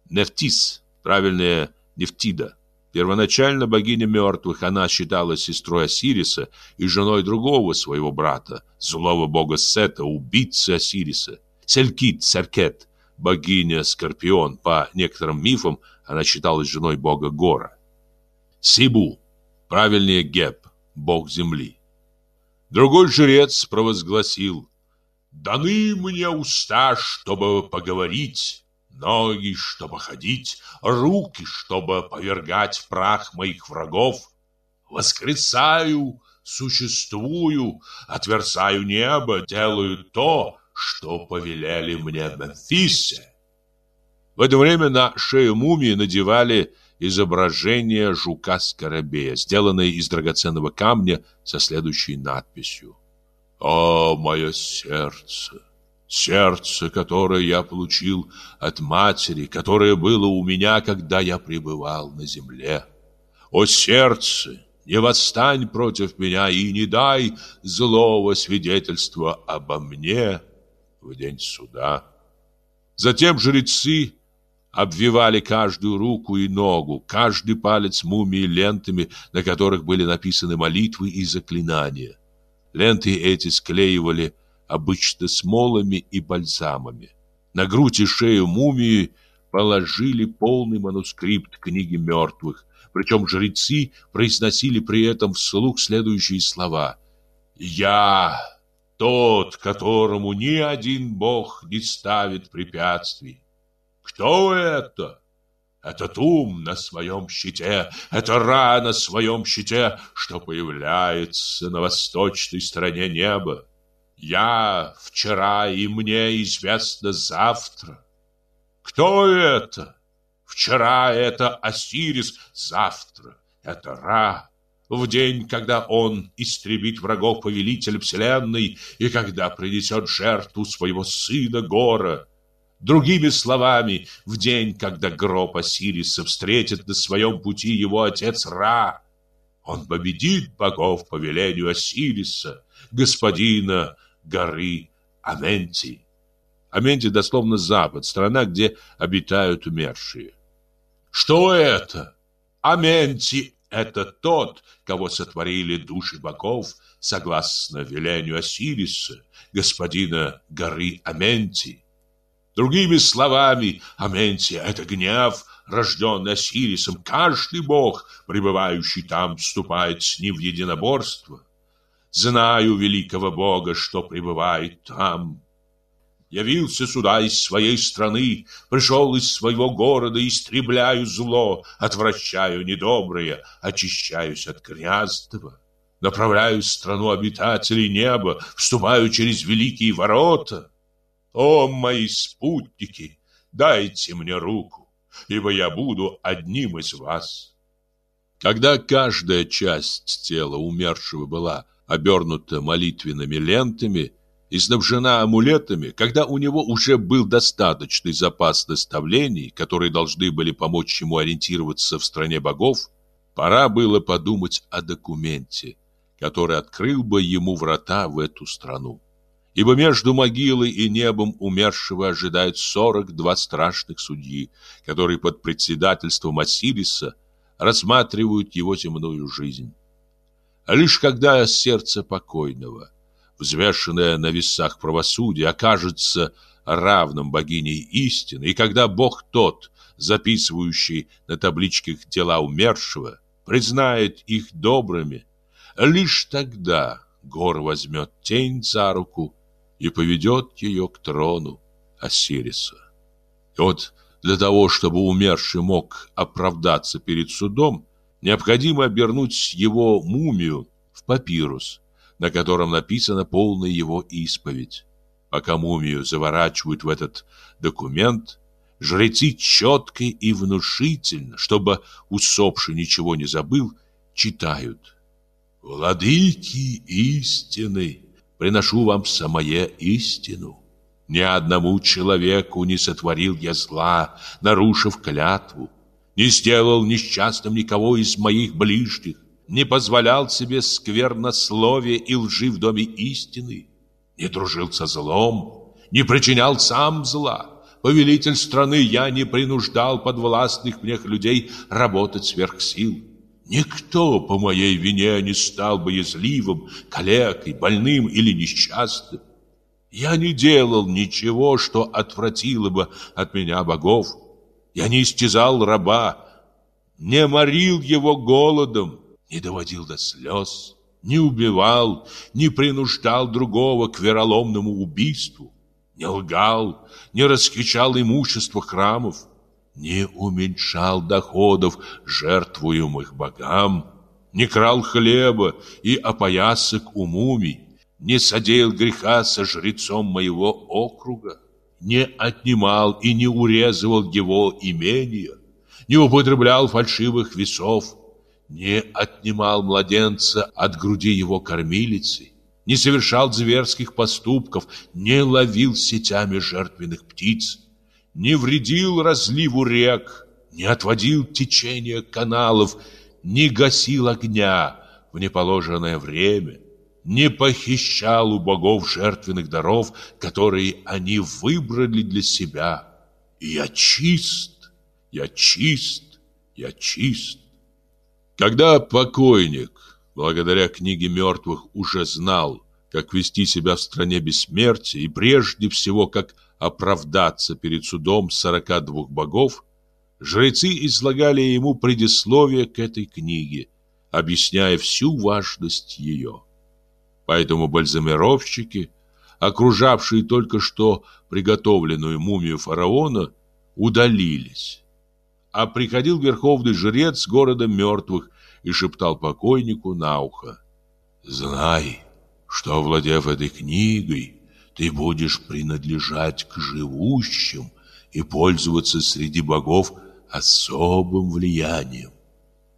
Нефтис, правильная Нефтида. Первоначально богиня мертвых, она считалась сестрой Осириса и женой другого своего брата, злого бога Сета, убийцы Осириса. Селькит, Серкет, богиня Скорпион, по некоторым мифам, она считалась женой бога Гора. Сибу, правильнее Геб, бог земли. Другой жрец провозгласил Даны мне уста, чтобы поговорить, ноги, чтобы ходить, руки, чтобы повергать в прах моих врагов. Воскресаю, существую, отверзаю небо, делаю то, что повелели мне Мемфисе. В это время на шею мумии надевали изображение жука-скоробея, сделанное из драгоценного камня со следующей надписью. «О, мое сердце! Сердце, которое я получил от матери, которое было у меня, когда я пребывал на земле! О, сердце! Не восстань против меня и не дай злого свидетельства обо мне в день суда!» Затем жрецы обвивали каждую руку и ногу, каждый палец мумии лентами, на которых были написаны молитвы и заклинания. Ленты эти склеивали обычно смолами и бальзамами. На грудь и шею мумии положили полный манускрипт книги мертвых, причем жрецы произносили при этом вслух следующие слова «Я тот, которому ни один бог не ставит препятствий, кто это? Этот ум на своем щите, это Ра на своем щите, что появляется на восточной стороне неба. Я вчера, и мне известно завтра. Кто это? Вчера это Осирис, завтра это Ра. В день, когда он истребит врагов повелителя вселенной и когда принесет жертву своего сына Гора, Другими словами, в день, когда гроб Осириса встретит на своем пути его отец Ра, он победит богов по велению Осириса, господина горы Аменти. Аменти дословно запад, страна, где обитают умершие. Что это? Аменти – это тот, кого сотворили души богов, согласно велению Осириса, господина горы Аменти. Другими словами, Аментия – это гнев, рожденный Осирисом. Каждый бог, пребывающий там, вступает с ним в единоборство. Знаю великого бога, что пребывает там. Явился сюда из своей страны, пришел из своего города, истребляю зло, отвращаю недоброе, очищаюсь от грязного. Направляю страну обитателей неба, вступаю через великие ворота. О, мои спутники, дайте мне руку, ибо я буду одним из вас. Когда каждая часть тела умершего была обернута молитвенными лентами и снабжена амулетами, когда у него уже был достаточный запас наставлений, которые должны были помочь ему ориентироваться в стране богов, пора было подумать о документе, который открыл бы ему врата в эту страну ибо между могилой и небом умершего ожидают сорок два страшных судьи, которые под председательством Осириса рассматривают его земную жизнь. А лишь когда сердце покойного, взвешенное на весах правосудия, окажется равным богиней истины, и когда Бог тот, записывающий на табличках дела умершего, признает их добрыми, лишь тогда Гор возьмет тень за руку и поведет ее к трону Осириса. И вот для того, чтобы умерший мог оправдаться перед судом, необходимо обернуть его мумию в папирус, на котором написана полная его исповедь. Пока мумию заворачивают в этот документ, жрецы четко и внушительно, чтобы усопший ничего не забыл, читают «Владыки истины, приношу вам самое истину. Ни одному человеку не сотворил я зла, нарушив клятву, не сделал несчастным никого из моих ближних, не позволял себе сквернословие и лжи в доме истины, не дружил со злом, не причинял сам зла. Повелитель страны я не принуждал подвластных мне людей работать сверх сил. Никто по моей вине не стал боязливым, калекой, больным или несчастным. Я не делал ничего, что отвратило бы от меня богов. Я не истязал раба, не морил его голодом, не доводил до слез, не убивал, не принуждал другого к вероломному убийству. не лгал, не расхищал имущество храмов, не уменьшал доходов, жертвуемых богам, не крал хлеба и опоясок у мумий, не содеял греха со жрецом моего округа, не отнимал и не урезывал его имения, не употреблял фальшивых весов, не отнимал младенца от груди его кормилицы, не совершал зверских поступков, не ловил сетями жертвенных птиц, не вредил разливу рек, не отводил течение каналов, не гасил огня в неположенное время, не похищал у богов жертвенных даров, которые они выбрали для себя. Я чист, я чист, я чист. Когда покойник благодаря книге мертвых, уже знал, как вести себя в стране бессмертия и прежде всего, как оправдаться перед судом сорока двух богов, жрецы излагали ему предисловие к этой книге, объясняя всю важность ее. Поэтому бальзамировщики, окружавшие только что приготовленную мумию фараона, удалились. А приходил верховный жрец города мертвых и шептал покойнику на ухо. «Знай, что, владев этой книгой, ты будешь принадлежать к живущим и пользоваться среди богов особым влиянием.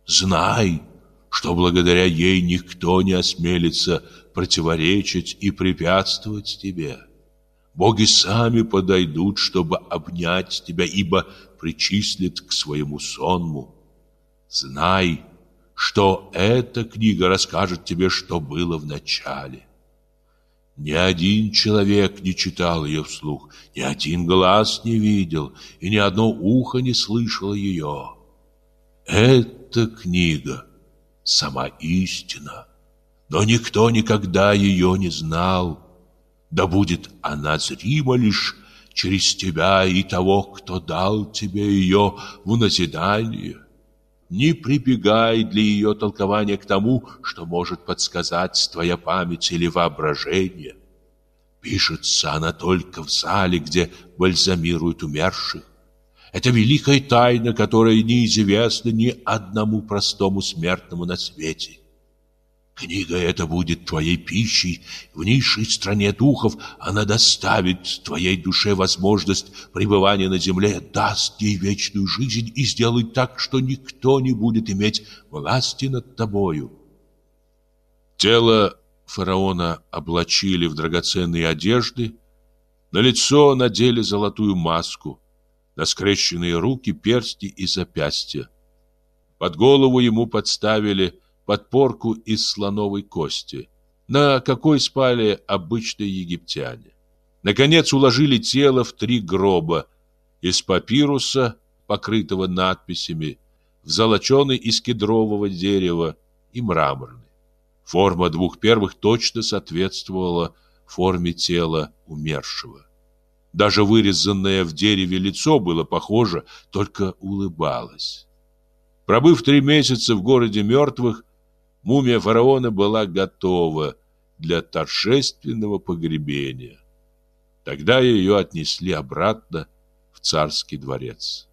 Знай, что благодаря ей никто не осмелится противоречить и препятствовать тебе. Боги сами подойдут, чтобы обнять тебя, ибо причислят к своему сонму. Знай, что эта книга расскажет тебе, что было в начале. Ни один человек не читал ее вслух, ни один глаз не видел, и ни одно ухо не слышало ее. Эта книга — сама истина, но никто никогда ее не знал. Да будет она зрима лишь через тебя и того, кто дал тебе ее в назидание не прибегай для ее толкования к тому, что может подсказать твоя память или воображение. Пишется она только в зале, где бальзамируют умерших. Это великая тайна, которая неизвестна ни одному простому смертному на свете. Книга эта будет твоей пищей в низшей стране духов. Она доставит твоей душе возможность пребывания на земле, даст ей вечную жизнь и сделает так, что никто не будет иметь власти над тобою. Тело фараона облачили в драгоценные одежды, на лицо надели золотую маску, на скрещенные руки персти и запястья. Под голову ему подставили подпорку из слоновой кости, на какой спали обычные египтяне. Наконец уложили тело в три гроба из папируса, покрытого надписями, в золоченый из кедрового дерева и мраморный. Форма двух первых точно соответствовала форме тела умершего. Даже вырезанное в дереве лицо было похоже, только улыбалось. Пробыв три месяца в городе мертвых, Мумия фараона была готова для торжественного погребения. Тогда ее отнесли обратно в царский дворец.